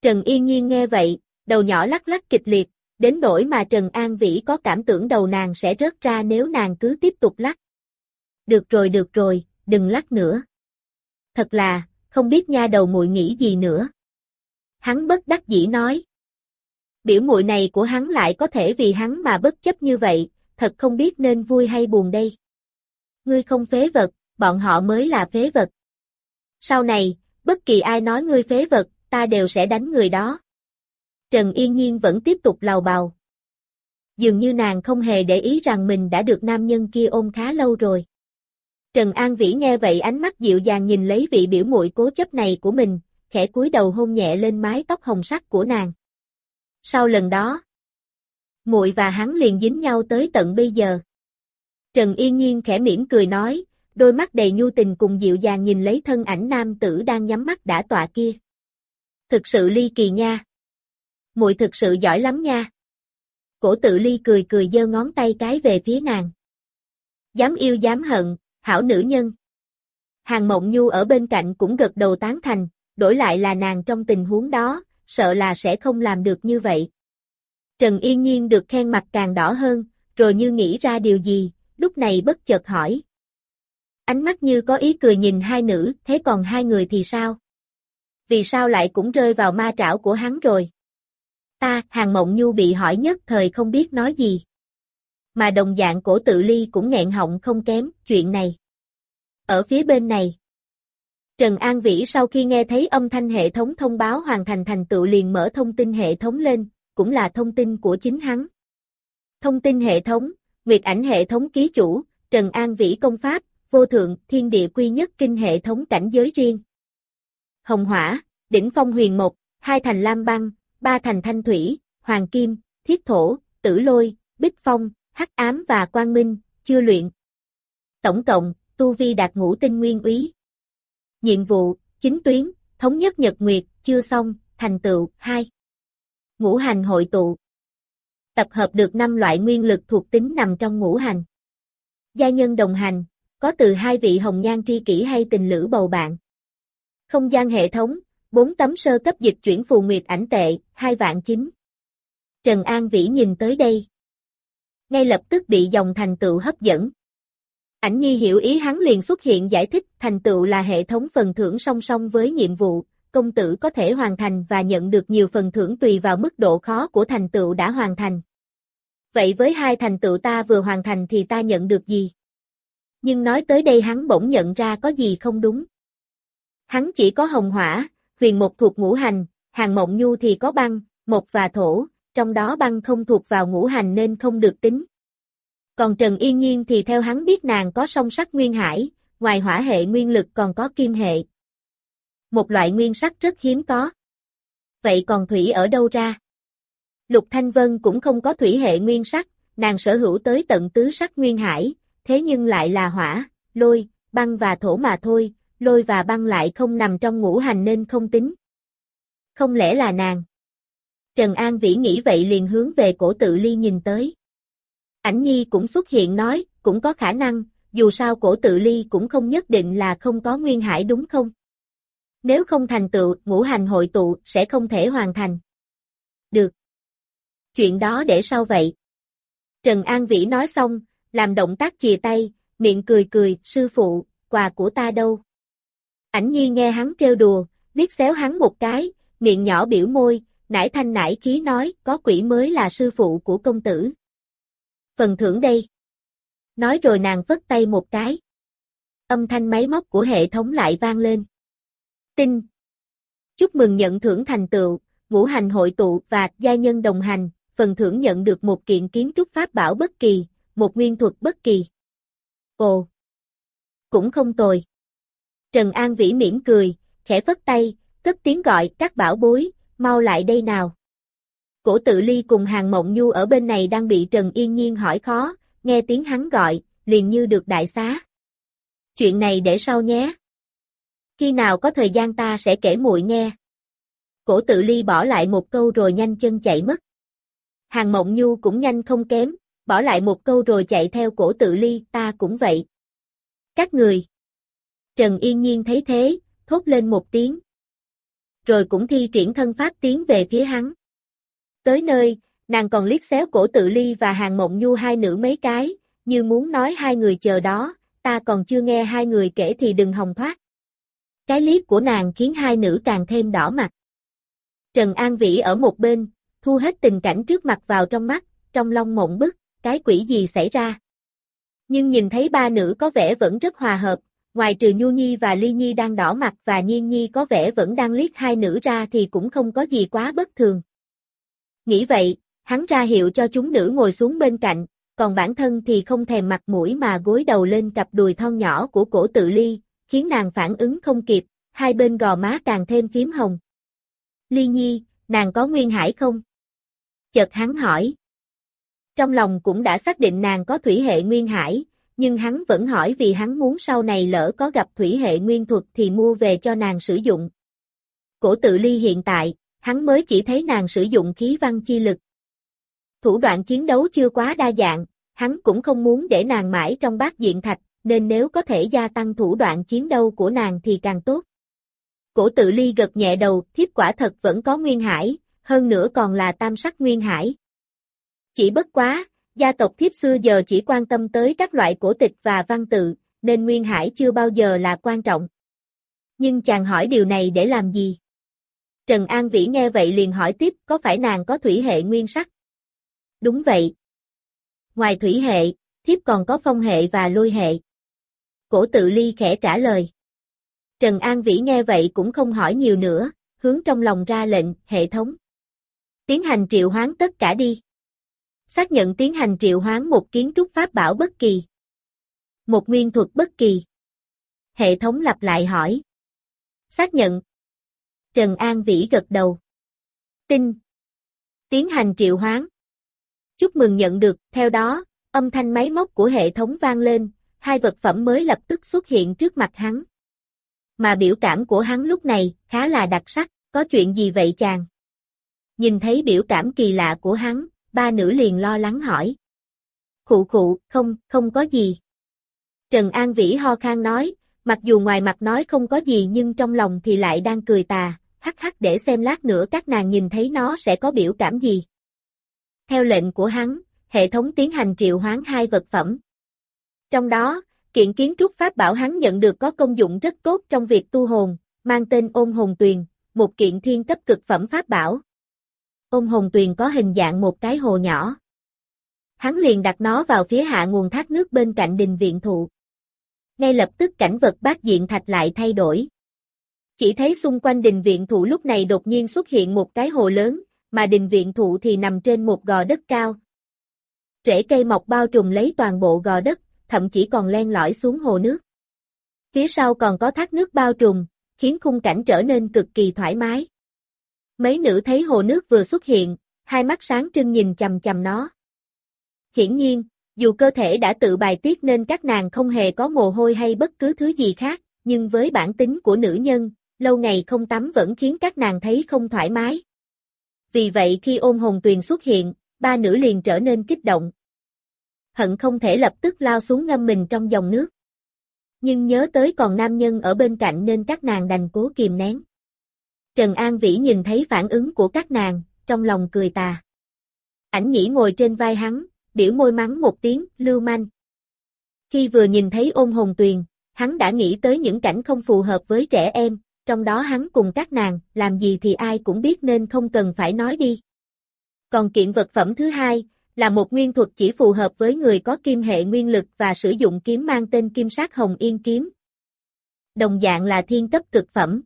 Trần Yên Nhiên nghe vậy, đầu nhỏ lắc lắc kịch liệt, đến nỗi mà Trần An Vĩ có cảm tưởng đầu nàng sẽ rớt ra nếu nàng cứ tiếp tục lắc. Được rồi được rồi, đừng lắc nữa. Thật là, không biết nha đầu muội nghĩ gì nữa. Hắn bất đắc dĩ nói. Biểu muội này của hắn lại có thể vì hắn mà bất chấp như vậy, thật không biết nên vui hay buồn đây. Ngươi không phế vật, bọn họ mới là phế vật. Sau này, bất kỳ ai nói ngươi phế vật, ta đều sẽ đánh người đó. Trần Yên Nhiên vẫn tiếp tục lào bào. Dường như nàng không hề để ý rằng mình đã được nam nhân kia ôm khá lâu rồi. Trần An Vĩ nghe vậy ánh mắt dịu dàng nhìn lấy vị biểu muội cố chấp này của mình, khẽ cúi đầu hôn nhẹ lên mái tóc hồng sắc của nàng. Sau lần đó, muội và hắn liền dính nhau tới tận bây giờ. Trần Yên Nhiên khẽ mỉm cười nói, đôi mắt đầy nhu tình cùng dịu dàng nhìn lấy thân ảnh nam tử đang nhắm mắt đã tọa kia. Thực sự ly kỳ nha. Muội thực sự giỏi lắm nha. Cổ tự ly cười cười giơ ngón tay cái về phía nàng. Dám yêu dám hận, hảo nữ nhân. Hàng Mộng Nhu ở bên cạnh cũng gật đầu tán thành, đổi lại là nàng trong tình huống đó, sợ là sẽ không làm được như vậy. Trần Yên Nhiên được khen mặt càng đỏ hơn, rồi như nghĩ ra điều gì, lúc này bất chợt hỏi. Ánh mắt như có ý cười nhìn hai nữ, thế còn hai người thì sao? Vì sao lại cũng rơi vào ma trảo của hắn rồi? Ta, Hàng Mộng Nhu bị hỏi nhất thời không biết nói gì. Mà đồng dạng cổ tự ly cũng nghẹn họng không kém, chuyện này. Ở phía bên này. Trần An Vĩ sau khi nghe thấy âm thanh hệ thống thông báo hoàn thành thành tựu liền mở thông tin hệ thống lên, cũng là thông tin của chính hắn. Thông tin hệ thống, Nguyệt ảnh hệ thống ký chủ, Trần An Vĩ công pháp, vô thượng, thiên địa quy nhất kinh hệ thống cảnh giới riêng. Hồng hỏa, đỉnh phong huyền mộc, hai thành lam băng, ba thành thanh thủy, hoàng kim, thiết thổ, tử lôi, bích phong, hắc ám và quang minh, chưa luyện. Tổng cộng, tu vi đạt ngũ tinh nguyên úy. Nhiệm vụ, chính tuyến, thống nhất nhật nguyệt, chưa xong, thành tựu, 2. Ngũ hành hội tụ. Tập hợp được 5 loại nguyên lực thuộc tính nằm trong ngũ hành. Gia nhân đồng hành, có từ hai vị hồng nhan tri kỷ hay tình lữ bầu bạn. Không gian hệ thống, 4 tấm sơ cấp dịch chuyển phù nguyệt ảnh tệ, 2 vạn 9. Trần An Vĩ nhìn tới đây. Ngay lập tức bị dòng thành tựu hấp dẫn. Ảnh nhi hiểu ý hắn liền xuất hiện giải thích thành tựu là hệ thống phần thưởng song song với nhiệm vụ, công tử có thể hoàn thành và nhận được nhiều phần thưởng tùy vào mức độ khó của thành tựu đã hoàn thành. Vậy với hai thành tựu ta vừa hoàn thành thì ta nhận được gì? Nhưng nói tới đây hắn bỗng nhận ra có gì không đúng. Hắn chỉ có hồng hỏa, huyền một thuộc ngũ hành, hàng mộng nhu thì có băng, mộc và thổ, trong đó băng không thuộc vào ngũ hành nên không được tính. Còn Trần Yên Nhiên thì theo hắn biết nàng có song sắc nguyên hải, ngoài hỏa hệ nguyên lực còn có kim hệ. Một loại nguyên sắc rất hiếm có. Vậy còn thủy ở đâu ra? Lục Thanh Vân cũng không có thủy hệ nguyên sắc, nàng sở hữu tới tận tứ sắc nguyên hải, thế nhưng lại là hỏa, lôi, băng và thổ mà thôi, lôi và băng lại không nằm trong ngũ hành nên không tính. Không lẽ là nàng? Trần An Vĩ nghĩ vậy liền hướng về cổ tự ly nhìn tới. Ảnh Nhi cũng xuất hiện nói, cũng có khả năng, dù sao cổ tự ly cũng không nhất định là không có nguyên hải đúng không? Nếu không thành tựu, ngũ hành hội tụ sẽ không thể hoàn thành. Được. Chuyện đó để sau vậy. Trần An Vĩ nói xong, làm động tác chìa tay, miệng cười cười, sư phụ, quà của ta đâu? Ảnh nhi nghe hắn trêu đùa, liếc xéo hắn một cái, miệng nhỏ biểu môi, nải thanh nải khí nói, có quỷ mới là sư phụ của công tử. Phần thưởng đây. Nói rồi nàng phất tay một cái. Âm thanh máy móc của hệ thống lại vang lên. Tin. Chúc mừng nhận thưởng thành tựu, ngũ hành hội tụ và gia nhân đồng hành, phần thưởng nhận được một kiện kiến trúc pháp bảo bất kỳ, một nguyên thuật bất kỳ. Ồ! Cũng không tồi. Trần An Vĩ mỉm cười, khẽ phất tay, cất tiếng gọi các bảo bối, mau lại đây nào. Cổ tự ly cùng hàng mộng nhu ở bên này đang bị Trần Yên Nhiên hỏi khó, nghe tiếng hắn gọi, liền như được đại xá. Chuyện này để sau nhé. Khi nào có thời gian ta sẽ kể muội nghe. Cổ tự ly bỏ lại một câu rồi nhanh chân chạy mất. Hàng mộng nhu cũng nhanh không kém, bỏ lại một câu rồi chạy theo cổ tự ly, ta cũng vậy. Các người. Trần Yên Nhiên thấy thế, thốt lên một tiếng. Rồi cũng thi triển thân pháp tiến về phía hắn. Tới nơi, nàng còn liếc xéo cổ tự ly và hàng mộng nhu hai nữ mấy cái, như muốn nói hai người chờ đó, ta còn chưa nghe hai người kể thì đừng hòng thoát. Cái liếc của nàng khiến hai nữ càng thêm đỏ mặt. Trần An Vĩ ở một bên, thu hết tình cảnh trước mặt vào trong mắt, trong lòng mộng bức, cái quỷ gì xảy ra. Nhưng nhìn thấy ba nữ có vẻ vẫn rất hòa hợp, ngoài trừ Nhu Nhi và Ly Nhi đang đỏ mặt và Nhiên Nhi có vẻ vẫn đang liếc hai nữ ra thì cũng không có gì quá bất thường. Nghĩ vậy, hắn ra hiệu cho chúng nữ ngồi xuống bên cạnh, còn bản thân thì không thèm mặt mũi mà gối đầu lên cặp đùi thon nhỏ của cổ tự ly, khiến nàng phản ứng không kịp, hai bên gò má càng thêm phím hồng. Ly Nhi, nàng có nguyên hải không? Chợt hắn hỏi. Trong lòng cũng đã xác định nàng có thủy hệ nguyên hải, nhưng hắn vẫn hỏi vì hắn muốn sau này lỡ có gặp thủy hệ nguyên thuật thì mua về cho nàng sử dụng. Cổ tự ly hiện tại, hắn mới chỉ thấy nàng sử dụng khí văn chi lực. Thủ đoạn chiến đấu chưa quá đa dạng, hắn cũng không muốn để nàng mãi trong bát diện thạch, nên nếu có thể gia tăng thủ đoạn chiến đấu của nàng thì càng tốt. Cổ tự ly gật nhẹ đầu, thiếp quả thật vẫn có nguyên hải, hơn nữa còn là tam sắc nguyên hải. Chỉ bất quá, gia tộc thiếp xưa giờ chỉ quan tâm tới các loại cổ tịch và văn tự, nên nguyên hải chưa bao giờ là quan trọng. Nhưng chàng hỏi điều này để làm gì? Trần An Vĩ nghe vậy liền hỏi tiếp có phải nàng có thủy hệ nguyên sắc? Đúng vậy. Ngoài thủy hệ, thiếp còn có phong hệ và lôi hệ. Cổ tự ly khẽ trả lời. Trần An Vĩ nghe vậy cũng không hỏi nhiều nữa, hướng trong lòng ra lệnh, hệ thống. Tiến hành triệu hoán tất cả đi. Xác nhận tiến hành triệu hoán một kiến trúc pháp bảo bất kỳ. Một nguyên thuật bất kỳ. Hệ thống lặp lại hỏi. Xác nhận. Trần An Vĩ gật đầu. Tin. Tiến hành triệu hoán. Chúc mừng nhận được, theo đó, âm thanh máy móc của hệ thống vang lên, hai vật phẩm mới lập tức xuất hiện trước mặt hắn. Mà biểu cảm của hắn lúc này khá là đặc sắc, có chuyện gì vậy chàng? Nhìn thấy biểu cảm kỳ lạ của hắn, ba nữ liền lo lắng hỏi. Khụ khụ, không, không có gì. Trần An Vĩ ho khan nói, mặc dù ngoài mặt nói không có gì nhưng trong lòng thì lại đang cười tà, hắc hắc để xem lát nữa các nàng nhìn thấy nó sẽ có biểu cảm gì. Theo lệnh của hắn, hệ thống tiến hành triệu hoán hai vật phẩm. Trong đó, kiện kiến trúc pháp bảo hắn nhận được có công dụng rất tốt trong việc tu hồn, mang tên ôn hồn tuyền, một kiện thiên cấp cực phẩm pháp bảo. Ôm hồng tuyền có hình dạng một cái hồ nhỏ. Hắn liền đặt nó vào phía hạ nguồn thác nước bên cạnh đình viện thụ. Ngay lập tức cảnh vật bát diện thạch lại thay đổi. Chỉ thấy xung quanh đình viện thụ lúc này đột nhiên xuất hiện một cái hồ lớn, mà đình viện thụ thì nằm trên một gò đất cao. Rễ cây mọc bao trùm lấy toàn bộ gò đất, thậm chí còn len lỏi xuống hồ nước. Phía sau còn có thác nước bao trùm, khiến khung cảnh trở nên cực kỳ thoải mái. Mấy nữ thấy hồ nước vừa xuất hiện, hai mắt sáng trưng nhìn chầm chầm nó. Hiển nhiên, dù cơ thể đã tự bài tiết nên các nàng không hề có mồ hôi hay bất cứ thứ gì khác, nhưng với bản tính của nữ nhân, lâu ngày không tắm vẫn khiến các nàng thấy không thoải mái. Vì vậy khi ôn hồn tuyền xuất hiện, ba nữ liền trở nên kích động. Hận không thể lập tức lao xuống ngâm mình trong dòng nước. Nhưng nhớ tới còn nam nhân ở bên cạnh nên các nàng đành cố kìm nén. Trần An Vĩ nhìn thấy phản ứng của các nàng, trong lòng cười tà. Ảnh nhĩ ngồi trên vai hắn, biểu môi mắng một tiếng, lưu manh. Khi vừa nhìn thấy ôn hồn tuyền, hắn đã nghĩ tới những cảnh không phù hợp với trẻ em, trong đó hắn cùng các nàng, làm gì thì ai cũng biết nên không cần phải nói đi. Còn kiện vật phẩm thứ hai, là một nguyên thuật chỉ phù hợp với người có kim hệ nguyên lực và sử dụng kiếm mang tên kim sát hồng yên kiếm. Đồng dạng là thiên cấp cực phẩm.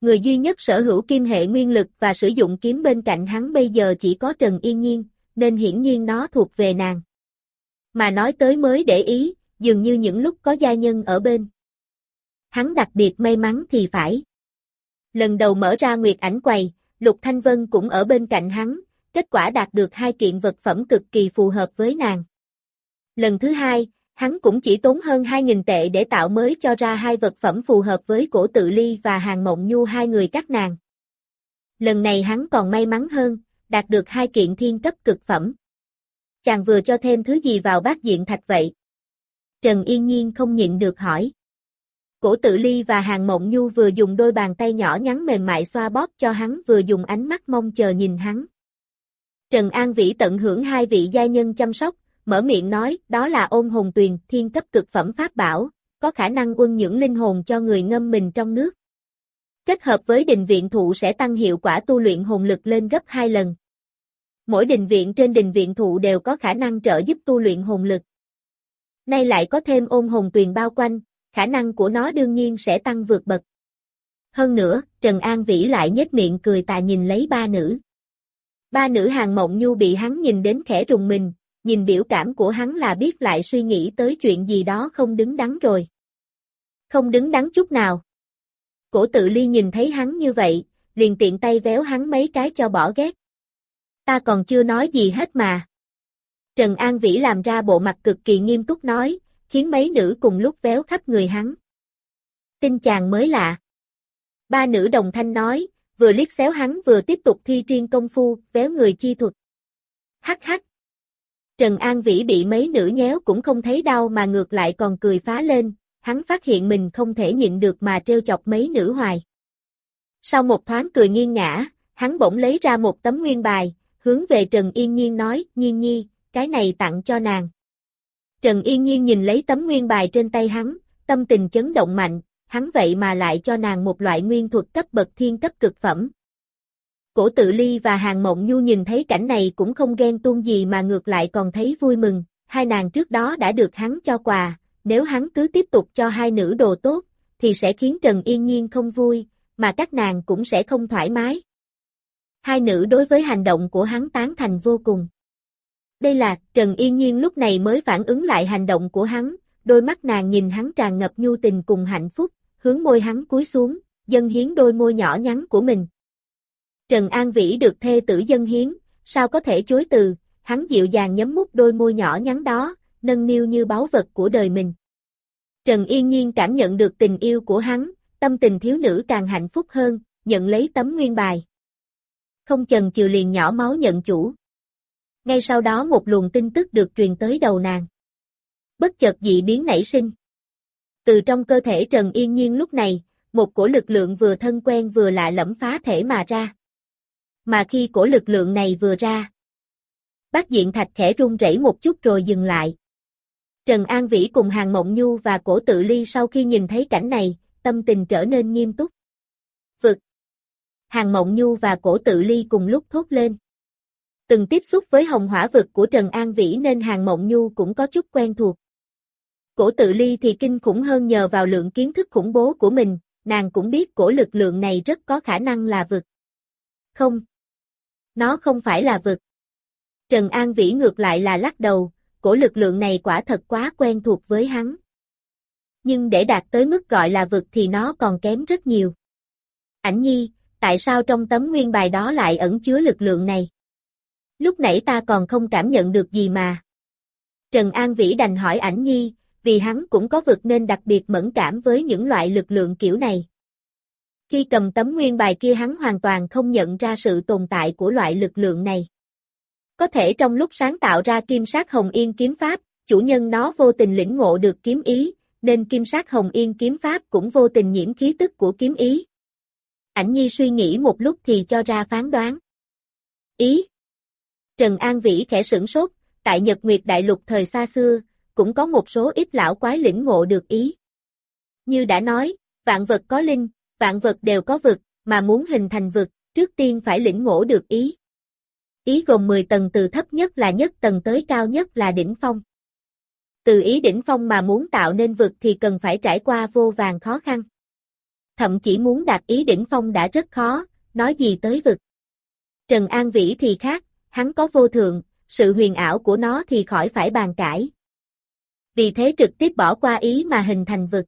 Người duy nhất sở hữu kim hệ nguyên lực và sử dụng kiếm bên cạnh hắn bây giờ chỉ có Trần Yên Nhiên, nên hiển nhiên nó thuộc về nàng. Mà nói tới mới để ý, dường như những lúc có gia nhân ở bên. Hắn đặc biệt may mắn thì phải. Lần đầu mở ra nguyệt ảnh quầy, Lục Thanh Vân cũng ở bên cạnh hắn, kết quả đạt được hai kiện vật phẩm cực kỳ phù hợp với nàng. Lần thứ hai, hắn cũng chỉ tốn hơn 2.000 tệ để tạo mới cho ra hai vật phẩm phù hợp với cổ tự ly và hàng mộng nhu hai người các nàng. Lần này hắn còn may mắn hơn, đạt được hai kiện thiên cấp cực phẩm. Chàng vừa cho thêm thứ gì vào bát diện thạch vậy? Trần Yên Nhiên không nhịn được hỏi. Cổ tự ly và hàng mộng nhu vừa dùng đôi bàn tay nhỏ nhắn mềm mại xoa bóp cho hắn vừa dùng ánh mắt mong chờ nhìn hắn. Trần An Vĩ tận hưởng hai vị gia nhân chăm sóc, mở miệng nói, đó là ôn hồn tuyền, thiên cấp cực phẩm pháp bảo, có khả năng quân những linh hồn cho người ngâm mình trong nước. Kết hợp với đình viện thụ sẽ tăng hiệu quả tu luyện hồn lực lên gấp 2 lần. Mỗi đình viện trên đình viện thụ đều có khả năng trợ giúp tu luyện hồn lực. Nay lại có thêm ôn hồn tuyền bao quanh, khả năng của nó đương nhiên sẽ tăng vượt bậc. Hơn nữa, Trần An Vĩ lại nhếch miệng cười tà nhìn lấy ba nữ. Ba nữ hàng mộng nhu bị hắn nhìn đến khẽ rùng mình, nhìn biểu cảm của hắn là biết lại suy nghĩ tới chuyện gì đó không đứng đắn rồi. Không đứng đắn chút nào. Cổ tự ly nhìn thấy hắn như vậy, liền tiện tay véo hắn mấy cái cho bỏ ghét. Ta còn chưa nói gì hết mà. Trần An Vĩ làm ra bộ mặt cực kỳ nghiêm túc nói, khiến mấy nữ cùng lúc véo khắp người hắn. Tin chàng mới lạ. Ba nữ đồng thanh nói, vừa liếc xéo hắn vừa tiếp tục thi triên công phu, véo người chi thuật. Hắc hắc. Trần An Vĩ bị mấy nữ nhéo cũng không thấy đau mà ngược lại còn cười phá lên, hắn phát hiện mình không thể nhịn được mà trêu chọc mấy nữ hoài. Sau một thoáng cười nghiêng ngã, hắn bỗng lấy ra một tấm nguyên bài, hướng về Trần Yên Nhiên nói, Nhiên Nhi, cái này tặng cho nàng. Trần Yên Nhiên nhìn lấy tấm nguyên bài trên tay hắn, tâm tình chấn động mạnh, hắn vậy mà lại cho nàng một loại nguyên thuật cấp bậc thiên cấp cực phẩm. Cổ tự ly và hàng mộng nhu nhìn thấy cảnh này cũng không ghen tuông gì mà ngược lại còn thấy vui mừng, hai nàng trước đó đã được hắn cho quà, nếu hắn cứ tiếp tục cho hai nữ đồ tốt, thì sẽ khiến Trần Yên Nhiên không vui, mà các nàng cũng sẽ không thoải mái. Hai nữ đối với hành động của hắn tán thành vô cùng. Đây là, Trần Yên Nhiên lúc này mới phản ứng lại hành động của hắn, đôi mắt nàng nhìn hắn tràn ngập nhu tình cùng hạnh phúc, hướng môi hắn cúi xuống, dân hiến đôi môi nhỏ nhắn của mình. Trần An Vĩ được thê tử dân hiến, sao có thể chối từ, hắn dịu dàng nhấm mút đôi môi nhỏ nhắn đó, nâng niu như báu vật của đời mình. Trần Yên Nhiên cảm nhận được tình yêu của hắn, tâm tình thiếu nữ càng hạnh phúc hơn, nhận lấy tấm nguyên bài. Không chần chừ liền nhỏ máu nhận chủ. Ngay sau đó một luồng tin tức được truyền tới đầu nàng. Bất chợt dị biến nảy sinh. Từ trong cơ thể Trần Yên Nhiên lúc này, một cổ lực lượng vừa thân quen vừa lạ lẫm phá thể mà ra. Mà khi cổ lực lượng này vừa ra, bác diện thạch khẽ run rẩy một chút rồi dừng lại. Trần An Vĩ cùng Hàng Mộng Nhu và cổ tự ly sau khi nhìn thấy cảnh này, tâm tình trở nên nghiêm túc. Vực Hàng Mộng Nhu và cổ tự ly cùng lúc thốt lên. Từng tiếp xúc với hồng hỏa vực của Trần An Vĩ nên Hàng Mộng Nhu cũng có chút quen thuộc. Cổ tự ly thì kinh khủng hơn nhờ vào lượng kiến thức khủng bố của mình, nàng cũng biết cổ lực lượng này rất có khả năng là vực. Không. Nó không phải là vực. Trần An Vĩ ngược lại là lắc đầu, cổ lực lượng này quả thật quá quen thuộc với hắn. Nhưng để đạt tới mức gọi là vực thì nó còn kém rất nhiều. Ảnh nhi, tại sao trong tấm nguyên bài đó lại ẩn chứa lực lượng này? Lúc nãy ta còn không cảm nhận được gì mà. Trần An Vĩ đành hỏi ảnh nhi, vì hắn cũng có vực nên đặc biệt mẫn cảm với những loại lực lượng kiểu này. Khi cầm tấm nguyên bài kia hắn hoàn toàn không nhận ra sự tồn tại của loại lực lượng này. Có thể trong lúc sáng tạo ra kim sát hồng yên kiếm pháp, chủ nhân nó vô tình lĩnh ngộ được kiếm ý, nên kim sát hồng yên kiếm pháp cũng vô tình nhiễm khí tức của kiếm ý. Ảnh Nhi suy nghĩ một lúc thì cho ra phán đoán. Ý Trần An Vĩ khẽ sửng sốt, tại Nhật Nguyệt Đại Lục thời xa xưa, cũng có một số ít lão quái lĩnh ngộ được ý. Như đã nói, vạn vật có linh, vạn vật đều có vực, mà muốn hình thành vực, trước tiên phải lĩnh ngộ được ý. Ý gồm 10 tầng từ thấp nhất là nhất tầng tới cao nhất là đỉnh phong. Từ ý đỉnh phong mà muốn tạo nên vực thì cần phải trải qua vô vàng khó khăn. Thậm chỉ muốn đạt ý đỉnh phong đã rất khó, nói gì tới vực. Trần An Vĩ thì khác, hắn có vô thượng, sự huyền ảo của nó thì khỏi phải bàn cãi. Vì thế trực tiếp bỏ qua ý mà hình thành vực.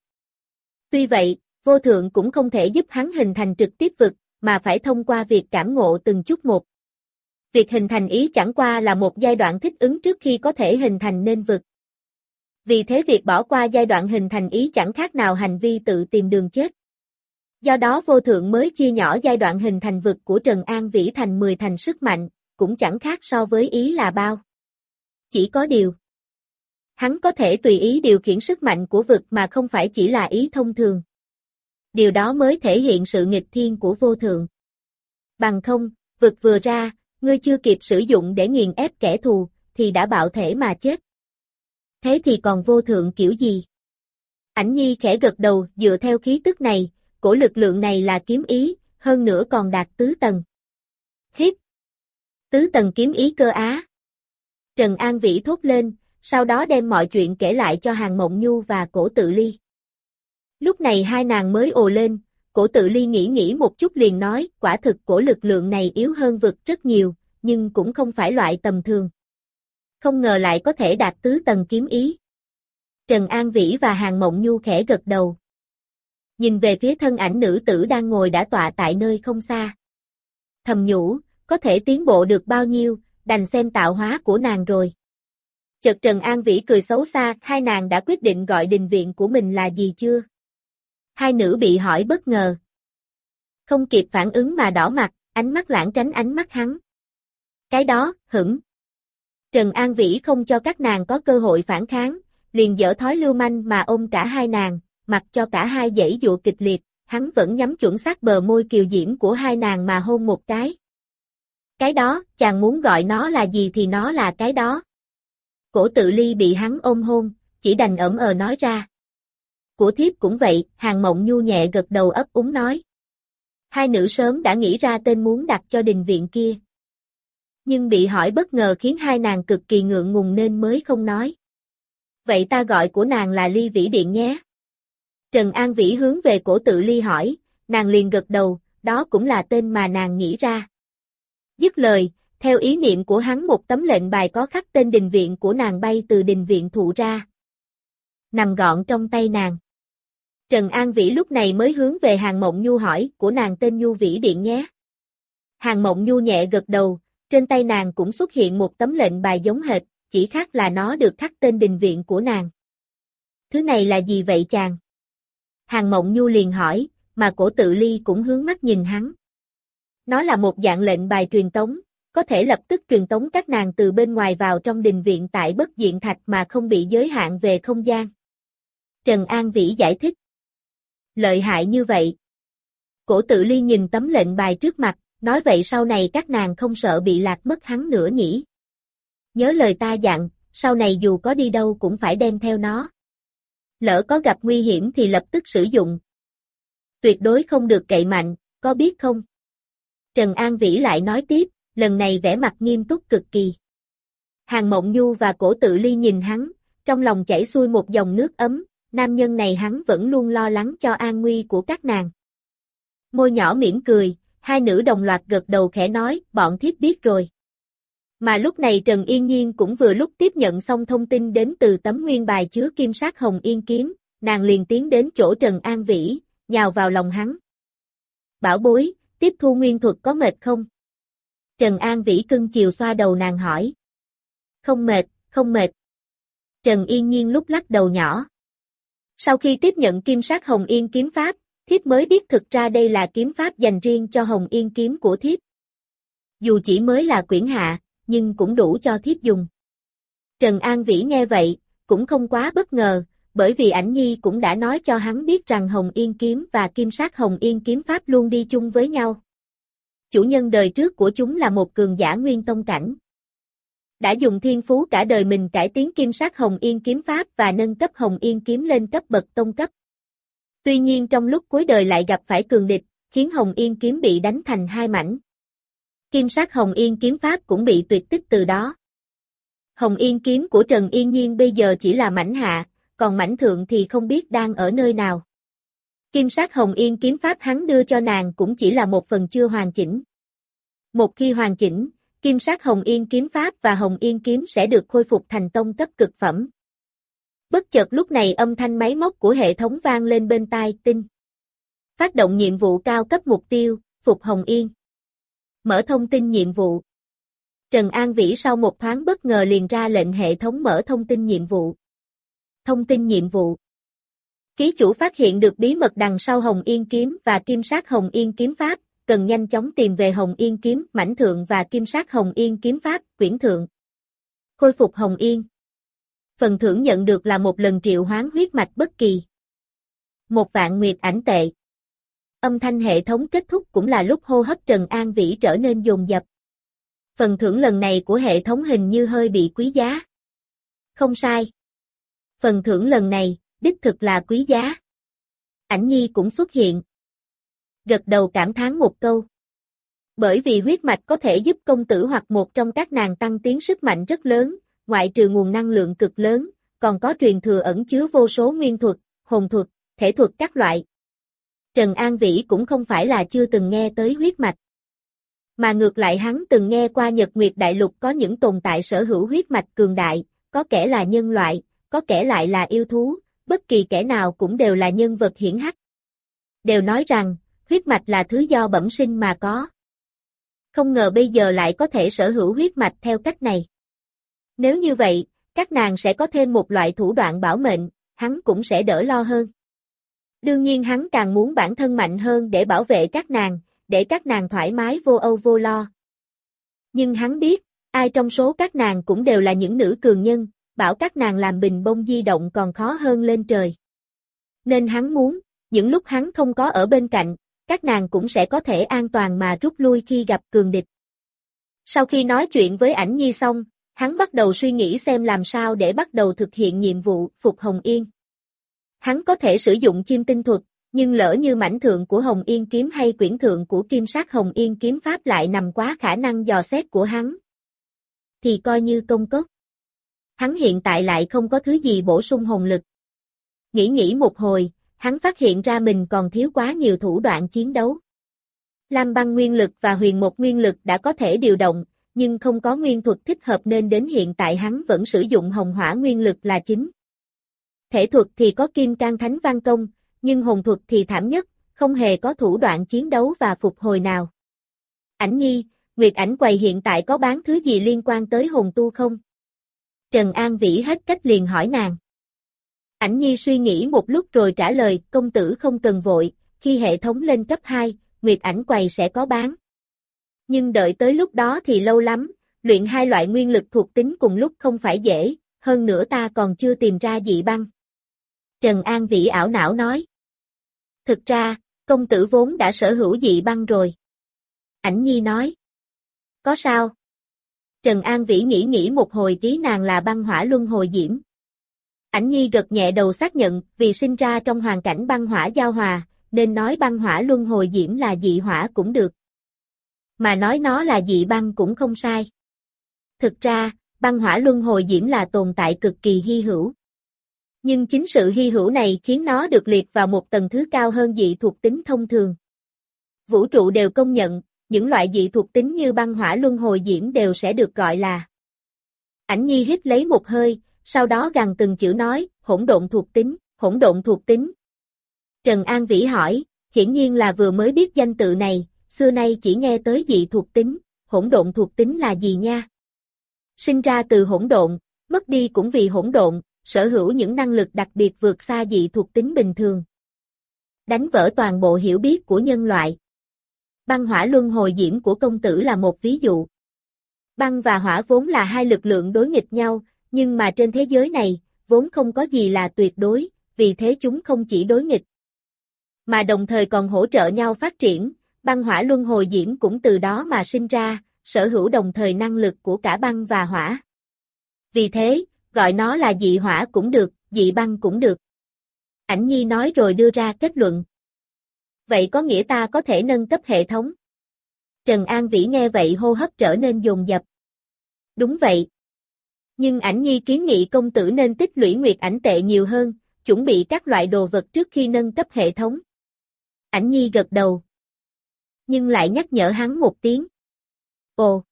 Tuy vậy, vô thượng cũng không thể giúp hắn hình thành trực tiếp vực, mà phải thông qua việc cảm ngộ từng chút một. Việc hình thành ý chẳng qua là một giai đoạn thích ứng trước khi có thể hình thành nên vực. Vì thế việc bỏ qua giai đoạn hình thành ý chẳng khác nào hành vi tự tìm đường chết. Do đó vô thượng mới chia nhỏ giai đoạn hình thành vực của Trần An Vĩ thành 10 thành sức mạnh, cũng chẳng khác so với ý là bao. Chỉ có điều. Hắn có thể tùy ý điều khiển sức mạnh của vực mà không phải chỉ là ý thông thường. Điều đó mới thể hiện sự nghịch thiên của vô thượng. Bằng không, vực vừa ra, ngươi chưa kịp sử dụng để nghiền ép kẻ thù, thì đã bạo thể mà chết. Thế thì còn vô thượng kiểu gì? Ảnh nhi khẽ gật đầu dựa theo khí tức này, cổ lực lượng này là kiếm ý, hơn nữa còn đạt tứ tầng. hít. Tứ tầng kiếm ý cơ á. Trần An Vĩ thốt lên, sau đó đem mọi chuyện kể lại cho Hàng Mộng Nhu và cổ tự ly. Lúc này hai nàng mới ồ lên, cổ tự ly nghĩ nghĩ một chút liền nói, quả thực cổ lực lượng này yếu hơn vực rất nhiều, nhưng cũng không phải loại tầm thường. Không ngờ lại có thể đạt tứ tầng kiếm ý. Trần An Vĩ và Hàng Mộng Nhu khẽ gật đầu. Nhìn về phía thân ảnh nữ tử đang ngồi đã tọa tại nơi không xa. Thầm nhủ, có thể tiến bộ được bao nhiêu, đành xem tạo hóa của nàng rồi. Chợt Trần An Vĩ cười xấu xa, hai nàng đã quyết định gọi đình viện của mình là gì chưa? Hai nữ bị hỏi bất ngờ. Không kịp phản ứng mà đỏ mặt, ánh mắt lãng tránh ánh mắt hắn. Cái đó, hửng. Trần An Vĩ không cho các nàng có cơ hội phản kháng, liền dở thói lưu manh mà ôm cả hai nàng, mặc cho cả hai dãy dụ kịch liệt, hắn vẫn nhắm chuẩn sát bờ môi kiều diễm của hai nàng mà hôn một cái. Cái đó, chàng muốn gọi nó là gì thì nó là cái đó. Cổ tự ly bị hắn ôm hôn, chỉ đành ẩm ờ nói ra. Của thiếp cũng vậy, hàng mộng nhu nhẹ gật đầu ấp úng nói. Hai nữ sớm đã nghĩ ra tên muốn đặt cho đình viện kia. Nhưng bị hỏi bất ngờ khiến hai nàng cực kỳ ngượng ngùng nên mới không nói. Vậy ta gọi của nàng là ly vĩ điện nhé. Trần An Vĩ hướng về cổ tự ly hỏi, nàng liền gật đầu, đó cũng là tên mà nàng nghĩ ra. Dứt lời, theo ý niệm của hắn một tấm lệnh bài có khắc tên đình viện của nàng bay từ đình viện thụ ra. Nằm gọn trong tay nàng. Trần An Vĩ lúc này mới hướng về Hàng Mộng Nhu hỏi, của nàng tên Nhu Vĩ Điện nhé. Hàng Mộng Nhu nhẹ gật đầu, trên tay nàng cũng xuất hiện một tấm lệnh bài giống hệt, chỉ khác là nó được khắc tên đình viện của nàng. Thứ này là gì vậy chàng? Hàng Mộng Nhu liền hỏi, mà cổ tự ly cũng hướng mắt nhìn hắn. Nó là một dạng lệnh bài truyền tống, có thể lập tức truyền tống các nàng từ bên ngoài vào trong đình viện tại bất diện thạch mà không bị giới hạn về không gian. Trần An Vĩ giải thích. Lợi hại như vậy. Cổ tự ly nhìn tấm lệnh bài trước mặt, nói vậy sau này các nàng không sợ bị lạc mất hắn nữa nhỉ. Nhớ lời ta dặn, sau này dù có đi đâu cũng phải đem theo nó. Lỡ có gặp nguy hiểm thì lập tức sử dụng. Tuyệt đối không được cậy mạnh, có biết không? Trần An Vĩ lại nói tiếp, lần này vẻ mặt nghiêm túc cực kỳ. Hàng Mộng Nhu và Cổ Tự Ly nhìn hắn, trong lòng chảy xuôi một dòng nước ấm, nam nhân này hắn vẫn luôn lo lắng cho an nguy của các nàng. Môi nhỏ mỉm cười, hai nữ đồng loạt gật đầu khẽ nói, bọn thiếp biết rồi. Mà lúc này Trần Yên Nhiên cũng vừa lúc tiếp nhận xong thông tin đến từ tấm nguyên bài chứa kim sát hồng yên kiếm, nàng liền tiến đến chỗ Trần An Vĩ, nhào vào lòng hắn. Bảo bối, tiếp thu nguyên thuật có mệt không? Trần An Vĩ cưng chiều xoa đầu nàng hỏi. Không mệt, không mệt. Trần Yên Nhiên lúc lắc đầu nhỏ. Sau khi tiếp nhận kim sát Hồng Yên kiếm pháp, thiếp mới biết thực ra đây là kiếm pháp dành riêng cho Hồng Yên kiếm của thiếp. Dù chỉ mới là quyển hạ, nhưng cũng đủ cho thiếp dùng. Trần An Vĩ nghe vậy, cũng không quá bất ngờ, bởi vì ảnh nhi cũng đã nói cho hắn biết rằng Hồng Yên kiếm và kim sát Hồng Yên kiếm pháp luôn đi chung với nhau. Chủ nhân đời trước của chúng là một cường giả nguyên tông cảnh. Đã dùng thiên phú cả đời mình cải tiến kim sát Hồng Yên kiếm pháp và nâng cấp Hồng Yên kiếm lên cấp bậc tông cấp. Tuy nhiên trong lúc cuối đời lại gặp phải cường địch, khiến Hồng Yên kiếm bị đánh thành hai mảnh. Kim sát Hồng Yên kiếm pháp cũng bị tuyệt tích từ đó. Hồng Yên kiếm của Trần Yên Nhiên bây giờ chỉ là mảnh hạ, còn mảnh thượng thì không biết đang ở nơi nào. Kim sát Hồng Yên kiếm pháp hắn đưa cho nàng cũng chỉ là một phần chưa hoàn chỉnh. Một khi hoàn chỉnh, Kim sát Hồng Yên kiếm pháp và Hồng Yên kiếm sẽ được khôi phục thành tông cấp cực phẩm. Bất chợt lúc này âm thanh máy móc của hệ thống vang lên bên tai tinh. Phát động nhiệm vụ cao cấp mục tiêu, Phục Hồng Yên. Mở thông tin nhiệm vụ. Trần An Vĩ sau một thoáng bất ngờ liền ra lệnh hệ thống mở thông tin nhiệm vụ. Thông tin nhiệm vụ. Ký chủ phát hiện được bí mật đằng sau Hồng Yên kiếm và kim sát Hồng Yên kiếm pháp, cần nhanh chóng tìm về Hồng Yên kiếm, mảnh thượng và kim sát Hồng Yên kiếm pháp, quyển thượng. Khôi phục Hồng Yên. Phần thưởng nhận được là một lần triệu hoán huyết mạch bất kỳ. Một vạn nguyệt ảnh tệ. Âm thanh hệ thống kết thúc cũng là lúc hô hấp Trần An Vĩ trở nên dồn dập. Phần thưởng lần này của hệ thống hình như hơi bị quý giá. Không sai. Phần thưởng lần này, đích thực là quý giá. Ảnh nhi cũng xuất hiện. Gật đầu cảm thán một câu. Bởi vì huyết mạch có thể giúp công tử hoặc một trong các nàng tăng tiến sức mạnh rất lớn, ngoại trừ nguồn năng lượng cực lớn, còn có truyền thừa ẩn chứa vô số nguyên thuật, hồn thuật, thể thuật các loại. Trần An Vĩ cũng không phải là chưa từng nghe tới huyết mạch. Mà ngược lại hắn từng nghe qua Nhật Nguyệt Đại Lục có những tồn tại sở hữu huyết mạch cường đại, có kẻ là nhân loại, có kẻ lại là yêu thú, bất kỳ kẻ nào cũng đều là nhân vật hiển hách. Đều nói rằng, huyết mạch là thứ do bẩm sinh mà có. Không ngờ bây giờ lại có thể sở hữu huyết mạch theo cách này. Nếu như vậy, các nàng sẽ có thêm một loại thủ đoạn bảo mệnh, hắn cũng sẽ đỡ lo hơn. Đương nhiên hắn càng muốn bản thân mạnh hơn để bảo vệ các nàng, để các nàng thoải mái vô âu vô lo. Nhưng hắn biết, ai trong số các nàng cũng đều là những nữ cường nhân, bảo các nàng làm bình bông di động còn khó hơn lên trời. Nên hắn muốn, những lúc hắn không có ở bên cạnh, các nàng cũng sẽ có thể an toàn mà rút lui khi gặp cường địch. Sau khi nói chuyện với ảnh nhi xong, hắn bắt đầu suy nghĩ xem làm sao để bắt đầu thực hiện nhiệm vụ Phục Hồng Yên. Hắn có thể sử dụng chim tinh thuật, nhưng lỡ như mảnh thượng của Hồng Yên kiếm hay quyển thượng của kim sát Hồng Yên kiếm pháp lại nằm quá khả năng dò xét của hắn. Thì coi như công cốc. Hắn hiện tại lại không có thứ gì bổ sung hồn lực. Nghĩ nghĩ một hồi, hắn phát hiện ra mình còn thiếu quá nhiều thủ đoạn chiến đấu. Lam băng nguyên lực và huyền một nguyên lực đã có thể điều động, nhưng không có nguyên thuật thích hợp nên đến hiện tại hắn vẫn sử dụng hồng hỏa nguyên lực là chính. Thể thuật thì có kim can thánh văn công, nhưng hồn thuật thì thảm nhất, không hề có thủ đoạn chiến đấu và phục hồi nào. Ảnh nhi, Nguyệt ảnh quầy hiện tại có bán thứ gì liên quan tới hồn tu không? Trần An Vĩ hết cách liền hỏi nàng. Ảnh nhi suy nghĩ một lúc rồi trả lời, công tử không cần vội, khi hệ thống lên cấp 2, Nguyệt ảnh quầy sẽ có bán. Nhưng đợi tới lúc đó thì lâu lắm, luyện hai loại nguyên lực thuộc tính cùng lúc không phải dễ, hơn nữa ta còn chưa tìm ra dị băng. Trần An Vĩ ảo não nói. Thực ra, công tử vốn đã sở hữu dị băng rồi. Ảnh nhi nói. Có sao? Trần An Vĩ nghĩ nghĩ một hồi tí nàng là băng hỏa luân hồi diễm. Ảnh nhi gật nhẹ đầu xác nhận vì sinh ra trong hoàn cảnh băng hỏa giao hòa, nên nói băng hỏa luân hồi diễm là dị hỏa cũng được. Mà nói nó là dị băng cũng không sai. Thực ra, băng hỏa luân hồi diễm là tồn tại cực kỳ hy hữu. Nhưng chính sự hy hữu này khiến nó được liệt vào một tầng thứ cao hơn dị thuộc tính thông thường. Vũ trụ đều công nhận, những loại dị thuộc tính như băng hỏa luân hồi diễm đều sẽ được gọi là. Ảnh nhi hít lấy một hơi, sau đó gằn từng chữ nói, hỗn độn thuộc tính, hỗn độn thuộc tính. Trần An Vĩ hỏi, hiển nhiên là vừa mới biết danh tự này, xưa nay chỉ nghe tới dị thuộc tính, hỗn độn thuộc tính là gì nha? Sinh ra từ hỗn độn, mất đi cũng vì hỗn độn, sở hữu những năng lực đặc biệt vượt xa dị thuộc tính bình thường. Đánh vỡ toàn bộ hiểu biết của nhân loại. Băng hỏa luân hồi diễm của công tử là một ví dụ. Băng và hỏa vốn là hai lực lượng đối nghịch nhau, nhưng mà trên thế giới này, vốn không có gì là tuyệt đối, vì thế chúng không chỉ đối nghịch, mà đồng thời còn hỗ trợ nhau phát triển, băng hỏa luân hồi diễm cũng từ đó mà sinh ra, sở hữu đồng thời năng lực của cả băng và hỏa. Vì thế, gọi nó là dị hỏa cũng được, dị băng cũng được. Ảnh Nhi nói rồi đưa ra kết luận. Vậy có nghĩa ta có thể nâng cấp hệ thống. Trần An Vĩ nghe vậy hô hấp trở nên dồn dập. Đúng vậy. Nhưng ảnh Nhi kiến nghị công tử nên tích lũy nguyệt ảnh tệ nhiều hơn, chuẩn bị các loại đồ vật trước khi nâng cấp hệ thống. Ảnh Nhi gật đầu. Nhưng lại nhắc nhở hắn một tiếng. Ồ!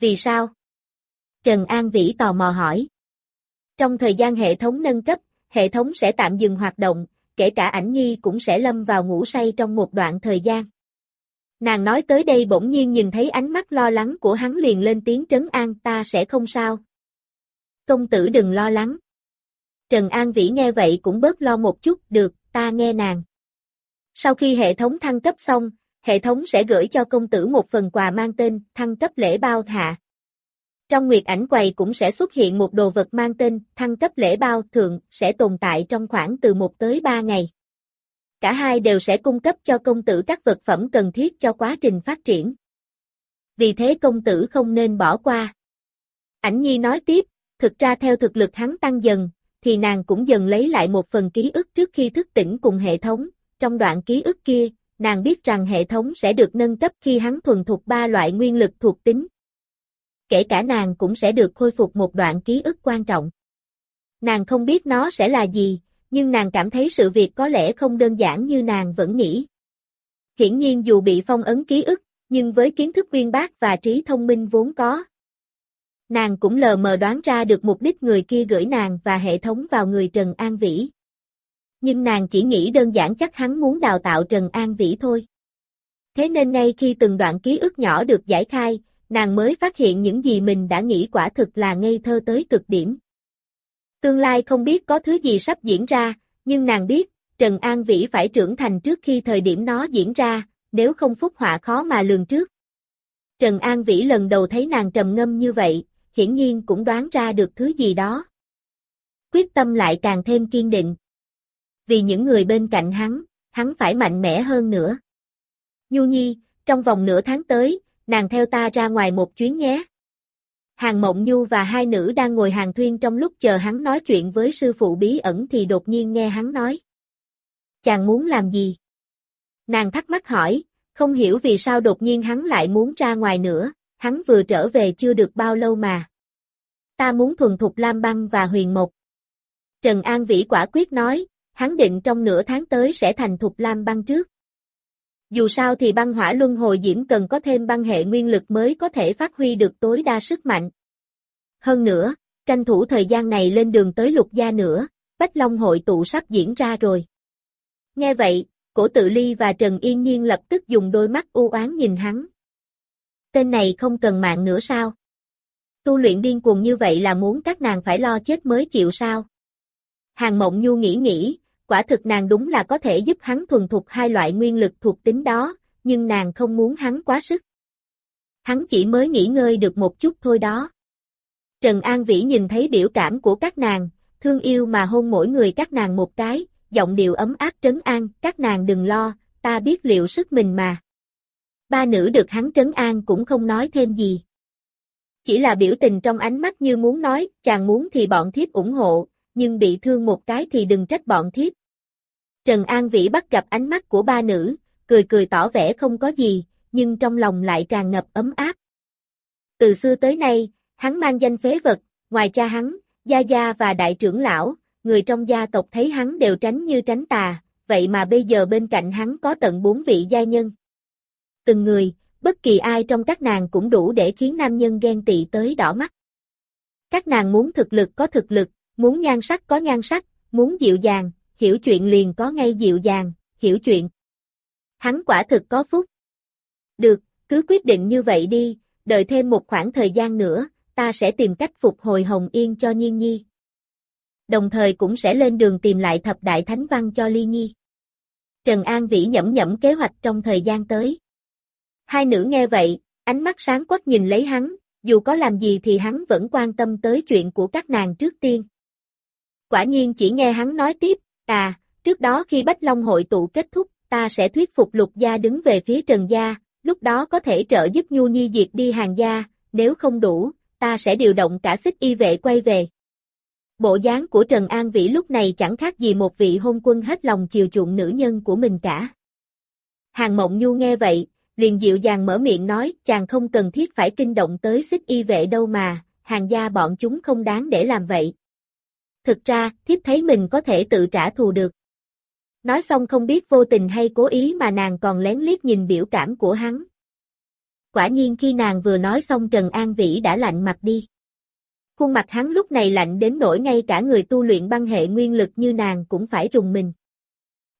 Vì sao? Trần An Vĩ tò mò hỏi. Trong thời gian hệ thống nâng cấp, hệ thống sẽ tạm dừng hoạt động, kể cả ảnh nhi cũng sẽ lâm vào ngủ say trong một đoạn thời gian. Nàng nói tới đây bỗng nhiên nhìn thấy ánh mắt lo lắng của hắn liền lên tiếng trấn an ta sẽ không sao. Công tử đừng lo lắng. Trần An Vĩ nghe vậy cũng bớt lo một chút, được, ta nghe nàng. Sau khi hệ thống thăng cấp xong, hệ thống sẽ gửi cho công tử một phần quà mang tên thăng cấp lễ bao hạ. Trong nguyệt ảnh quầy cũng sẽ xuất hiện một đồ vật mang tên thăng cấp lễ bao thường sẽ tồn tại trong khoảng từ 1 tới 3 ngày. Cả hai đều sẽ cung cấp cho công tử các vật phẩm cần thiết cho quá trình phát triển. Vì thế công tử không nên bỏ qua. Ảnh Nhi nói tiếp, thực ra theo thực lực hắn tăng dần, thì nàng cũng dần lấy lại một phần ký ức trước khi thức tỉnh cùng hệ thống. Trong đoạn ký ức kia, nàng biết rằng hệ thống sẽ được nâng cấp khi hắn thuần thục ba loại nguyên lực thuộc tính. Kể cả nàng cũng sẽ được khôi phục một đoạn ký ức quan trọng. Nàng không biết nó sẽ là gì, nhưng nàng cảm thấy sự việc có lẽ không đơn giản như nàng vẫn nghĩ. Hiển nhiên dù bị phong ấn ký ức, nhưng với kiến thức uyên bác và trí thông minh vốn có. Nàng cũng lờ mờ đoán ra được mục đích người kia gửi nàng và hệ thống vào người Trần An Vĩ nhưng nàng chỉ nghĩ đơn giản chắc hắn muốn đào tạo Trần An Vĩ thôi. Thế nên ngay khi từng đoạn ký ức nhỏ được giải khai, nàng mới phát hiện những gì mình đã nghĩ quả thực là ngây thơ tới cực điểm. Tương lai không biết có thứ gì sắp diễn ra, nhưng nàng biết, Trần An Vĩ phải trưởng thành trước khi thời điểm nó diễn ra, nếu không phúc họa khó mà lường trước. Trần An Vĩ lần đầu thấy nàng trầm ngâm như vậy, hiển nhiên cũng đoán ra được thứ gì đó. Quyết tâm lại càng thêm kiên định vì những người bên cạnh hắn, hắn phải mạnh mẽ hơn nữa. Nhu Nhi, trong vòng nửa tháng tới, nàng theo ta ra ngoài một chuyến nhé. Hàng Mộng Nhu và hai nữ đang ngồi hàng thuyên trong lúc chờ hắn nói chuyện với sư phụ bí ẩn thì đột nhiên nghe hắn nói. Chàng muốn làm gì? Nàng thắc mắc hỏi, không hiểu vì sao đột nhiên hắn lại muốn ra ngoài nữa, hắn vừa trở về chưa được bao lâu mà. Ta muốn thuần thục Lam Băng và Huyền Mộc. Trần An Vĩ quả quyết nói, hắn định trong nửa tháng tới sẽ thành thục lam băng trước. Dù sao thì băng hỏa luân hồi diễm cần có thêm băng hệ nguyên lực mới có thể phát huy được tối đa sức mạnh. Hơn nữa, tranh thủ thời gian này lên đường tới lục gia nữa, Bách Long hội tụ sắp diễn ra rồi. Nghe vậy, cổ tự ly và Trần Yên Nhiên lập tức dùng đôi mắt u oán nhìn hắn. Tên này không cần mạng nữa sao? Tu luyện điên cuồng như vậy là muốn các nàng phải lo chết mới chịu sao? Hàng Mộng Nhu nghĩ nghĩ, quả thực nàng đúng là có thể giúp hắn thuần thục hai loại nguyên lực thuộc tính đó, nhưng nàng không muốn hắn quá sức. Hắn chỉ mới nghỉ ngơi được một chút thôi đó. Trần An Vĩ nhìn thấy biểu cảm của các nàng, thương yêu mà hôn mỗi người các nàng một cái, giọng điệu ấm áp trấn an, các nàng đừng lo, ta biết liệu sức mình mà. Ba nữ được hắn trấn an cũng không nói thêm gì. Chỉ là biểu tình trong ánh mắt như muốn nói, chàng muốn thì bọn thiếp ủng hộ, nhưng bị thương một cái thì đừng trách bọn thiếp. Trần An Vĩ bắt gặp ánh mắt của ba nữ, cười cười tỏ vẻ không có gì, nhưng trong lòng lại tràn ngập ấm áp. Từ xưa tới nay, hắn mang danh phế vật, ngoài cha hắn, Gia Gia và đại trưởng lão, người trong gia tộc thấy hắn đều tránh như tránh tà, vậy mà bây giờ bên cạnh hắn có tận bốn vị gia nhân. Từng người, bất kỳ ai trong các nàng cũng đủ để khiến nam nhân ghen tị tới đỏ mắt. Các nàng muốn thực lực có thực lực, muốn nhan sắc có nhan sắc, muốn dịu dàng, hiểu chuyện liền có ngay dịu dàng, hiểu chuyện. Hắn quả thực có phúc. Được, cứ quyết định như vậy đi, đợi thêm một khoảng thời gian nữa, ta sẽ tìm cách phục hồi Hồng Yên cho Nhiên Nhi. Đồng thời cũng sẽ lên đường tìm lại thập đại thánh văn cho Ly Nhi. Trần An Vĩ nhẩm nhẩm kế hoạch trong thời gian tới. Hai nữ nghe vậy, ánh mắt sáng quắc nhìn lấy hắn, dù có làm gì thì hắn vẫn quan tâm tới chuyện của các nàng trước tiên. Quả nhiên chỉ nghe hắn nói tiếp, à, trước đó khi Bách Long hội tụ kết thúc, ta sẽ thuyết phục lục gia đứng về phía Trần gia, lúc đó có thể trợ giúp Nhu Nhi diệt đi hàng gia, nếu không đủ, ta sẽ điều động cả xích y vệ quay về. Bộ dáng của Trần An Vĩ lúc này chẳng khác gì một vị hôn quân hết lòng chiều chuộng nữ nhân của mình cả. Hàng Mộng Nhu nghe vậy, liền dịu dàng mở miệng nói, chàng không cần thiết phải kinh động tới xích y vệ đâu mà, hàng gia bọn chúng không đáng để làm vậy. Thực ra, thiếp thấy mình có thể tự trả thù được. Nói xong không biết vô tình hay cố ý mà nàng còn lén liếc nhìn biểu cảm của hắn. Quả nhiên khi nàng vừa nói xong Trần An Vĩ đã lạnh mặt đi. Khuôn mặt hắn lúc này lạnh đến nỗi ngay cả người tu luyện băng hệ nguyên lực như nàng cũng phải rùng mình.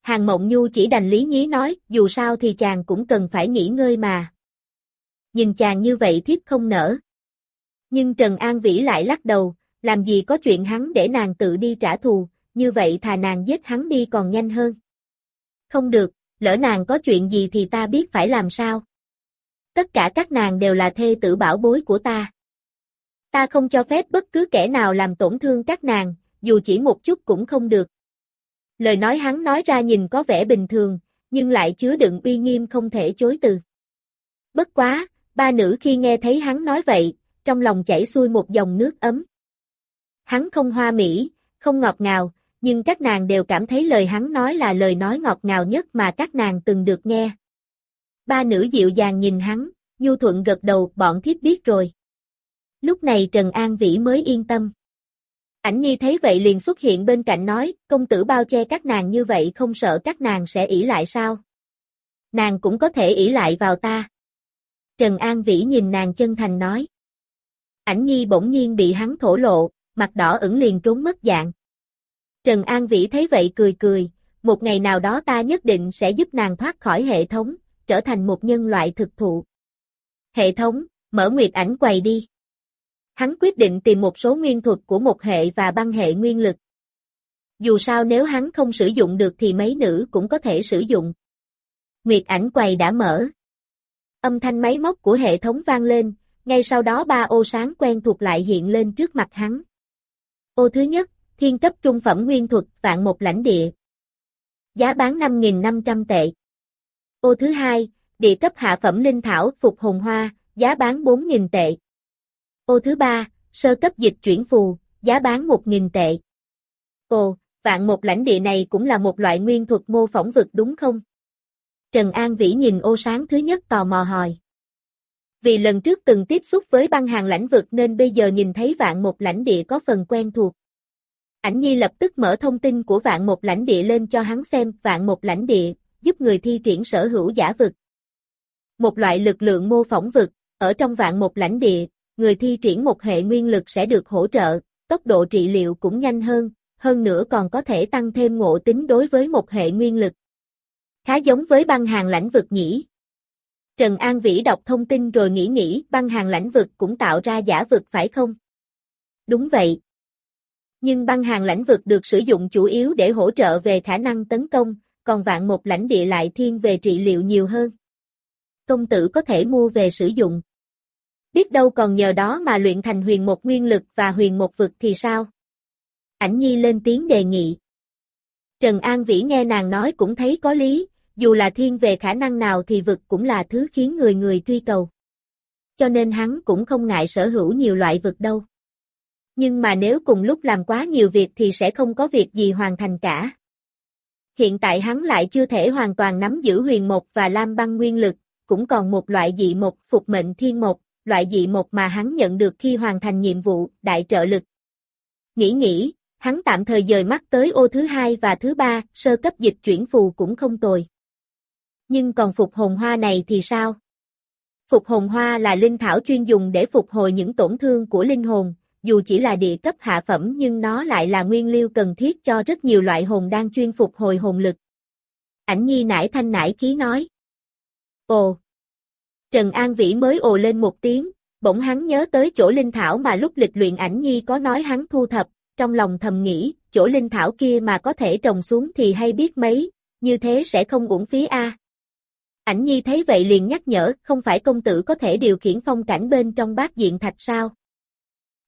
Hàng Mộng Nhu chỉ đành lý nhí nói, dù sao thì chàng cũng cần phải nghỉ ngơi mà. Nhìn chàng như vậy thiếp không nở. Nhưng Trần An Vĩ lại lắc đầu, làm gì có chuyện hắn để nàng tự đi trả thù, như vậy thà nàng giết hắn đi còn nhanh hơn. Không được, lỡ nàng có chuyện gì thì ta biết phải làm sao. Tất cả các nàng đều là thê tử bảo bối của ta. Ta không cho phép bất cứ kẻ nào làm tổn thương các nàng, dù chỉ một chút cũng không được. Lời nói hắn nói ra nhìn có vẻ bình thường, nhưng lại chứa đựng uy nghiêm không thể chối từ. Bất quá, ba nữ khi nghe thấy hắn nói vậy, trong lòng chảy xuôi một dòng nước ấm. Hắn không hoa mỹ, không ngọt ngào, nhưng các nàng đều cảm thấy lời hắn nói là lời nói ngọt ngào nhất mà các nàng từng được nghe. Ba nữ dịu dàng nhìn hắn, nhu thuận gật đầu, bọn thiếp biết rồi. Lúc này Trần An Vĩ mới yên tâm. Ảnh Nhi thấy vậy liền xuất hiện bên cạnh nói, công tử bao che các nàng như vậy không sợ các nàng sẽ ỷ lại sao? Nàng cũng có thể ỷ lại vào ta. Trần An Vĩ nhìn nàng chân thành nói. Ảnh Nhi bỗng nhiên bị hắn thổ lộ, mặt đỏ ửng liền trốn mất dạng. Trần An Vĩ thấy vậy cười cười, một ngày nào đó ta nhất định sẽ giúp nàng thoát khỏi hệ thống, trở thành một nhân loại thực thụ. Hệ thống, mở nguyệt ảnh quầy đi. Hắn quyết định tìm một số nguyên thuật của một hệ và băng hệ nguyên lực. Dù sao nếu hắn không sử dụng được thì mấy nữ cũng có thể sử dụng. Nguyệt ảnh quầy đã mở. Âm thanh máy móc của hệ thống vang lên, ngay sau đó ba ô sáng quen thuộc lại hiện lên trước mặt hắn. Ô thứ nhất, thiên cấp trung phẩm nguyên thuật vạn một lãnh địa. Giá bán 5.500 tệ. Ô thứ hai, địa cấp hạ phẩm linh thảo phục hồn hoa, giá bán 4.000 tệ. Ô thứ ba, sơ cấp dịch chuyển phù, giá bán 1.000 tệ. Ồ, vạn một lãnh địa này cũng là một loại nguyên thuật mô phỏng vực đúng không? Trần An Vĩ nhìn ô sáng thứ nhất tò mò hỏi. Vì lần trước từng tiếp xúc với băng hàng lãnh vực nên bây giờ nhìn thấy vạn một lãnh địa có phần quen thuộc. Ảnh Nhi lập tức mở thông tin của vạn một lãnh địa lên cho hắn xem vạn một lãnh địa, giúp người thi triển sở hữu giả vực. Một loại lực lượng mô phỏng vực, ở trong vạn một lãnh địa, người thi triển một hệ nguyên lực sẽ được hỗ trợ, tốc độ trị liệu cũng nhanh hơn, hơn nữa còn có thể tăng thêm ngộ tính đối với một hệ nguyên lực. Khá giống với băng hàng lãnh vực nhỉ. Trần An Vĩ đọc thông tin rồi nghĩ nghĩ băng hàng lãnh vực cũng tạo ra giả vực phải không? Đúng vậy. Nhưng băng hàng lãnh vực được sử dụng chủ yếu để hỗ trợ về khả năng tấn công, còn vạn một lãnh địa lại thiên về trị liệu nhiều hơn. Công tử có thể mua về sử dụng. Biết đâu còn nhờ đó mà luyện thành huyền một nguyên lực và huyền một vực thì sao? Ảnh Nhi lên tiếng đề nghị. Trần An Vĩ nghe nàng nói cũng thấy có lý, dù là thiên về khả năng nào thì vực cũng là thứ khiến người người truy cầu. Cho nên hắn cũng không ngại sở hữu nhiều loại vực đâu. Nhưng mà nếu cùng lúc làm quá nhiều việc thì sẽ không có việc gì hoàn thành cả. Hiện tại hắn lại chưa thể hoàn toàn nắm giữ huyền một và lam băng nguyên lực, cũng còn một loại dị một phục mệnh thiên một, loại dị một mà hắn nhận được khi hoàn thành nhiệm vụ đại trợ lực. Nghĩ nghĩ, Hắn tạm thời dời mắt tới ô thứ hai và thứ ba, sơ cấp dịch chuyển phù cũng không tồi. Nhưng còn phục hồn hoa này thì sao? Phục hồn hoa là linh thảo chuyên dùng để phục hồi những tổn thương của linh hồn, dù chỉ là địa cấp hạ phẩm nhưng nó lại là nguyên liêu cần thiết cho rất nhiều loại hồn đang chuyên phục hồi hồn lực. Ảnh nhi nải thanh nải khí nói. Ồ! Trần An Vĩ mới ồ lên một tiếng, bỗng hắn nhớ tới chỗ linh thảo mà lúc lịch luyện ảnh nhi có nói hắn thu thập, trong lòng thầm nghĩ, chỗ linh thảo kia mà có thể trồng xuống thì hay biết mấy, như thế sẽ không uổng phí a. Ảnh nhi thấy vậy liền nhắc nhở, không phải công tử có thể điều khiển phong cảnh bên trong bát diện thạch sao?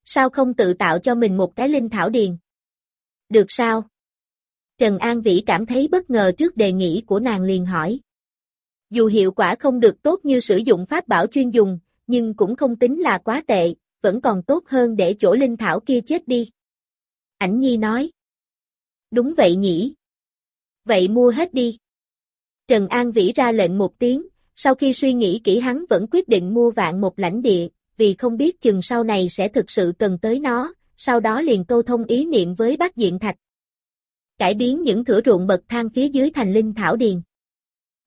Sao không tự tạo cho mình một cái linh thảo điền? Được sao? Trần An Vĩ cảm thấy bất ngờ trước đề nghị của nàng liền hỏi. Dù hiệu quả không được tốt như sử dụng pháp bảo chuyên dùng, nhưng cũng không tính là quá tệ, vẫn còn tốt hơn để chỗ linh thảo kia chết đi. Ảnh Nhi nói. Đúng vậy nhỉ. Vậy mua hết đi. Trần An Vĩ ra lệnh một tiếng, sau khi suy nghĩ kỹ hắn vẫn quyết định mua vạn một lãnh địa, vì không biết chừng sau này sẽ thực sự cần tới nó, sau đó liền câu thông ý niệm với bác diện thạch. Cải biến những thửa ruộng bậc thang phía dưới thành linh thảo điền.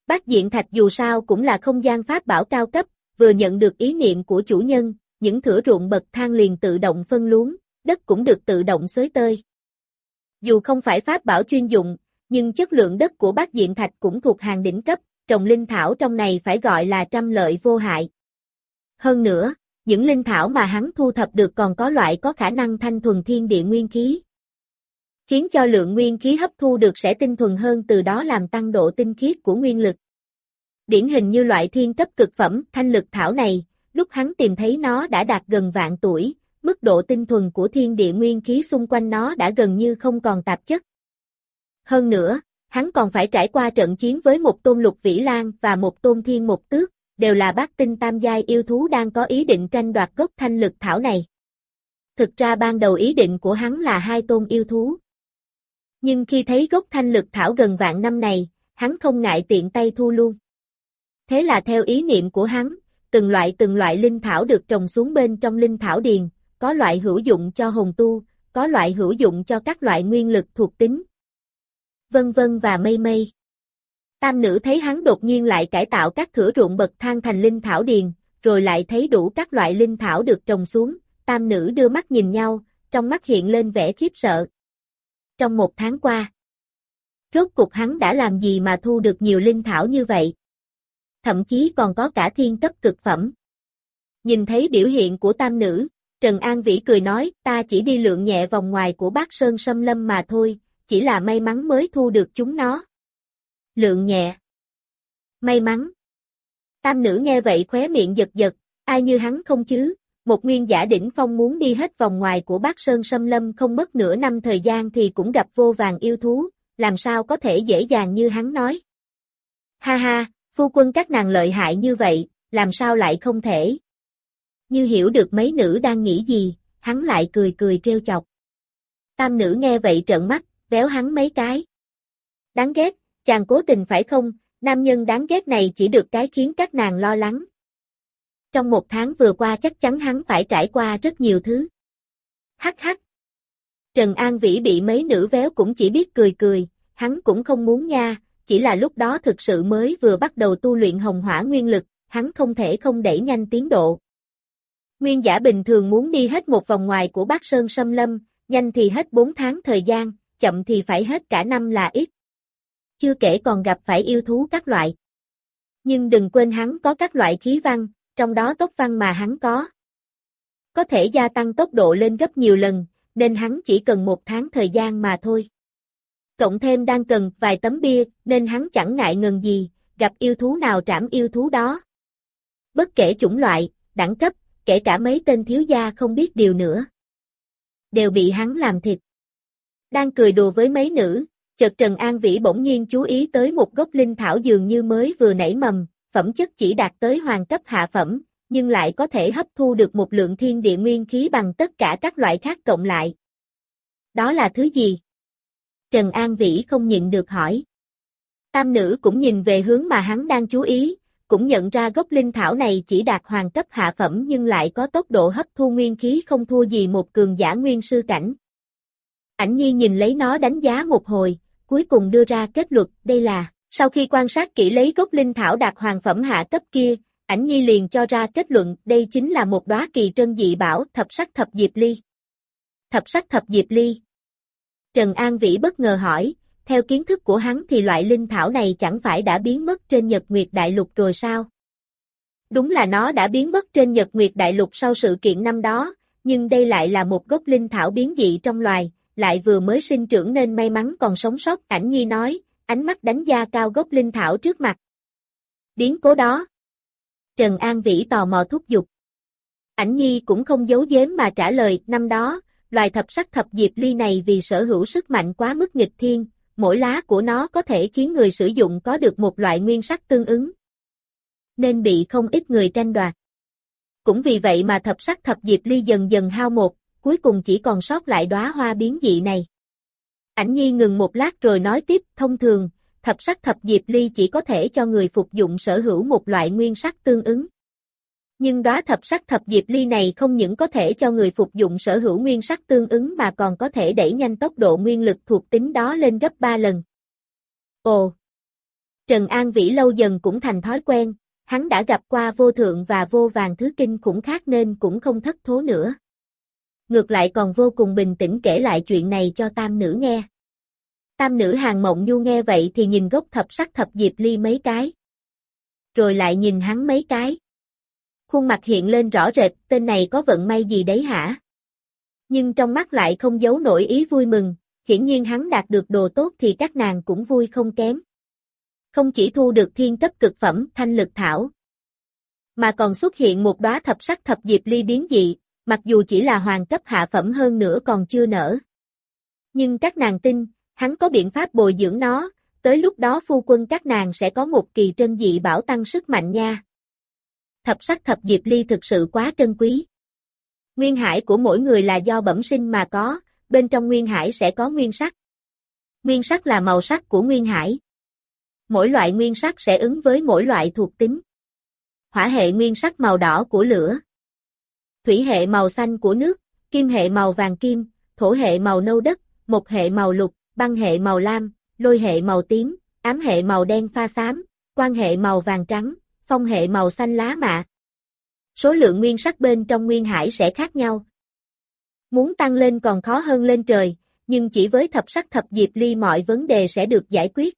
Bác diện thạch dù sao cũng là không gian pháp bảo cao cấp, vừa nhận được ý niệm của chủ nhân, những thửa ruộng bậc thang liền tự động phân luống, đất cũng được tự động xới tơi. Dù không phải pháp bảo chuyên dụng, nhưng chất lượng đất của bác diện thạch cũng thuộc hàng đỉnh cấp, trồng linh thảo trong này phải gọi là trăm lợi vô hại. Hơn nữa, những linh thảo mà hắn thu thập được còn có loại có khả năng thanh thuần thiên địa nguyên khí. Khiến cho lượng nguyên khí hấp thu được sẽ tinh thuần hơn từ đó làm tăng độ tinh khiết của nguyên lực. Điển hình như loại thiên cấp cực phẩm thanh lực thảo này, lúc hắn tìm thấy nó đã đạt gần vạn tuổi, mức độ tinh thuần của thiên địa nguyên khí xung quanh nó đã gần như không còn tạp chất. Hơn nữa, hắn còn phải trải qua trận chiến với một tôn lục vĩ lan và một tôn thiên một tước, đều là bác tinh tam giai yêu thú đang có ý định tranh đoạt gốc thanh lực thảo này. Thực ra ban đầu ý định của hắn là hai tôn yêu thú. Nhưng khi thấy gốc thanh lực thảo gần vạn năm này, hắn không ngại tiện tay thu luôn. Thế là theo ý niệm của hắn, từng loại từng loại linh thảo được trồng xuống bên trong linh thảo điền, có loại hữu dụng cho hồn tu, có loại hữu dụng cho các loại nguyên lực thuộc tính. Vân vân và mây mây. Tam nữ thấy hắn đột nhiên lại cải tạo các thửa ruộng bậc thang thành linh thảo điền, rồi lại thấy đủ các loại linh thảo được trồng xuống, tam nữ đưa mắt nhìn nhau, trong mắt hiện lên vẻ khiếp sợ. Trong một tháng qua, rốt cục hắn đã làm gì mà thu được nhiều linh thảo như vậy? Thậm chí còn có cả thiên cấp cực phẩm. Nhìn thấy biểu hiện của tam nữ, Trần An Vĩ cười nói, ta chỉ đi lượng nhẹ vòng ngoài của bác Sơn Sâm Lâm mà thôi, chỉ là may mắn mới thu được chúng nó. Lượng nhẹ. May mắn. Tam nữ nghe vậy khóe miệng giật giật, ai như hắn không chứ, một nguyên giả đỉnh phong muốn đi hết vòng ngoài của bác Sơn Sâm Lâm không mất nửa năm thời gian thì cũng gặp vô vàng yêu thú, làm sao có thể dễ dàng như hắn nói. Ha ha, phu quân các nàng lợi hại như vậy, làm sao lại không thể. Như hiểu được mấy nữ đang nghĩ gì, hắn lại cười cười trêu chọc. Tam nữ nghe vậy trợn mắt, véo hắn mấy cái. Đáng ghét, chàng cố tình phải không, nam nhân đáng ghét này chỉ được cái khiến các nàng lo lắng. Trong một tháng vừa qua chắc chắn hắn phải trải qua rất nhiều thứ. Hắc hắc. Trần An Vĩ bị mấy nữ véo cũng chỉ biết cười cười, hắn cũng không muốn nha, chỉ là lúc đó thực sự mới vừa bắt đầu tu luyện hồng hỏa nguyên lực, hắn không thể không đẩy nhanh tiến độ. Nguyên giả bình thường muốn đi hết một vòng ngoài của bác Sơn Sâm Lâm, nhanh thì hết 4 tháng thời gian, chậm thì phải hết cả năm là ít. Chưa kể còn gặp phải yêu thú các loại. Nhưng đừng quên hắn có các loại khí văn, trong đó tốc văn mà hắn có. Có thể gia tăng tốc độ lên gấp nhiều lần, nên hắn chỉ cần một tháng thời gian mà thôi. Cộng thêm đang cần vài tấm bia, nên hắn chẳng ngại ngần gì, gặp yêu thú nào trảm yêu thú đó. Bất kể chủng loại, đẳng cấp, kể cả mấy tên thiếu gia không biết điều nữa. Đều bị hắn làm thịt. Đang cười đùa với mấy nữ, chợt Trần An Vĩ bỗng nhiên chú ý tới một gốc linh thảo dường như mới vừa nảy mầm, phẩm chất chỉ đạt tới hoàng cấp hạ phẩm, nhưng lại có thể hấp thu được một lượng thiên địa nguyên khí bằng tất cả các loại khác cộng lại. Đó là thứ gì? Trần An Vĩ không nhịn được hỏi. Tam nữ cũng nhìn về hướng mà hắn đang chú ý, cũng nhận ra gốc linh thảo này chỉ đạt hoàng cấp hạ phẩm nhưng lại có tốc độ hấp thu nguyên khí không thua gì một cường giả nguyên sư cảnh. Ảnh nhi nhìn lấy nó đánh giá một hồi, cuối cùng đưa ra kết luận, đây là, sau khi quan sát kỹ lấy gốc linh thảo đạt hoàng phẩm hạ cấp kia, ảnh nhi liền cho ra kết luận, đây chính là một đóa kỳ trân dị bảo thập sắc thập diệp ly. Thập sắc thập diệp ly. Trần An Vĩ bất ngờ hỏi, theo kiến thức của hắn thì loại linh thảo này chẳng phải đã biến mất trên Nhật Nguyệt Đại Lục rồi sao? Đúng là nó đã biến mất trên Nhật Nguyệt Đại Lục sau sự kiện năm đó, nhưng đây lại là một gốc linh thảo biến dị trong loài, lại vừa mới sinh trưởng nên may mắn còn sống sót. Ảnh Nhi nói, ánh mắt đánh giá cao gốc linh thảo trước mặt. Biến cố đó. Trần An Vĩ tò mò thúc giục. Ảnh Nhi cũng không giấu giếm mà trả lời, năm đó, loài thập sắc thập diệp ly này vì sở hữu sức mạnh quá mức nghịch thiên, mỗi lá của nó có thể khiến người sử dụng có được một loại nguyên sắc tương ứng. Nên bị không ít người tranh đoạt. Cũng vì vậy mà thập sắc thập diệp ly dần dần hao một, cuối cùng chỉ còn sót lại đóa hoa biến dị này. Ảnh nhi ngừng một lát rồi nói tiếp, thông thường, thập sắc thập diệp ly chỉ có thể cho người phục dụng sở hữu một loại nguyên sắc tương ứng. Nhưng đóa thập sắc thập diệp ly này không những có thể cho người phục dụng sở hữu nguyên sắc tương ứng mà còn có thể đẩy nhanh tốc độ nguyên lực thuộc tính đó lên gấp 3 lần. Ồ! Trần An Vĩ lâu dần cũng thành thói quen, hắn đã gặp qua vô thượng và vô vàng thứ kinh khủng khác nên cũng không thất thố nữa. Ngược lại còn vô cùng bình tĩnh kể lại chuyện này cho tam nữ nghe. Tam nữ hàng mộng nhu nghe vậy thì nhìn gốc thập sắc thập diệp ly mấy cái. Rồi lại nhìn hắn mấy cái. Khuôn mặt hiện lên rõ rệt, tên này có vận may gì đấy hả? Nhưng trong mắt lại không giấu nổi ý vui mừng, hiển nhiên hắn đạt được đồ tốt thì các nàng cũng vui không kém. Không chỉ thu được thiên cấp cực phẩm thanh lực thảo, mà còn xuất hiện một đóa thập sắc thập diệp ly biến dị, mặc dù chỉ là hoàng cấp hạ phẩm hơn nữa còn chưa nở. Nhưng các nàng tin, hắn có biện pháp bồi dưỡng nó, tới lúc đó phu quân các nàng sẽ có một kỳ trân dị bảo tăng sức mạnh nha. Thập sắc thập diệp ly thực sự quá trân quý. Nguyên hải của mỗi người là do bẩm sinh mà có, bên trong nguyên hải sẽ có nguyên sắc. Nguyên sắc là màu sắc của nguyên hải. Mỗi loại nguyên sắc sẽ ứng với mỗi loại thuộc tính. Hỏa hệ nguyên sắc màu đỏ của lửa. Thủy hệ màu xanh của nước, kim hệ màu vàng kim, thổ hệ màu nâu đất, mộc hệ màu lục, băng hệ màu lam, lôi hệ màu tím, ám hệ màu đen pha xám, quan hệ màu vàng trắng, phong hệ màu xanh lá mạ. Số lượng nguyên sắc bên trong nguyên hải sẽ khác nhau. Muốn tăng lên còn khó hơn lên trời, nhưng chỉ với thập sắc thập diệp ly mọi vấn đề sẽ được giải quyết.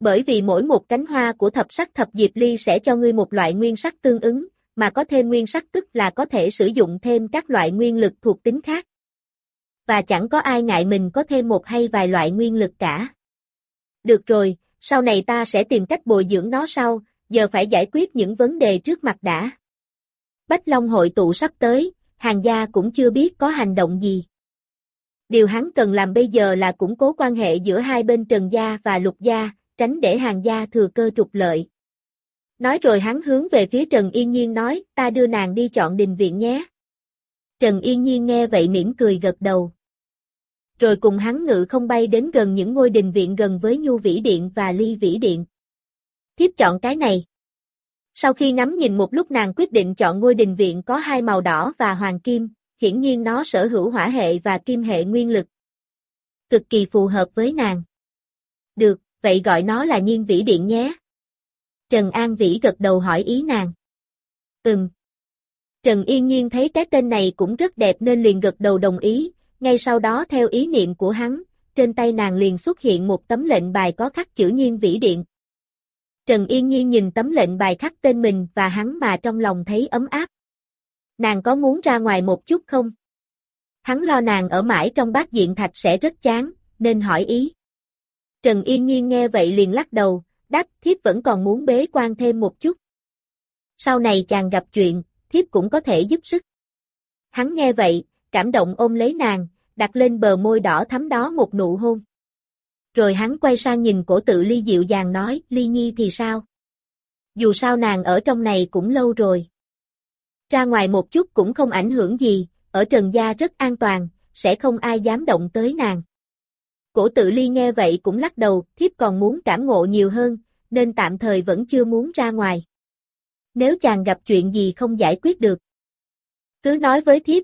Bởi vì mỗi một cánh hoa của thập sắc thập diệp ly sẽ cho ngươi một loại nguyên sắc tương ứng, mà có thêm nguyên sắc tức là có thể sử dụng thêm các loại nguyên lực thuộc tính khác. Và chẳng có ai ngại mình có thêm một hay vài loại nguyên lực cả. Được rồi, sau này ta sẽ tìm cách bồi dưỡng nó sau, giờ phải giải quyết những vấn đề trước mặt đã. Bách Long hội tụ sắp tới, hàng gia cũng chưa biết có hành động gì. Điều hắn cần làm bây giờ là củng cố quan hệ giữa hai bên Trần Gia và Lục Gia, tránh để hàng gia thừa cơ trục lợi. Nói rồi hắn hướng về phía Trần Yên Nhiên nói, ta đưa nàng đi chọn đình viện nhé. Trần Yên Nhiên nghe vậy mỉm cười gật đầu. Rồi cùng hắn ngự không bay đến gần những ngôi đình viện gần với Nhu Vĩ Điện và Ly Vĩ Điện. Thiếp chọn cái này. Sau khi ngắm nhìn một lúc nàng quyết định chọn ngôi đình viện có hai màu đỏ và hoàng kim, hiển nhiên nó sở hữu hỏa hệ và kim hệ nguyên lực. Cực kỳ phù hợp với nàng. Được, vậy gọi nó là nhiên vĩ điện nhé. Trần An Vĩ gật đầu hỏi ý nàng. Ừm. Trần Yên Nhiên thấy cái tên này cũng rất đẹp nên liền gật đầu đồng ý, ngay sau đó theo ý niệm của hắn, trên tay nàng liền xuất hiện một tấm lệnh bài có khắc chữ nhiên vĩ điện. Trần Yên Nhiên nhìn tấm lệnh bài khắc tên mình và hắn mà trong lòng thấy ấm áp. Nàng có muốn ra ngoài một chút không? Hắn lo nàng ở mãi trong bát diện thạch sẽ rất chán, nên hỏi ý. Trần Yên Nhiên nghe vậy liền lắc đầu, đáp thiếp vẫn còn muốn bế quan thêm một chút. Sau này chàng gặp chuyện, thiếp cũng có thể giúp sức. Hắn nghe vậy, cảm động ôm lấy nàng, đặt lên bờ môi đỏ thắm đó một nụ hôn. Rồi hắn quay sang nhìn cổ tự ly dịu dàng nói, ly nhi thì sao? Dù sao nàng ở trong này cũng lâu rồi. Ra ngoài một chút cũng không ảnh hưởng gì, ở Trần Gia rất an toàn, sẽ không ai dám động tới nàng. Cổ tự ly nghe vậy cũng lắc đầu, thiếp còn muốn cảm ngộ nhiều hơn, nên tạm thời vẫn chưa muốn ra ngoài. Nếu chàng gặp chuyện gì không giải quyết được, cứ nói với thiếp.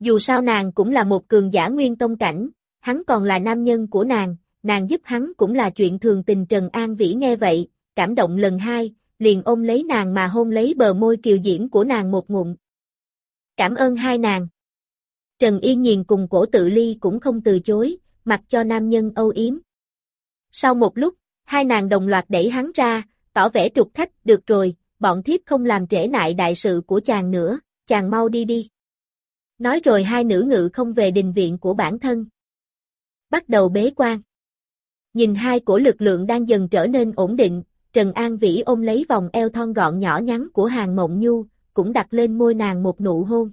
Dù sao nàng cũng là một cường giả nguyên tông cảnh, hắn còn là nam nhân của nàng, nàng giúp hắn cũng là chuyện thường tình Trần An Vĩ nghe vậy, cảm động lần hai, liền ôm lấy nàng mà hôn lấy bờ môi kiều diễm của nàng một ngụm. Cảm ơn hai nàng. Trần Yên Nhiên cùng cổ tự ly cũng không từ chối, mặc cho nam nhân âu yếm. Sau một lúc, hai nàng đồng loạt đẩy hắn ra, tỏ vẻ trục khách, được rồi, bọn thiếp không làm trễ nại đại sự của chàng nữa, chàng mau đi đi. Nói rồi hai nữ ngự không về đình viện của bản thân. Bắt đầu bế quan. Nhìn hai cổ lực lượng đang dần trở nên ổn định, Trần An Vĩ ôm lấy vòng eo thon gọn nhỏ nhắn của Hàng Mộng Nhu, cũng đặt lên môi nàng một nụ hôn.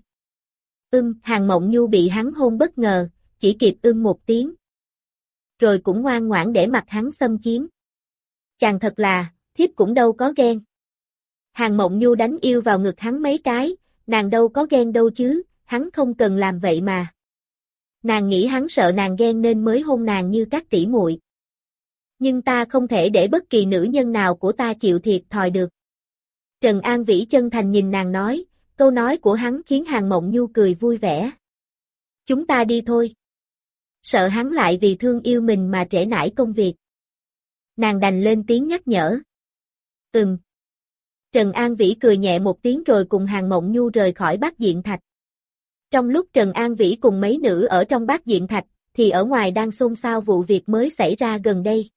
Ưm, Hàng Mộng Nhu bị hắn hôn bất ngờ, chỉ kịp ưm một tiếng. Rồi cũng ngoan ngoãn để mặt hắn xâm chiếm. Chàng thật là, thiếp cũng đâu có ghen. Hàng Mộng Nhu đánh yêu vào ngực hắn mấy cái, nàng đâu có ghen đâu chứ, hắn không cần làm vậy mà. Nàng nghĩ hắn sợ nàng ghen nên mới hôn nàng như các tỷ muội. Nhưng ta không thể để bất kỳ nữ nhân nào của ta chịu thiệt thòi được. Trần An Vĩ chân thành nhìn nàng nói, câu nói của hắn khiến Hàng Mộng Nhu cười vui vẻ. Chúng ta đi thôi. Sợ hắn lại vì thương yêu mình mà trễ nải công việc. Nàng đành lên tiếng nhắc nhở. Ừm. Trần An Vĩ cười nhẹ một tiếng rồi cùng Hàng Mộng Nhu rời khỏi bát diện thạch. Trong lúc Trần An Vĩ cùng mấy nữ ở trong bát diện thạch, thì ở ngoài đang xôn xao vụ việc mới xảy ra gần đây.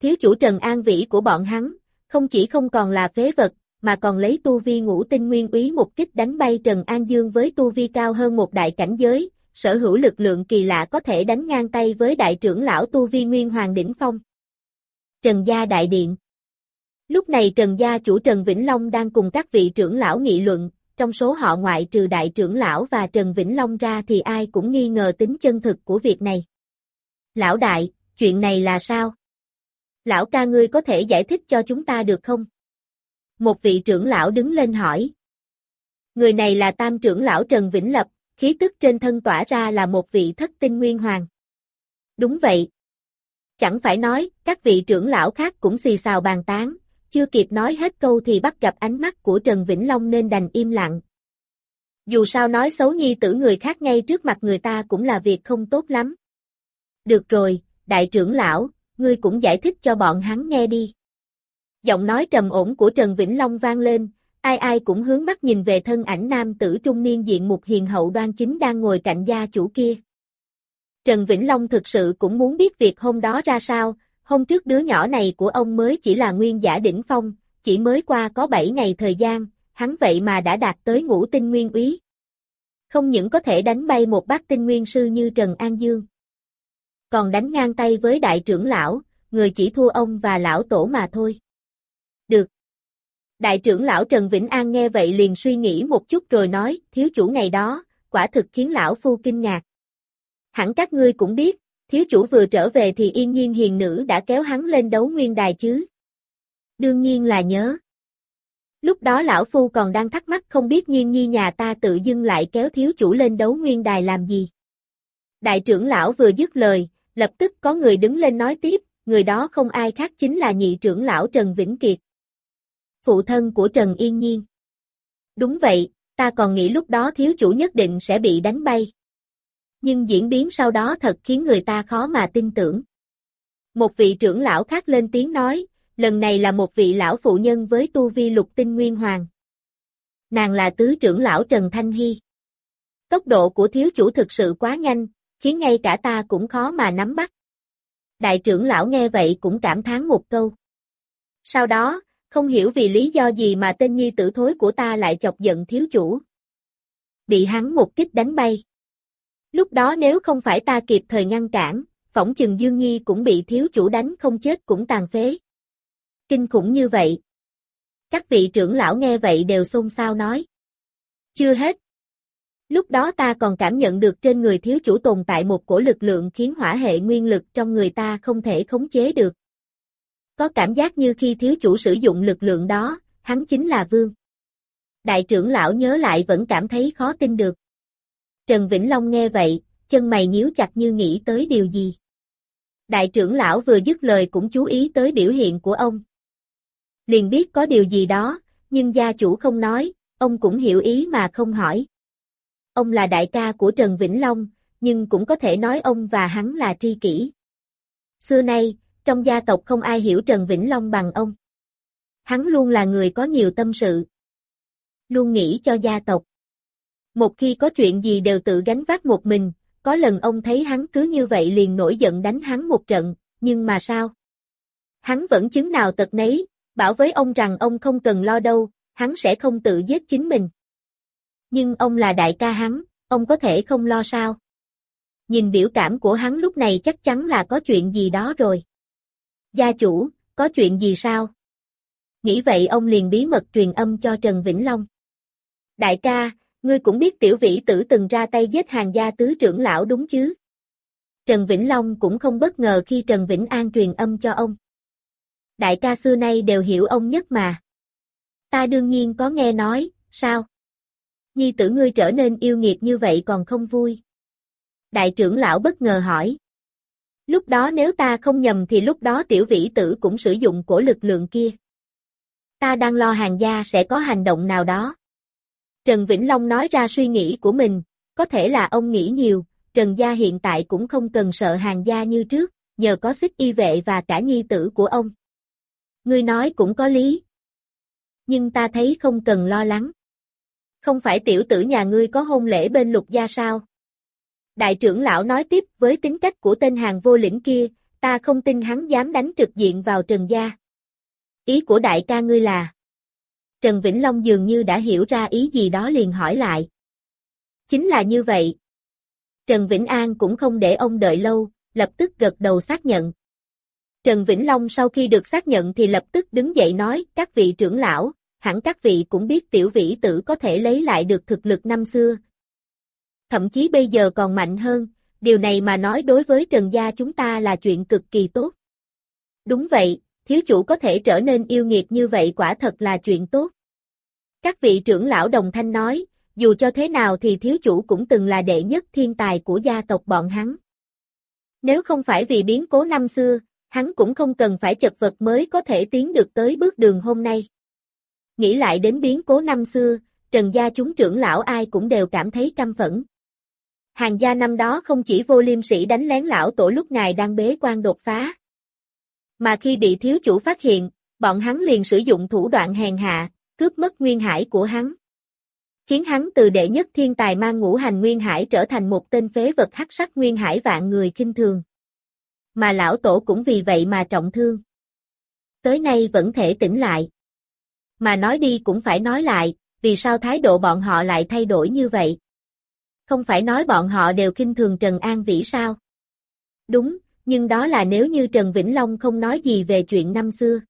Thiếu chủ Trần An Vĩ của bọn hắn, không chỉ không còn là phế vật, mà còn lấy tu vi ngũ tinh nguyên úy một kích đánh bay Trần An Dương với tu vi cao hơn một đại cảnh giới, sở hữu lực lượng kỳ lạ có thể đánh ngang tay với đại trưởng lão tu vi nguyên hoàng đỉnh phong. Trần Gia Đại Điện Lúc này Trần Gia chủ Trần Vĩnh Long đang cùng các vị trưởng lão nghị luận, trong số họ ngoại trừ đại trưởng lão và Trần Vĩnh Long ra thì ai cũng nghi ngờ tính chân thực của việc này. Lão đại, chuyện này là sao? Lão ca ngươi có thể giải thích cho chúng ta được không? Một vị trưởng lão đứng lên hỏi. Người này là tam trưởng lão Trần Vĩnh Lập, khí tức trên thân tỏa ra là một vị thất tinh nguyên hoàng. Đúng vậy. Chẳng phải nói, các vị trưởng lão khác cũng xì xào bàn tán, chưa kịp nói hết câu thì bắt gặp ánh mắt của Trần Vĩnh Long nên đành im lặng. Dù sao nói xấu nhi tử người khác ngay trước mặt người ta cũng là việc không tốt lắm. Được rồi, đại trưởng lão, ngươi cũng giải thích cho bọn hắn nghe đi. Giọng nói trầm ổn của Trần Vĩnh Long vang lên, ai ai cũng hướng mắt nhìn về thân ảnh nam tử trung niên diện mục hiền hậu đoan chính đang ngồi cạnh gia chủ kia. Trần Vĩnh Long thực sự cũng muốn biết việc hôm đó ra sao, hôm trước đứa nhỏ này của ông mới chỉ là nguyên giả đỉnh phong, chỉ mới qua có 7 ngày thời gian, hắn vậy mà đã đạt tới ngũ tinh nguyên úy. Không những có thể đánh bay một bác tinh nguyên sư như Trần An Dương, còn đánh ngang tay với đại trưởng lão, người chỉ thua ông và lão tổ mà thôi. Được. Đại trưởng lão Trần Vĩnh An nghe vậy liền suy nghĩ một chút rồi nói, thiếu chủ ngày đó, quả thực khiến lão phu kinh ngạc. Hẳn các ngươi cũng biết, thiếu chủ vừa trở về thì yên nhiên hiền nữ đã kéo hắn lên đấu nguyên đài chứ. Đương nhiên là nhớ. Lúc đó lão phu còn đang thắc mắc không biết nhiên nhi nhà ta tự dưng lại kéo thiếu chủ lên đấu nguyên đài làm gì. Đại trưởng lão vừa dứt lời, lập tức có người đứng lên nói tiếp, người đó không ai khác chính là nhị trưởng lão Trần Vĩnh Kiệt. Phụ thân của Trần Yên Nhiên. Đúng vậy, ta còn nghĩ lúc đó thiếu chủ nhất định sẽ bị đánh bay nhưng diễn biến sau đó thật khiến người ta khó mà tin tưởng. Một vị trưởng lão khác lên tiếng nói, lần này là một vị lão phụ nhân với tu vi lục tinh nguyên hoàng. Nàng là tứ trưởng lão Trần Thanh Hy. Tốc độ của thiếu chủ thực sự quá nhanh, khiến ngay cả ta cũng khó mà nắm bắt. Đại trưởng lão nghe vậy cũng cảm thán một câu. Sau đó, không hiểu vì lý do gì mà tên nhi tử thối của ta lại chọc giận thiếu chủ. Bị hắn một kích đánh bay. Lúc đó nếu không phải ta kịp thời ngăn cản, phỏng chừng Dương Nhi cũng bị thiếu chủ đánh không chết cũng tàn phế. Kinh khủng như vậy. Các vị trưởng lão nghe vậy đều xôn xao nói. Chưa hết. Lúc đó ta còn cảm nhận được trên người thiếu chủ tồn tại một cổ lực lượng khiến hỏa hệ nguyên lực trong người ta không thể khống chế được. Có cảm giác như khi thiếu chủ sử dụng lực lượng đó, hắn chính là vương. Đại trưởng lão nhớ lại vẫn cảm thấy khó tin được. Trần Vĩnh Long nghe vậy, chân mày nhíu chặt như nghĩ tới điều gì. Đại trưởng lão vừa dứt lời cũng chú ý tới biểu hiện của ông. Liền biết có điều gì đó, nhưng gia chủ không nói, ông cũng hiểu ý mà không hỏi. ông là đại ca của Trần Vĩnh Long, nhưng cũng có thể nói ông và hắn là tri kỷ. Xưa nay, trong gia tộc không ai hiểu Trần Vĩnh Long bằng ông. Hắn luôn là người có nhiều tâm sự. Luôn nghĩ cho gia tộc. Một khi có chuyện gì đều tự gánh vác một mình, có lần ông thấy hắn cứ như vậy liền nổi giận đánh hắn một trận, nhưng mà sao? Hắn vẫn chứng nào tật nấy, bảo với ông rằng ông không cần lo đâu, hắn sẽ không tự giết chính mình. Nhưng ông là đại ca hắn, ông có thể không lo sao? Nhìn biểu cảm của hắn lúc này chắc chắn là có chuyện gì đó rồi. Gia chủ, có chuyện gì sao? Nghĩ vậy ông liền bí mật truyền âm cho Trần Vĩnh Long. Đại ca, ngươi cũng biết tiểu vĩ tử từng ra tay giết hàng gia tứ trưởng lão đúng chứ? Trần Vĩnh Long cũng không bất ngờ khi Trần Vĩnh An truyền âm cho ông. Đại ca xưa nay đều hiểu ông nhất mà. Ta đương nhiên có nghe nói, sao? Nhi tử ngươi trở nên yêu nghiệt như vậy còn không vui. Đại trưởng lão bất ngờ hỏi. Lúc đó nếu ta không nhầm thì lúc đó tiểu vĩ tử cũng sử dụng cổ lực lượng kia. Ta đang lo hàng gia sẽ có hành động nào đó. Trần Vĩnh Long nói ra suy nghĩ của mình, có thể là ông nghĩ nhiều, Trần gia hiện tại cũng không cần sợ hàng gia như trước, nhờ có xích y vệ và cả nhi tử của ông. Ngươi nói cũng có lý. Nhưng ta thấy không cần lo lắng. Không phải tiểu tử nhà ngươi có hôn lễ bên lục gia sao? Đại trưởng lão nói tiếp với tính cách của tên hàng vô lĩnh kia, ta không tin hắn dám đánh trực diện vào Trần gia. Ý của đại ca ngươi là Trần Vĩnh Long dường như đã hiểu ra ý gì đó liền hỏi lại. Chính là như vậy. Trần Vĩnh An cũng không để ông đợi lâu, lập tức gật đầu xác nhận. Trần Vĩnh Long sau khi được xác nhận thì lập tức đứng dậy nói, các vị trưởng lão, hẳn các vị cũng biết tiểu vĩ tử có thể lấy lại được thực lực năm xưa. Thậm chí bây giờ còn mạnh hơn, điều này mà nói đối với Trần Gia chúng ta là chuyện cực kỳ tốt. Đúng vậy, thiếu chủ có thể trở nên yêu nghiệt như vậy quả thật là chuyện tốt. Các vị trưởng lão đồng thanh nói, dù cho thế nào thì thiếu chủ cũng từng là đệ nhất thiên tài của gia tộc bọn hắn. Nếu không phải vì biến cố năm xưa, hắn cũng không cần phải chật vật mới có thể tiến được tới bước đường hôm nay. Nghĩ lại đến biến cố năm xưa, trần gia chúng trưởng lão ai cũng đều cảm thấy căm phẫn. Hàng gia năm đó không chỉ vô liêm sĩ đánh lén lão tổ lúc ngài đang bế quan đột phá. Mà khi bị thiếu chủ phát hiện, bọn hắn liền sử dụng thủ đoạn hèn hạ, cướp mất nguyên hải của hắn. Khiến hắn từ đệ nhất thiên tài mang ngũ hành nguyên hải trở thành một tên phế vật hắc sắc nguyên hải vạn người kinh thường. Mà lão tổ cũng vì vậy mà trọng thương. Tới nay vẫn thể tỉnh lại. Mà nói đi cũng phải nói lại, vì sao thái độ bọn họ lại thay đổi như vậy? Không phải nói bọn họ đều kinh thường Trần An Vĩ sao? Đúng, nhưng đó là nếu như Trần Vĩnh Long không nói gì về chuyện năm xưa.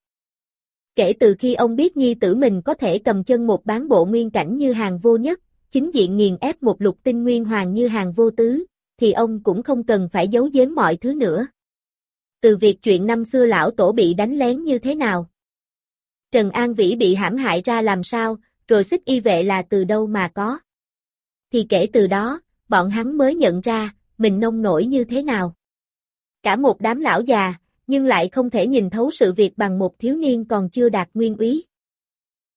Kể từ khi ông biết nhi tử mình có thể cầm chân một bán bộ nguyên cảnh như hàng vô nhất, chính diện nghiền ép một lục tinh nguyên hoàng như hàng vô tứ, thì ông cũng không cần phải giấu giếm mọi thứ nữa. Từ việc chuyện năm xưa lão tổ bị đánh lén như thế nào? Trần An Vĩ bị hãm hại ra làm sao, rồi xích y vệ là từ đâu mà có? Thì kể từ đó, bọn hắn mới nhận ra, mình nông nổi như thế nào. Cả một đám lão già, nhưng lại không thể nhìn thấu sự việc bằng một thiếu niên còn chưa đạt nguyên úy.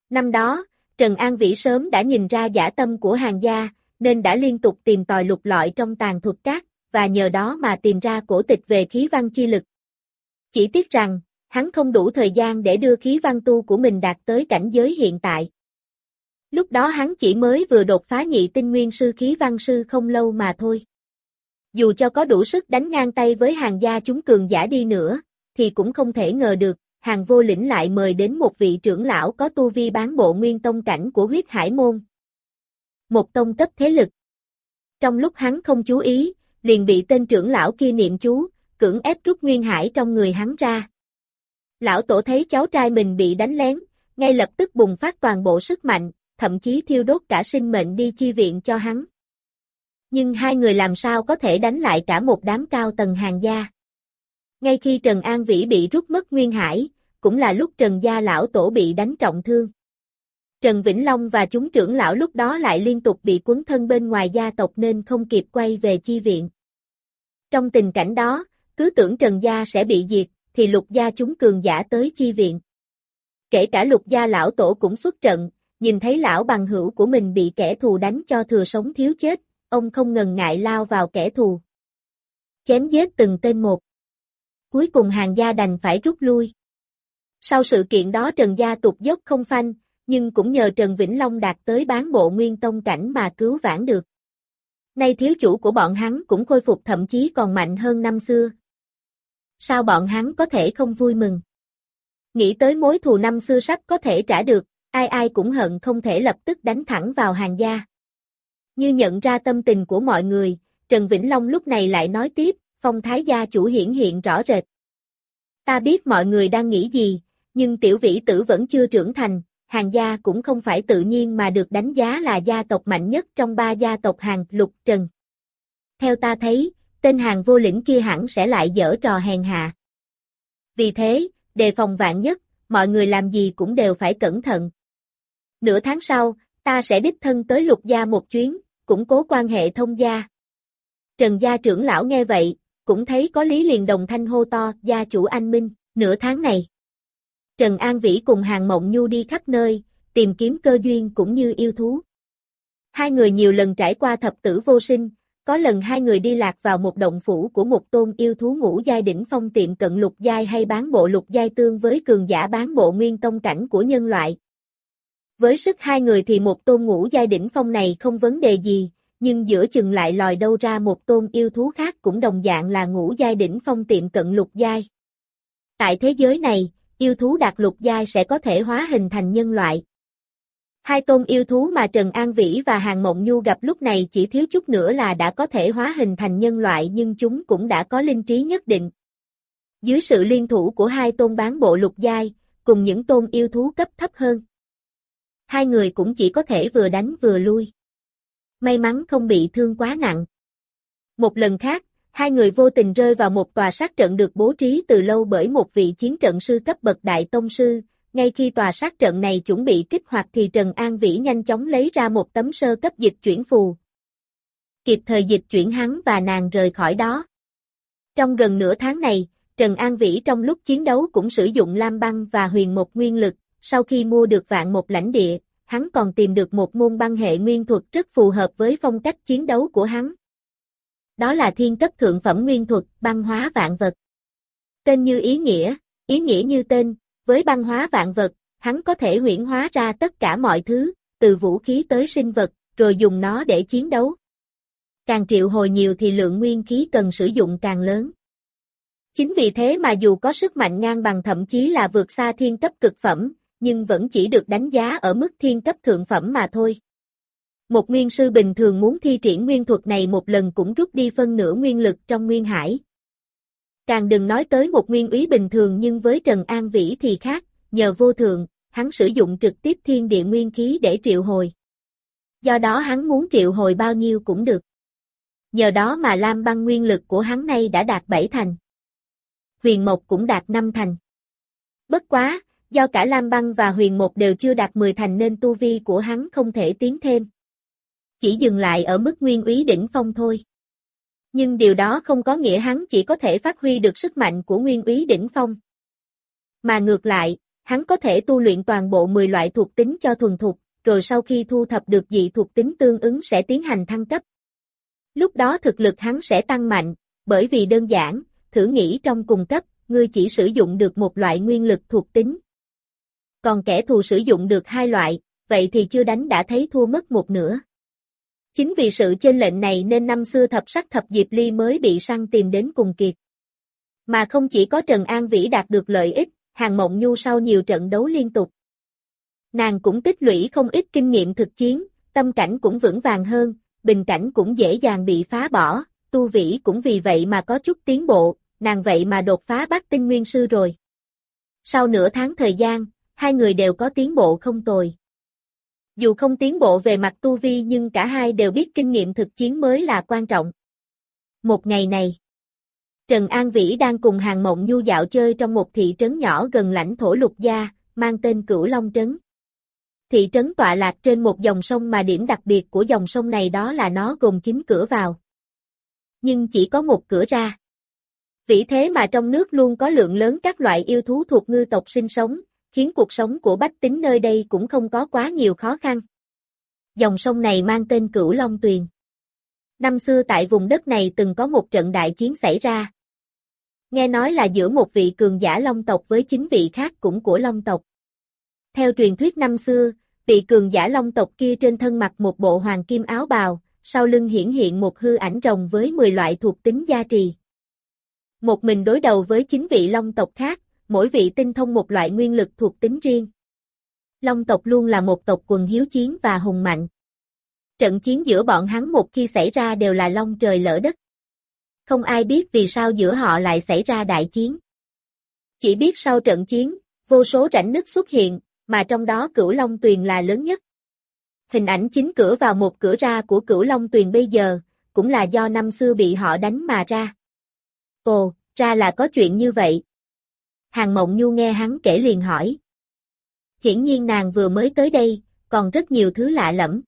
Năm đó, Trần An Vĩ sớm đã nhìn ra giả tâm của hàng gia, nên đã liên tục tìm tòi lục lọi trong tàn thuật cát, và nhờ đó mà tìm ra cổ tịch về khí văn chi lực. Chỉ tiếc rằng, hắn không đủ thời gian để đưa khí văn tu của mình đạt tới cảnh giới hiện tại. Lúc đó hắn chỉ mới vừa đột phá nhị tinh nguyên sư khí văn sư không lâu mà thôi dù cho có đủ sức đánh ngang tay với hàng gia chúng cường giả đi nữa, thì cũng không thể ngờ được, hàng vô lĩnh lại mời đến một vị trưởng lão có tu vi bán bộ nguyên tông cảnh của huyết hải môn. Một tông cấp thế lực. Trong lúc hắn không chú ý, liền bị tên trưởng lão kia niệm chú, cưỡng ép rút nguyên hải trong người hắn ra. Lão tổ thấy cháu trai mình bị đánh lén, ngay lập tức bùng phát toàn bộ sức mạnh, thậm chí thiêu đốt cả sinh mệnh đi chi viện cho hắn nhưng hai người làm sao có thể đánh lại cả một đám cao tầng hàng gia. Ngay khi Trần An Vĩ bị rút mất Nguyên Hải, cũng là lúc Trần Gia Lão Tổ bị đánh trọng thương. Trần Vĩnh Long và chúng trưởng lão lúc đó lại liên tục bị cuốn thân bên ngoài gia tộc nên không kịp quay về chi viện. Trong tình cảnh đó, cứ tưởng Trần Gia sẽ bị diệt, thì lục gia chúng cường giả tới chi viện. Kể cả lục gia lão tổ cũng xuất trận, nhìn thấy lão bằng hữu của mình bị kẻ thù đánh cho thừa sống thiếu chết, ông không ngần ngại lao vào kẻ thù. Chém giết từng tên một. Cuối cùng hàng gia đành phải rút lui. Sau sự kiện đó Trần Gia tục dốc không phanh, nhưng cũng nhờ Trần Vĩnh Long đạt tới bán bộ nguyên tông cảnh mà cứu vãn được. Nay thiếu chủ của bọn hắn cũng khôi phục thậm chí còn mạnh hơn năm xưa. Sao bọn hắn có thể không vui mừng? Nghĩ tới mối thù năm xưa sắp có thể trả được, ai ai cũng hận không thể lập tức đánh thẳng vào hàng gia. Như nhận ra tâm tình của mọi người, Trần Vĩnh Long lúc này lại nói tiếp, phong thái gia chủ hiển hiện rõ rệt. Ta biết mọi người đang nghĩ gì, nhưng tiểu vĩ tử vẫn chưa trưởng thành, hàng gia cũng không phải tự nhiên mà được đánh giá là gia tộc mạnh nhất trong ba gia tộc hàng lục trần. Theo ta thấy, tên hàng vô lĩnh kia hẳn sẽ lại dở trò hèn hạ. Vì thế, đề phòng vạn nhất, mọi người làm gì cũng đều phải cẩn thận. Nửa tháng sau, ta sẽ đích thân tới lục gia một chuyến, củng cố quan hệ thông gia. Trần gia trưởng lão nghe vậy, cũng thấy có lý liền đồng thanh hô to, gia chủ anh minh, nửa tháng này. Trần An Vĩ cùng Hàng Mộng Nhu đi khắp nơi, tìm kiếm cơ duyên cũng như yêu thú. Hai người nhiều lần trải qua thập tử vô sinh, có lần hai người đi lạc vào một động phủ của một tôn yêu thú ngũ giai đỉnh phong tiệm cận lục giai hay bán bộ lục giai tương với cường giả bán bộ nguyên tông cảnh của nhân loại. Với sức hai người thì một tôn ngũ giai đỉnh phong này không vấn đề gì, nhưng giữa chừng lại lòi đâu ra một tôn yêu thú khác cũng đồng dạng là ngũ giai đỉnh phong tiệm cận lục giai. Tại thế giới này, yêu thú đạt lục giai sẽ có thể hóa hình thành nhân loại. Hai tôn yêu thú mà Trần An Vĩ và Hàng Mộng Nhu gặp lúc này chỉ thiếu chút nữa là đã có thể hóa hình thành nhân loại nhưng chúng cũng đã có linh trí nhất định. Dưới sự liên thủ của hai tôn bán bộ lục giai, cùng những tôn yêu thú cấp thấp hơn. Hai người cũng chỉ có thể vừa đánh vừa lui. May mắn không bị thương quá nặng. Một lần khác, hai người vô tình rơi vào một tòa sát trận được bố trí từ lâu bởi một vị chiến trận sư cấp bậc đại tông sư, ngay khi tòa sát trận này chuẩn bị kích hoạt thì Trần An Vĩ nhanh chóng lấy ra một tấm sơ cấp dịch chuyển phù. Kịp thời dịch chuyển hắn và nàng rời khỏi đó. Trong gần nửa tháng này, Trần An Vĩ trong lúc chiến đấu cũng sử dụng lam băng và huyền một nguyên lực, sau khi mua được vạn một lãnh địa, hắn còn tìm được một môn băng hệ nguyên thuật rất phù hợp với phong cách chiến đấu của hắn. Đó là thiên cấp thượng phẩm nguyên thuật, băng hóa vạn vật. Tên như ý nghĩa, ý nghĩa như tên, với băng hóa vạn vật, hắn có thể huyển hóa ra tất cả mọi thứ, từ vũ khí tới sinh vật, rồi dùng nó để chiến đấu. Càng triệu hồi nhiều thì lượng nguyên khí cần sử dụng càng lớn. Chính vì thế mà dù có sức mạnh ngang bằng thậm chí là vượt xa thiên cấp cực phẩm, nhưng vẫn chỉ được đánh giá ở mức thiên cấp thượng phẩm mà thôi. Một nguyên sư bình thường muốn thi triển nguyên thuật này một lần cũng rút đi phân nửa nguyên lực trong nguyên hải. Càng đừng nói tới một nguyên úy bình thường nhưng với Trần An Vĩ thì khác, nhờ vô thượng, hắn sử dụng trực tiếp thiên địa nguyên khí để triệu hồi. Do đó hắn muốn triệu hồi bao nhiêu cũng được. Nhờ đó mà Lam băng nguyên lực của hắn nay đã đạt 7 thành. Huyền Mộc cũng đạt 5 thành. Bất quá, do cả Lam băng và Huyền một đều chưa đạt 10 thành nên tu vi của hắn không thể tiến thêm. Chỉ dừng lại ở mức nguyên úy đỉnh phong thôi nhưng điều đó không có nghĩa hắn chỉ có thể phát huy được sức mạnh của nguyên úy đỉnh phong. Mà ngược lại, hắn có thể tu luyện toàn bộ 10 loại thuộc tính cho thuần thục, rồi sau khi thu thập được dị thuộc tính tương ứng sẽ tiến hành thăng cấp. Lúc đó thực lực hắn sẽ tăng mạnh, bởi vì đơn giản, thử nghĩ trong cùng cấp, ngươi chỉ sử dụng được một loại nguyên lực thuộc tính. Còn kẻ thù sử dụng được hai loại, vậy thì chưa đánh đã thấy thua mất một nửa. Chính vì sự chênh lệnh này nên năm xưa thập sắc thập diệp ly mới bị săn tìm đến cùng kiệt. Mà không chỉ có Trần An Vĩ đạt được lợi ích, Hàng Mộng Nhu sau nhiều trận đấu liên tục. Nàng cũng tích lũy không ít kinh nghiệm thực chiến, tâm cảnh cũng vững vàng hơn, bình cảnh cũng dễ dàng bị phá bỏ, tu vĩ cũng vì vậy mà có chút tiến bộ, nàng vậy mà đột phá bát tinh nguyên sư rồi. Sau nửa tháng thời gian, hai người đều có tiến bộ không tồi. Dù không tiến bộ về mặt tu vi nhưng cả hai đều biết kinh nghiệm thực chiến mới là quan trọng. Một ngày này, Trần An Vĩ đang cùng hàng mộng nhu dạo chơi trong một thị trấn nhỏ gần lãnh thổ lục gia, mang tên Cửu Long Trấn. Thị trấn tọa lạc trên một dòng sông mà điểm đặc biệt của dòng sông này đó là nó gồm 9 cửa vào. Nhưng chỉ có một cửa ra. Vì thế mà trong nước luôn có lượng lớn các loại yêu thú thuộc ngư tộc sinh sống, khiến cuộc sống của bách tính nơi đây cũng không có quá nhiều khó khăn. Dòng sông này mang tên Cửu Long Tuyền. Năm xưa tại vùng đất này từng có một trận đại chiến xảy ra. Nghe nói là giữa một vị cường giả Long tộc với chính vị khác cũng của Long tộc. Theo truyền thuyết năm xưa, vị cường giả Long tộc kia trên thân mặc một bộ hoàng kim áo bào, sau lưng hiển hiện một hư ảnh rồng với 10 loại thuộc tính gia trì. Một mình đối đầu với chính vị Long tộc khác, mỗi vị tinh thông một loại nguyên lực thuộc tính riêng. Long tộc luôn là một tộc quần hiếu chiến và hùng mạnh. Trận chiến giữa bọn hắn một khi xảy ra đều là long trời lỡ đất. Không ai biết vì sao giữa họ lại xảy ra đại chiến. Chỉ biết sau trận chiến, vô số rãnh nứt xuất hiện, mà trong đó cửu long tuyền là lớn nhất. Hình ảnh chính cửa vào một cửa ra của cửu long tuyền bây giờ, cũng là do năm xưa bị họ đánh mà ra. Ồ, ra là có chuyện như vậy. Hàng Mộng Nhu nghe hắn kể liền hỏi. Hiển nhiên nàng vừa mới tới đây, còn rất nhiều thứ lạ lẫm.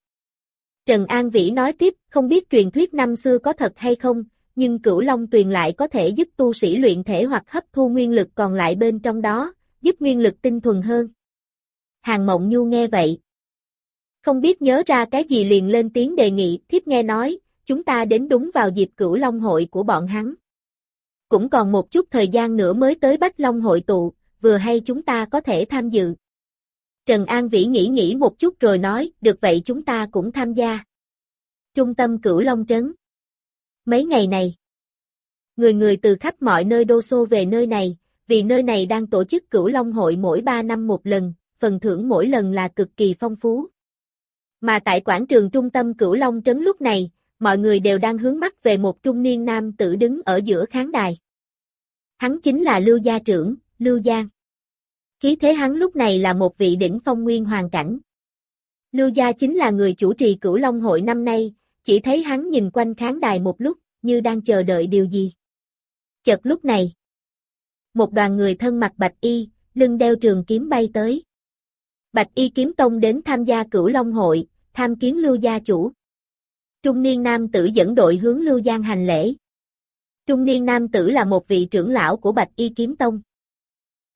Trần An Vĩ nói tiếp, không biết truyền thuyết năm xưa có thật hay không, nhưng cửu long tuyền lại có thể giúp tu sĩ luyện thể hoặc hấp thu nguyên lực còn lại bên trong đó, giúp nguyên lực tinh thuần hơn. Hàng Mộng Nhu nghe vậy. Không biết nhớ ra cái gì liền lên tiếng đề nghị, thiếp nghe nói, chúng ta đến đúng vào dịp cửu long hội của bọn hắn. Cũng còn một chút thời gian nữa mới tới Bách Long hội tụ, vừa hay chúng ta có thể tham dự. Trần An Vĩ nghĩ nghĩ một chút rồi nói, được vậy chúng ta cũng tham gia. Trung tâm Cửu Long Trấn Mấy ngày này, người người từ khắp mọi nơi đô xô về nơi này, vì nơi này đang tổ chức Cửu Long hội mỗi 3 năm một lần, phần thưởng mỗi lần là cực kỳ phong phú. Mà tại quảng trường trung tâm Cửu Long Trấn lúc này, mọi người đều đang hướng mắt về một trung niên nam tử đứng ở giữa khán đài. Hắn chính là Lưu Gia Trưởng, Lưu Giang. Khí thế hắn lúc này là một vị đỉnh phong nguyên hoàn cảnh. Lưu Gia chính là người chủ trì cửu Long hội năm nay, chỉ thấy hắn nhìn quanh khán đài một lúc, như đang chờ đợi điều gì. Chợt lúc này, một đoàn người thân mặc bạch y, lưng đeo trường kiếm bay tới. Bạch y kiếm tông đến tham gia cửu Long hội, tham kiến Lưu Gia chủ. Trung niên nam tử dẫn đội hướng Lưu Giang hành lễ. Trung niên nam tử là một vị trưởng lão của Bạch Y Kiếm Tông.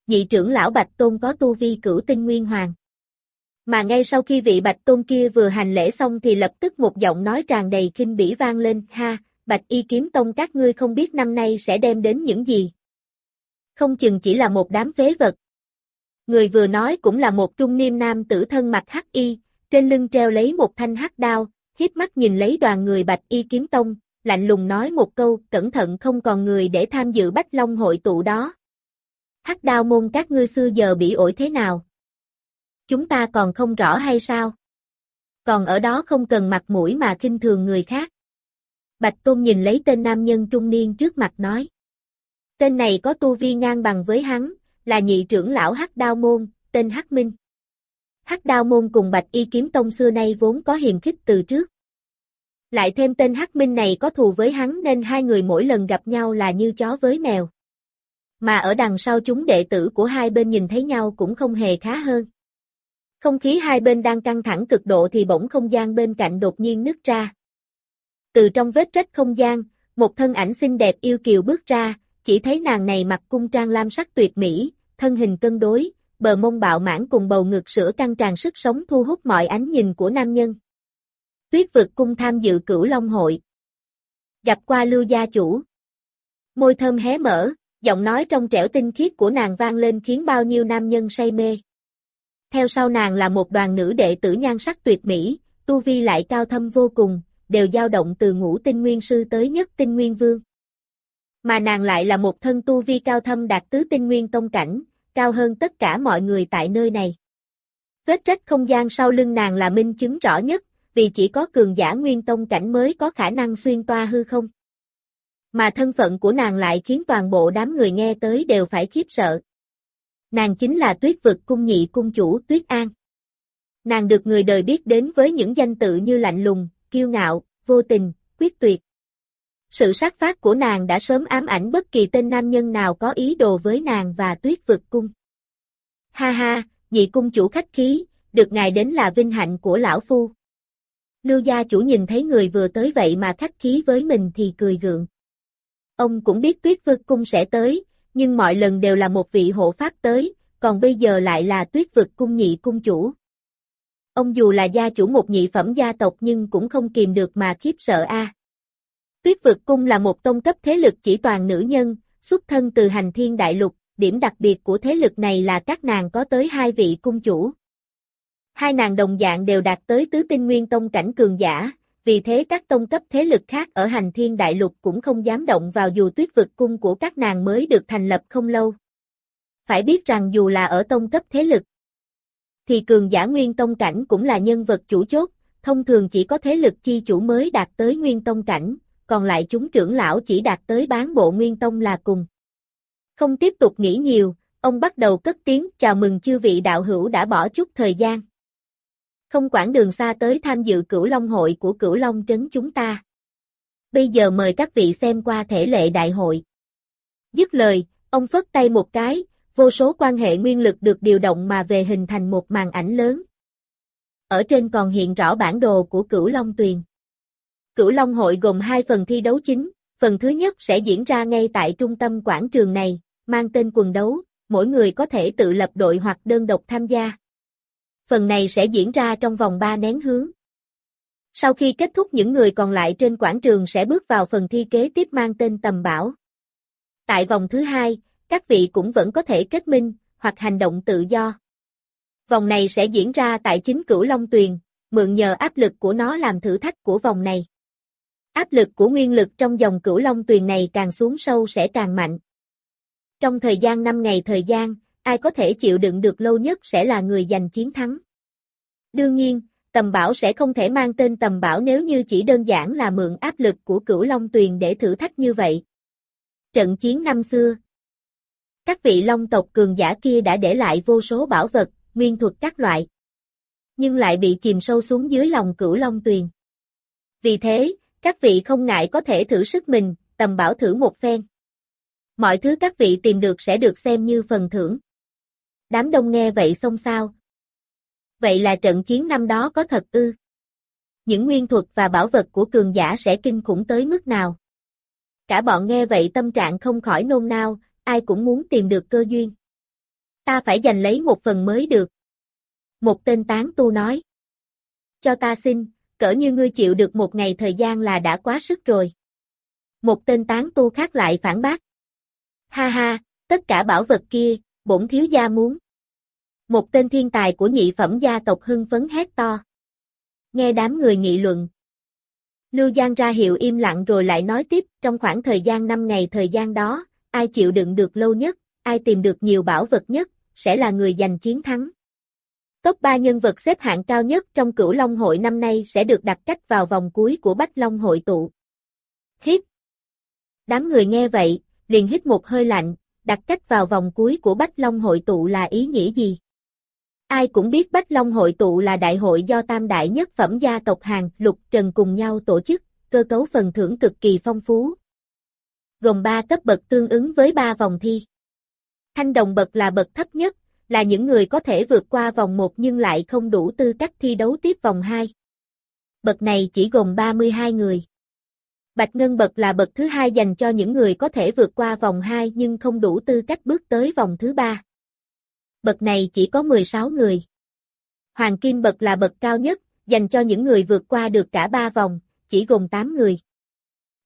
Vị trưởng lão Bạch Tôn có tu vi cửu tinh nguyên hoàng. Mà ngay sau khi vị Bạch Tôn kia vừa hành lễ xong thì lập tức một giọng nói tràn đầy kinh bỉ vang lên, ha, Bạch Y Kiếm Tông các ngươi không biết năm nay sẽ đem đến những gì. Không chừng chỉ là một đám phế vật. Người vừa nói cũng là một trung niên nam tử thân mặt hắc y, trên lưng treo lấy một thanh hắc đao, hiếp mắt nhìn lấy đoàn người Bạch Y Kiếm Tông, lạnh lùng nói một câu, cẩn thận không còn người để tham dự Bách Long hội tụ đó. Hắc đao môn các ngươi xưa giờ bị ổi thế nào? Chúng ta còn không rõ hay sao? Còn ở đó không cần mặt mũi mà kinh thường người khác. Bạch Tôn nhìn lấy tên nam nhân trung niên trước mặt nói. Tên này có tu vi ngang bằng với hắn, là nhị trưởng lão Hắc Đao Môn, tên Hắc Minh. Hắc Đao Môn cùng Bạch Y Kiếm Tông xưa nay vốn có hiềm khích từ trước. Lại thêm tên Hắc Minh này có thù với hắn nên hai người mỗi lần gặp nhau là như chó với mèo. Mà ở đằng sau chúng đệ tử của hai bên nhìn thấy nhau cũng không hề khá hơn. Không khí hai bên đang căng thẳng cực độ thì bỗng không gian bên cạnh đột nhiên nứt ra. Từ trong vết rách không gian, một thân ảnh xinh đẹp yêu kiều bước ra, chỉ thấy nàng này mặc cung trang lam sắc tuyệt mỹ, thân hình cân đối, bờ mông bạo mãn cùng bầu ngực sữa căng tràn sức sống thu hút mọi ánh nhìn của nam nhân. Tuyết vực cung tham dự cửu long hội. Gặp qua lưu gia chủ. Môi thơm hé mở, giọng nói trong trẻo tinh khiết của nàng vang lên khiến bao nhiêu nam nhân say mê. Theo sau nàng là một đoàn nữ đệ tử nhan sắc tuyệt mỹ, tu vi lại cao thâm vô cùng, đều dao động từ ngũ tinh nguyên sư tới nhất tinh nguyên vương. Mà nàng lại là một thân tu vi cao thâm đạt tứ tinh nguyên tông cảnh, cao hơn tất cả mọi người tại nơi này. Vết rách không gian sau lưng nàng là minh chứng rõ nhất, vì chỉ có cường giả nguyên tông cảnh mới có khả năng xuyên toa hư không. Mà thân phận của nàng lại khiến toàn bộ đám người nghe tới đều phải khiếp sợ. Nàng chính là tuyết vực cung nhị cung chủ Tuyết An. Nàng được người đời biết đến với những danh tự như lạnh lùng, kiêu ngạo, vô tình, quyết tuyệt. Sự sát phát của nàng đã sớm ám ảnh bất kỳ tên nam nhân nào có ý đồ với nàng và tuyết vực cung. Ha ha, nhị cung chủ khách khí, được ngài đến là vinh hạnh của lão phu. Lưu gia chủ nhìn thấy người vừa tới vậy mà khách khí với mình thì cười gượng. Ông cũng biết tuyết vực cung sẽ tới, nhưng mọi lần đều là một vị hộ pháp tới, còn bây giờ lại là tuyết vực cung nhị cung chủ. Ông dù là gia chủ một nhị phẩm gia tộc nhưng cũng không kìm được mà khiếp sợ a. Tuyết vực cung là một tông cấp thế lực chỉ toàn nữ nhân, xuất thân từ hành thiên đại lục, điểm đặc biệt của thế lực này là các nàng có tới hai vị cung chủ. Hai nàng đồng dạng đều đạt tới tứ tinh nguyên tông cảnh cường giả, vì thế các tông cấp thế lực khác ở hành thiên đại lục cũng không dám động vào dù tuyết vực cung của các nàng mới được thành lập không lâu. Phải biết rằng dù là ở tông cấp thế lực, thì cường giả nguyên tông cảnh cũng là nhân vật chủ chốt, thông thường chỉ có thế lực chi chủ mới đạt tới nguyên tông cảnh, còn lại chúng trưởng lão chỉ đạt tới bán bộ nguyên tông là cùng. Không tiếp tục nghĩ nhiều, ông bắt đầu cất tiếng chào mừng chư vị đạo hữu đã bỏ chút thời gian. Không quản đường xa tới tham dự cửu long hội của cửu long trấn chúng ta. Bây giờ mời các vị xem qua thể lệ đại hội. Dứt lời, ông phất tay một cái, vô số quan hệ nguyên lực được điều động mà về hình thành một màn ảnh lớn. Ở trên còn hiện rõ bản đồ của cửu long tuyền. Cửu Long hội gồm hai phần thi đấu chính, phần thứ nhất sẽ diễn ra ngay tại trung tâm quảng trường này, mang tên quần đấu, mỗi người có thể tự lập đội hoặc đơn độc tham gia. Phần này sẽ diễn ra trong vòng 3 nén hướng. Sau khi kết thúc những người còn lại trên quảng trường sẽ bước vào phần thi kế tiếp mang tên tầm bảo. Tại vòng thứ hai, các vị cũng vẫn có thể kết minh, hoặc hành động tự do. Vòng này sẽ diễn ra tại chính cửu Long Tuyền, mượn nhờ áp lực của nó làm thử thách của vòng này. Áp lực của nguyên lực trong dòng cửu long tuyền này càng xuống sâu sẽ càng mạnh. Trong thời gian 5 ngày thời gian, ai có thể chịu đựng được lâu nhất sẽ là người giành chiến thắng. Đương nhiên, tầm bảo sẽ không thể mang tên tầm bảo nếu như chỉ đơn giản là mượn áp lực của cửu long tuyền để thử thách như vậy. Trận chiến năm xưa Các vị long tộc cường giả kia đã để lại vô số bảo vật, nguyên thuật các loại. Nhưng lại bị chìm sâu xuống dưới lòng cửu long tuyền. Vì thế, các vị không ngại có thể thử sức mình, tầm bảo thử một phen. Mọi thứ các vị tìm được sẽ được xem như phần thưởng. Đám đông nghe vậy xông sao. Vậy là trận chiến năm đó có thật ư? Những nguyên thuật và bảo vật của cường giả sẽ kinh khủng tới mức nào? Cả bọn nghe vậy tâm trạng không khỏi nôn nao, ai cũng muốn tìm được cơ duyên. Ta phải giành lấy một phần mới được. Một tên tán tu nói. Cho ta xin, cỡ như ngươi chịu được một ngày thời gian là đã quá sức rồi. Một tên tán tu khác lại phản bác. Ha ha, tất cả bảo vật kia, bổn thiếu gia muốn. Một tên thiên tài của nhị phẩm gia tộc hưng phấn hét to. Nghe đám người nghị luận. Lưu Giang ra hiệu im lặng rồi lại nói tiếp, trong khoảng thời gian 5 ngày thời gian đó, ai chịu đựng được lâu nhất, ai tìm được nhiều bảo vật nhất, sẽ là người giành chiến thắng. Top 3 nhân vật xếp hạng cao nhất trong cửu Long hội năm nay sẽ được đặt cách vào vòng cuối của Bách Long hội tụ. Hít. Đám người nghe vậy, liền hít một hơi lạnh, đặt cách vào vòng cuối của Bách Long hội tụ là ý nghĩa gì? Ai cũng biết Bách Long hội tụ là đại hội do tam đại nhất phẩm gia tộc hàng lục trần cùng nhau tổ chức, cơ cấu phần thưởng cực kỳ phong phú. Gồm 3 cấp bậc tương ứng với 3 vòng thi. Thanh đồng bậc là bậc thấp nhất, là những người có thể vượt qua vòng 1 nhưng lại không đủ tư cách thi đấu tiếp vòng 2. Bậc này chỉ gồm 32 người. Bạch Ngân bậc là bậc thứ hai dành cho những người có thể vượt qua vòng 2 nhưng không đủ tư cách bước tới vòng thứ ba. Bậc này chỉ có 16 người. Hoàng Kim bậc là bậc cao nhất, dành cho những người vượt qua được cả ba vòng, chỉ gồm 8 người.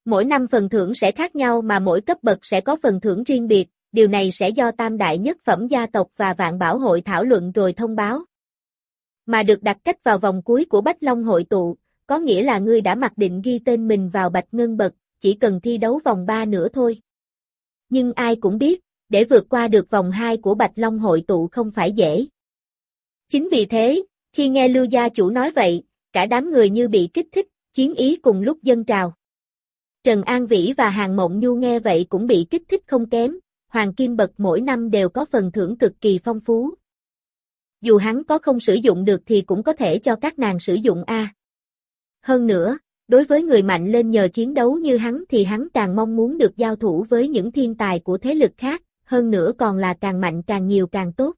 Mỗi năm phần thưởng sẽ khác nhau mà mỗi cấp bậc sẽ có phần thưởng riêng biệt, điều này sẽ do tam đại nhất phẩm gia tộc và vạn bảo hội thảo luận rồi thông báo. Mà được đặt cách vào vòng cuối của Bách Long hội tụ, có nghĩa là ngươi đã mặc định ghi tên mình vào Bạch Ngân Bậc, chỉ cần thi đấu vòng 3 nữa thôi. Nhưng ai cũng biết, để vượt qua được vòng 2 của Bạch Long hội tụ không phải dễ. Chính vì thế, khi nghe Lưu Gia Chủ nói vậy, cả đám người như bị kích thích, chiến ý cùng lúc dâng trào. Trần An Vĩ và Hàng Mộng Nhu nghe vậy cũng bị kích thích không kém, hoàng kim bậc mỗi năm đều có phần thưởng cực kỳ phong phú. Dù hắn có không sử dụng được thì cũng có thể cho các nàng sử dụng A. Hơn nữa, đối với người mạnh lên nhờ chiến đấu như hắn thì hắn càng mong muốn được giao thủ với những thiên tài của thế lực khác, hơn nữa còn là càng mạnh càng nhiều càng tốt.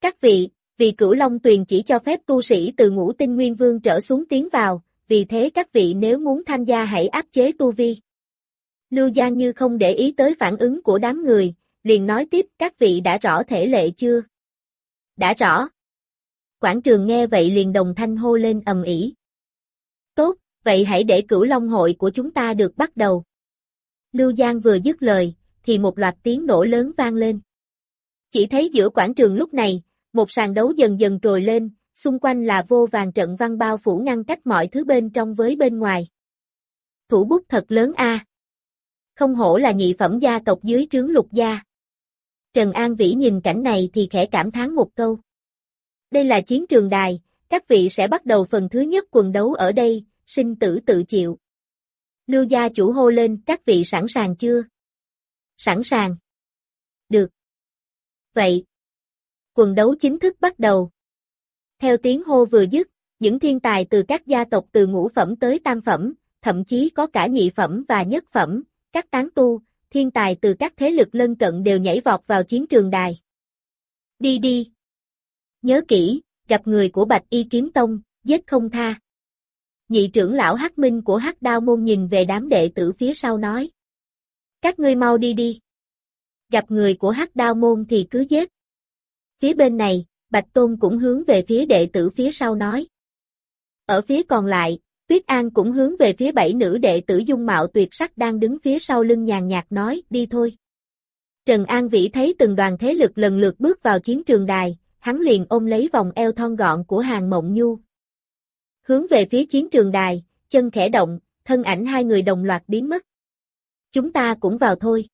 Các vị, vì cửu Long Tuyền chỉ cho phép tu sĩ từ ngũ tinh nguyên vương trở xuống tiến vào, vì thế các vị nếu muốn tham gia hãy áp chế tu vi. Lưu Giang như không để ý tới phản ứng của đám người, liền nói tiếp các vị đã rõ thể lệ chưa? Đã rõ. Quảng trường nghe vậy liền đồng thanh hô lên ầm ĩ. Tốt, vậy hãy để cửu long hội của chúng ta được bắt đầu. Lưu Giang vừa dứt lời, thì một loạt tiếng nổ lớn vang lên. Chỉ thấy giữa quảng trường lúc này, một sàn đấu dần dần trồi lên, xung quanh là vô vàng trận văn bao phủ ngăn cách mọi thứ bên trong với bên ngoài. Thủ bút thật lớn a. Không hổ là nhị phẩm gia tộc dưới trướng lục gia. Trần An Vĩ nhìn cảnh này thì khẽ cảm thán một câu. Đây là chiến trường đài, các vị sẽ bắt đầu phần thứ nhất quần đấu ở đây, sinh tử tự chịu. Lưu gia chủ hô lên, các vị sẵn sàng chưa? Sẵn sàng. Được. Vậy. Quần đấu chính thức bắt đầu. Theo tiếng hô vừa dứt, những thiên tài từ các gia tộc từ ngũ phẩm tới tam phẩm, thậm chí có cả nhị phẩm và nhất phẩm, các tán tu, thiên tài từ các thế lực lân cận đều nhảy vọt vào chiến trường đài. Đi đi. Nhớ kỹ, gặp người của Bạch Y Kiếm Tông, giết không tha. Nhị trưởng lão Hắc Minh của Hắc Đao môn nhìn về đám đệ tử phía sau nói. Các ngươi mau đi đi. Gặp người của Hắc Đao môn thì cứ giết. Phía bên này, Bạch Tôn cũng hướng về phía đệ tử phía sau nói. Ở phía còn lại, Tuyết An cũng hướng về phía bảy nữ đệ tử dung mạo tuyệt sắc đang đứng phía sau lưng nhàn nhạt nói, đi thôi. Trần An Vĩ thấy từng đoàn thế lực lần lượt bước vào chiến trường đài, hắn liền ôm lấy vòng eo thon gọn của hàng mộng nhu. Hướng về phía chiến trường đài, chân khẽ động, thân ảnh hai người đồng loạt biến mất. Chúng ta cũng vào thôi.